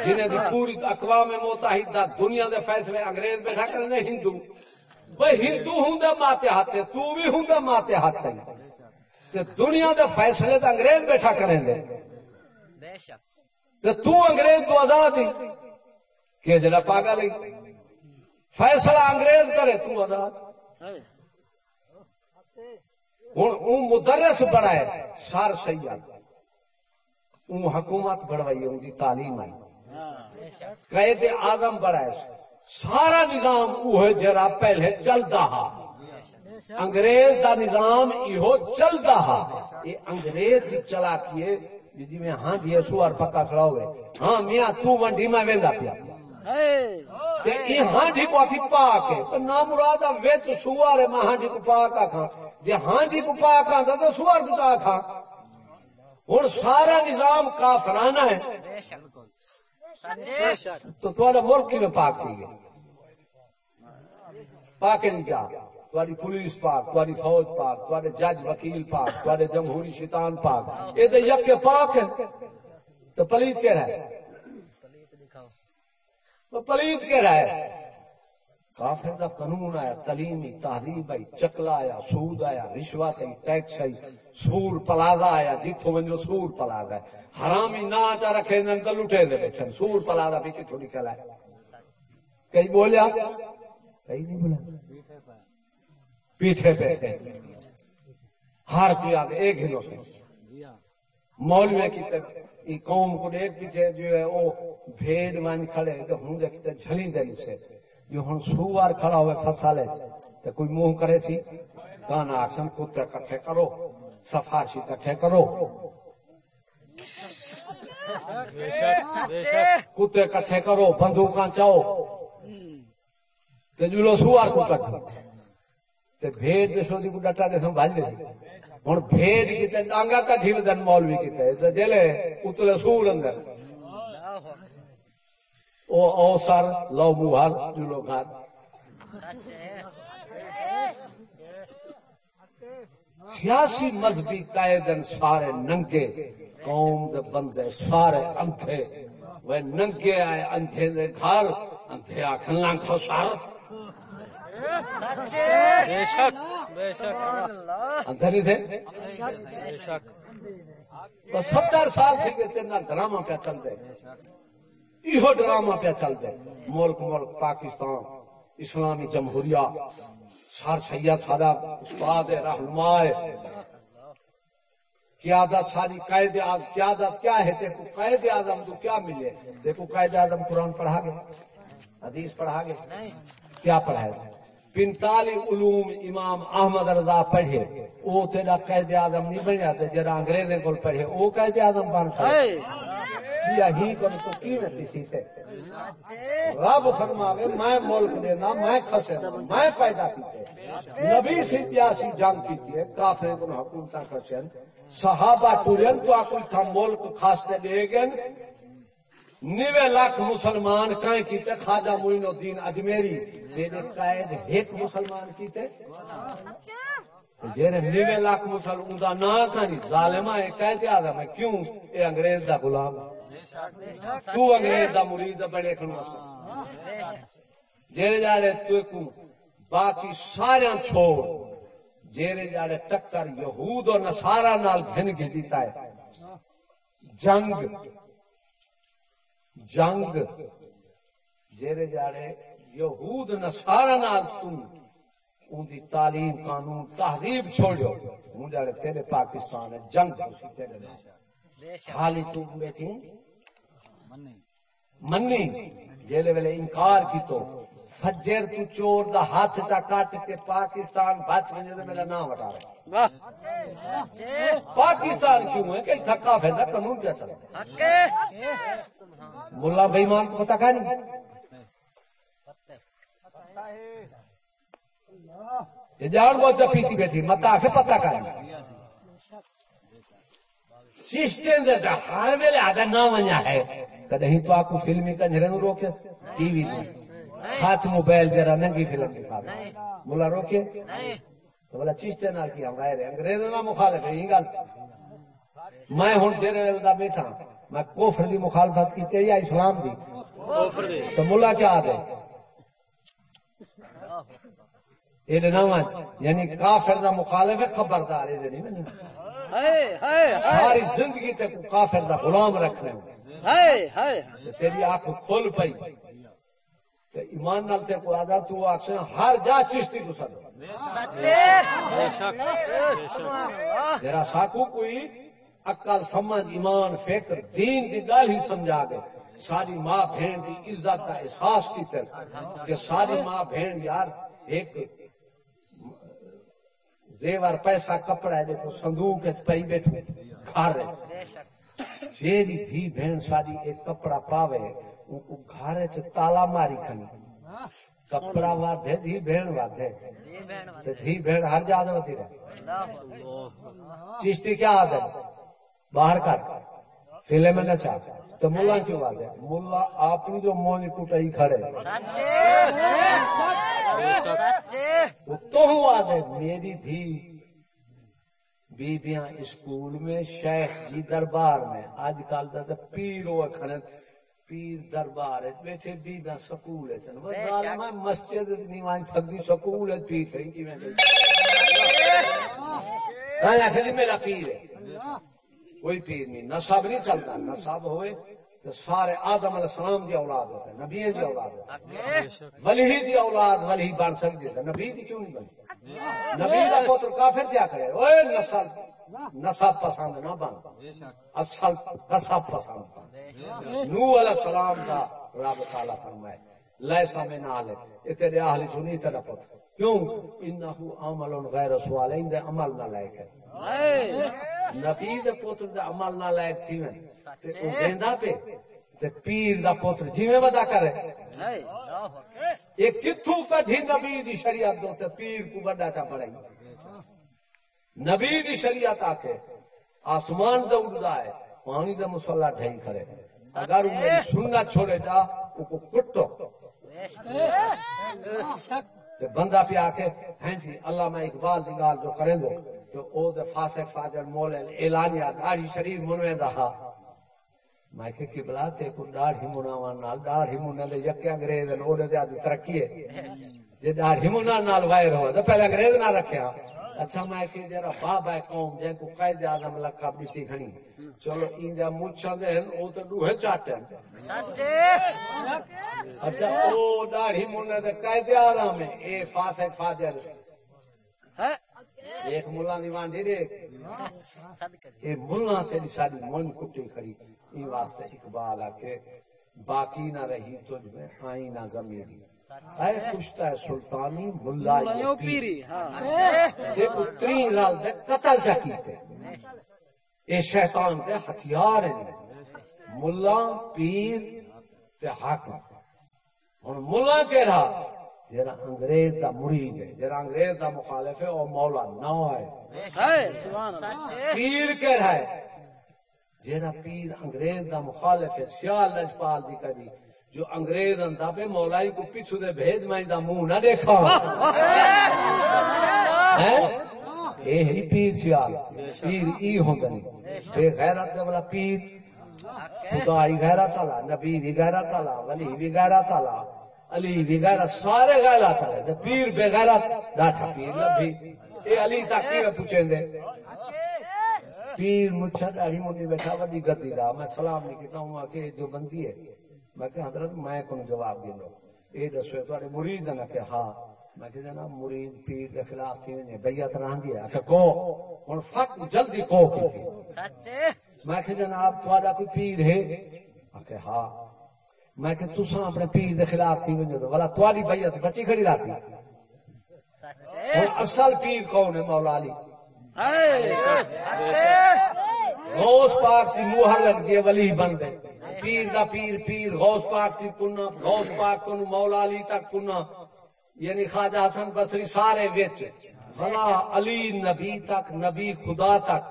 جنہیں دی پوری اقوام متحدہ دنیا دے فیصلے انگریز بیٹھا کرنے ہندو۔ بھائی، ہندو ہوں ماتے ہاتھے تو بھی ہوں دے ماتے ہاتھے دنیا دے فیصلے تے انگریز بیٹھا کریں دے۔ تے تو انگریز تو آزاد ہی۔ کہ جڑا پاگل ہی۔ فیصلہ انگریز کرے تو آزاد۔ ہوں مدرس بڑا ہے سار سید۔ اون حکومت بڑھوائی ان کی تعلیم آئی۔ شک۔ قید آزم بڑا ہے سارا نظام وہ جرا پہلے چلتا ہا۔ انگریز دا نظام یہ چلتا ہا۔ یہ انگریز دی چلا کیے جی میں ہاں جی سوار پکا کھڑا ہوئے۔ ہاں میاں تو ونڈی میں ویندا پیا۔ تے یہ ہانڈی کو آخی پاک ہے۔ تو نام مراد وچ سوار ہے میں ہانڈی کو پاک آکھاں۔ جے ہانڈی کو پاک آندا تو سوار کو آکھاں ہن سارا نظام کافرانہ ہے۔ بے شک۔ سچے تو تھوڑا ملک کی میں پاک تھی گئی پاک نہیں جا تھوڑی پولیس پاک تھوڑی فوج پاک تھوڑے جج، وکیل پاک تھوڑے جمہوری شیطان پاک۔ یہ تو یک پاک ہے۔ تو پلیت کہہ رہا ہے۔ پلیت تو پلیت کہہ رہا ہے۔ کافر دا قانون آیا، تعلیمی تہذیب آئی، چکلا آیا، سود آیا، رشوت آئی، ٹیکس آئی، سور پلازا آیا جتوں ونجو سور پلازا ہے۔ حرامی نہ چا رکھے دن تو لٹے دے بیٹھے سور پلازا بھی کتوں نکلا ہے؟ کئی بولیا؟ کئی نہیں بولا۔ پیٹھے پیسے ہر کوئی آگے ایک ہی سے مولوی کی تک ای قوم کو ایک پیچھے جو ہے وہ بھیڑ مان کھڑے تو ہوں دے کتے جھلی دے سے۔ جو ہن سوار کھڑا ہوئے فصالے تو کوئی منہ کرے سی۔ کانا آکسن کتے کٹھے کرو سفارشی کٹھے کرو۔ کتے کٹھے کرو، بندوقاں چاؤ تے جلو سوار کو کٹ۔ تے بھیڑ دسو دی کو ڈٹا دے سنبھال دے ہن بھیڑ کیتے ڈانگا کٹھی ودن مولوی کیتے تے جلے اتلے سور اندر۔ او او سر لو بوہار جلو گھر سیاسی مذہبی قائدن سارے ننگے، قوم دے بندے سارے انتھے۔ وہ ننگے آئے، انتھے دے گھر، انتھے آکھن لانکھو سار بے شک بے شک۔ بے شک۔ بس ستر سال تھی تیرنا ڈرامہ پہ چل دے ایہو ڈرامہ پہ چل دے ملک ملک پاکستان اسلامی جمہوریہ۔ سر سید سارا استاد ہے رہنما ہے۔ قیادت ساری قائد اعظم قیادت کیا ہے؟ دیکھو قائد اعظم تو کیا ملے؟ دیکھو قائد اعظم قرآن پڑھا گے حدیث پڑھا گے کیا پڑھا ہے؟ پنتالی علوم امام احمد رضا پڑھے وہ تیرا قائد اعظم نہیں بنیا تے جرا انگریزیں کو پڑھے وہ قائد اعظم بن کھڑے۔ یا ہی کو تو کی نہ کسی سے رب فرماوے میں ملک دینا میں کھسے میں پیدا کیتے۔ نبی سی پیاسی جنگ کیتی کافر کو حکومت کھسن صحابہ ٹورن تو کوئی تھا ملک خاصے دے گن نیوے لاکھ مسلمان کہیں کیتے؟ خواجہ معین الدین اجمیری تیرے قائد ایک مسلمان کیتے؟ جیرے نیوے لاکھ مسلمان دا نا کہیں ظالمہ ہے قائد آدم ہے کیوں؟ اے انگریز دا غلام تو انگریز دا مرید دا بڑے کھنو جیرے جارے تو کو باقی سارے چھوڑ جیرے جارے ٹکر یہود اور نصارا نال گھن کے دیتا ہے۔ جنگ جنگ جیرے جارے یہود نصارا نال تم ان دی تعلیم قانون تہذیب چھوڑو ہوں جارے تیرے پاکستان ہے جنگ اسی تیرے نال۔ حالی تو بیٹھی منی جیلے ویلے انکار کی تو فجر تو چور دا ہاتھ چا کٹ کے پاکستان بچ ونجے تے میرا نام ہٹا رہے پاکستان کیوں ہے؟ کہ دھکا پھیرنا قانون پہ چلتا ملا بےمان کو پتا کہ نہیں؟ یہ جان بہت پیتی بیٹھی مت آخ پتا کہ نہیں۔ چشتے دے ہر ویلے آدھا نہ ونجا ہے۔ کدی تو آپ کو فلمی کنجرے نو روکے ٹی وی تے ہاتھ موبائل جرا ننگی فلم دکھا ملا روکے؟ تو بولا چشتے نال کی ہم غیر انگریزوں نہ مخالف ہے یہ گل۔ میں ہن تیرے دا بیٹھا میں کفر دی مخالفت کی یا اسلام دی؟ کفر دے تو ملا کیا دے یہ نام یعنی کافر دا مخالف ہے خبردار یہ نہیں میں ساری زندگی تے کو کافر دا غلام رکھنے ہائے ہائے۔ تیری آنکھ کھول پئی۔ تے ایمان نال تے کو آدھا تو آکسن ہر جا چشتی تو سد بے شک بے شک تیرا ساکو کوئی عقل سمجھ ایمان فکر دین دی گل ہی سمجھا گئے ساری ماں بہن دی عزت کا احساس کیتے کہ ساری ماں بہن یار ایک زیور پیسہ کپڑا ہے دیکھو صندوق وچ پئی بیٹھے کھا رہے جیری تھی بہن ساری ایک کپڑا پاوے ودی رہے چشتی کیا عادت باہر کر فلم میں نچا تو ملا کیوں آدھے ملا آپ جو مونج کٹائی کھڑے تو آدھے میری دھی بیبیاں اسکول میں شیخ جی دربار میں آج کل دا تے پیر ہوئے کھڑے پیر دربار بیٹھے بی دا سکول ہے مسجد نہیں وان سکدی سکول ہے پیر گئی تاں آکھدی میرا پیر ہے۔ کوئی پیر نہیں نسب نہیں چلتا۔ نسب ہوئے تو سارے آدم علیہ السلام دی اولاد ہوتے ہیں نبی دی اولاد ہوتے ولی دی اولاد ولی بن سکتی ہے۔ نبی دی کیوں نہیں بنتی؟ نبی دا پوتر کافر کیا کرے۔ اوے نسل نسب پسند نہ بن اصل نسب پسند بن نو علیہ السلام دا رب تعالی فرمائے لیسا من آلے یہ تیرے اہل چنی تیرا پتر۔ کیوں؟ انہو عمل غیر سوال اندے عمل نہ لائق ہے۔ نبی دے پوتر دا عمل نہ لائق تھی میں تے او دیندا پہ تے پیر دا پوتر جویں ودا کرے۔ یہ کتھوں کڈھی نبی دی شریعت دو تے پیر کو بڑا چا پڑے نبی دی شریعت آکے آسمان دے اڑدا ہے، پانی دے مصلا ڈھائی کھڑے۔ اگر وہ میری سنت چھوڑے جا او کو کٹو۔ تے بندہ پہ آکے ہیں جی اللہ میں اقبال دی گال جو کریں دو، تو او دے فاسق فاجر مول اعلانیہ داڑھی شریف منوے دا ہا۔ میں کہ قبلہ تے کو داڑھی مناوان نال، داڑھی منا دے یکے انگریز نے اوڑے دے آدھی ترقی ہے۔ جے داڑھی منا نال غیر ہو تو پہلے انگریز نہ رکھیا ہاں۔ اچھا میں کہ جرا بابا قوم جے کو قائد اعظم لقب دتی کھنی چلو این دا مچھا دے او تے دوہے چاٹن اچھا او داڑھی منا دے قائد اعظم ہے۔ اے فاسق فاجر ایک ملا دیوان دے۔ دے یہ ملا تیری ساری من کٹی کھڑی۔ این واسطے اقبال آ کے باقی نہ رہی تجھ میں آئی نہ زمیری ہے کشتا ہے سلطانی ملا پیری تے اتری لال دے قتل چا کیتے۔ اے شیطان دے ہتھیار ہیں ملا پیر تے حاکم ہن ملا جڑا انگریز دا مرید ہے جڑا انگریز دا مخالف ہے او مولا نہ ہے۔ پیر ہے۔ پیر انگریز دا مخالف ہے سیال لجپال دی کدی۔ جو انگریز اندا پہ مولائی کو پیچھو دے بھیج میں دا منہ نہ دیکھا؟ اے ہی پیر سیال پیر ای ہوندا نہیں۔ بے غیرت دے والا پیر۔ خدا ہی غیرت والا نبی بھی غیرت والا ولی بھی غیرت والا علی بھی غیرت سارے غیرت والے۔ تے پیر بے غیرت ڈاٹا پیر لبھی۔ اے علی تک کی پوچھیں دے؟ پیر مچھا داڑھی منڈی بیٹھا وڈی گدی دا۔ میں سلام نہیں کیتا ہوں کہ جو بندی ہے۔ میں کہ حضرت میں کون جواب دینو اے دسو تواڈے مرید نہ کہ ہاں۔ میں کہ جناب مرید پیر دے خلاف تھی ونے بیعت رہندی ہے کہ کو؟ ہن فق جلدی کو کی تھی۔ میں کہ جناب تواڈا کوئی پیر ہے؟ کہ ہاں۔ میں کہ تساں اپنے پیر دے خلاف تھی ونے تو والا تواڈی بیعت بچی کھڑی راتی ہن اصل پیر کون ہے؟ مولا علی۔ غوث پاک دی موہر لگ گئی ولی بن گئے۔ پیر دا پیر پیر غوث پاک دی کنا غوث پاک کو مولا علی تک کنا۔ یعنی خواجہ حسن بصری سارے وچ۔ بھلا علی نبی تک نبی خدا تک۔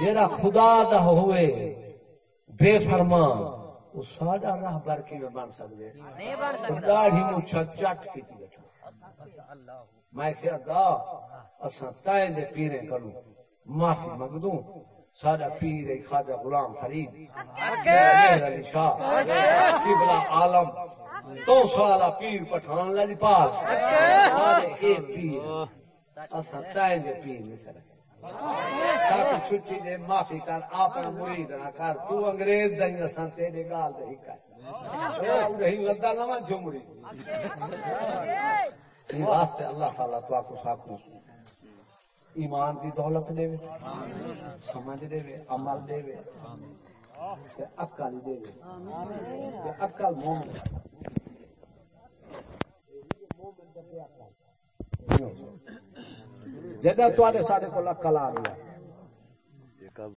جیڑا خدا دا ہوئے بے فرمان وہ ساڈا راہ بر کے بن سکدے۔ داڑھی مچھا چٹ کیتی بیٹھا۔ میں کیا دا اساں تائیں دے پیرے کروں معافی منگدوں۔ سارا پیر خواجہ غلام فرید. شاہ. قبلہ عالم. تو سالا پیر پٹھان لج پال. اے پیر. اساں تائیں دے پیر ساتھ چھٹی دے معافی کر اپنا مرید نہ کر. تو انگریز اساں تیرے گال دے رہی لدا نہ واسطے اللہ تعالیٰ تو کو ساکو ایمان دی دولت دے وے، سمجھ دے وے، عمل دے وے، تے دے وے، تے مومن جدہ تواڈے سارے کو اکل آ گیا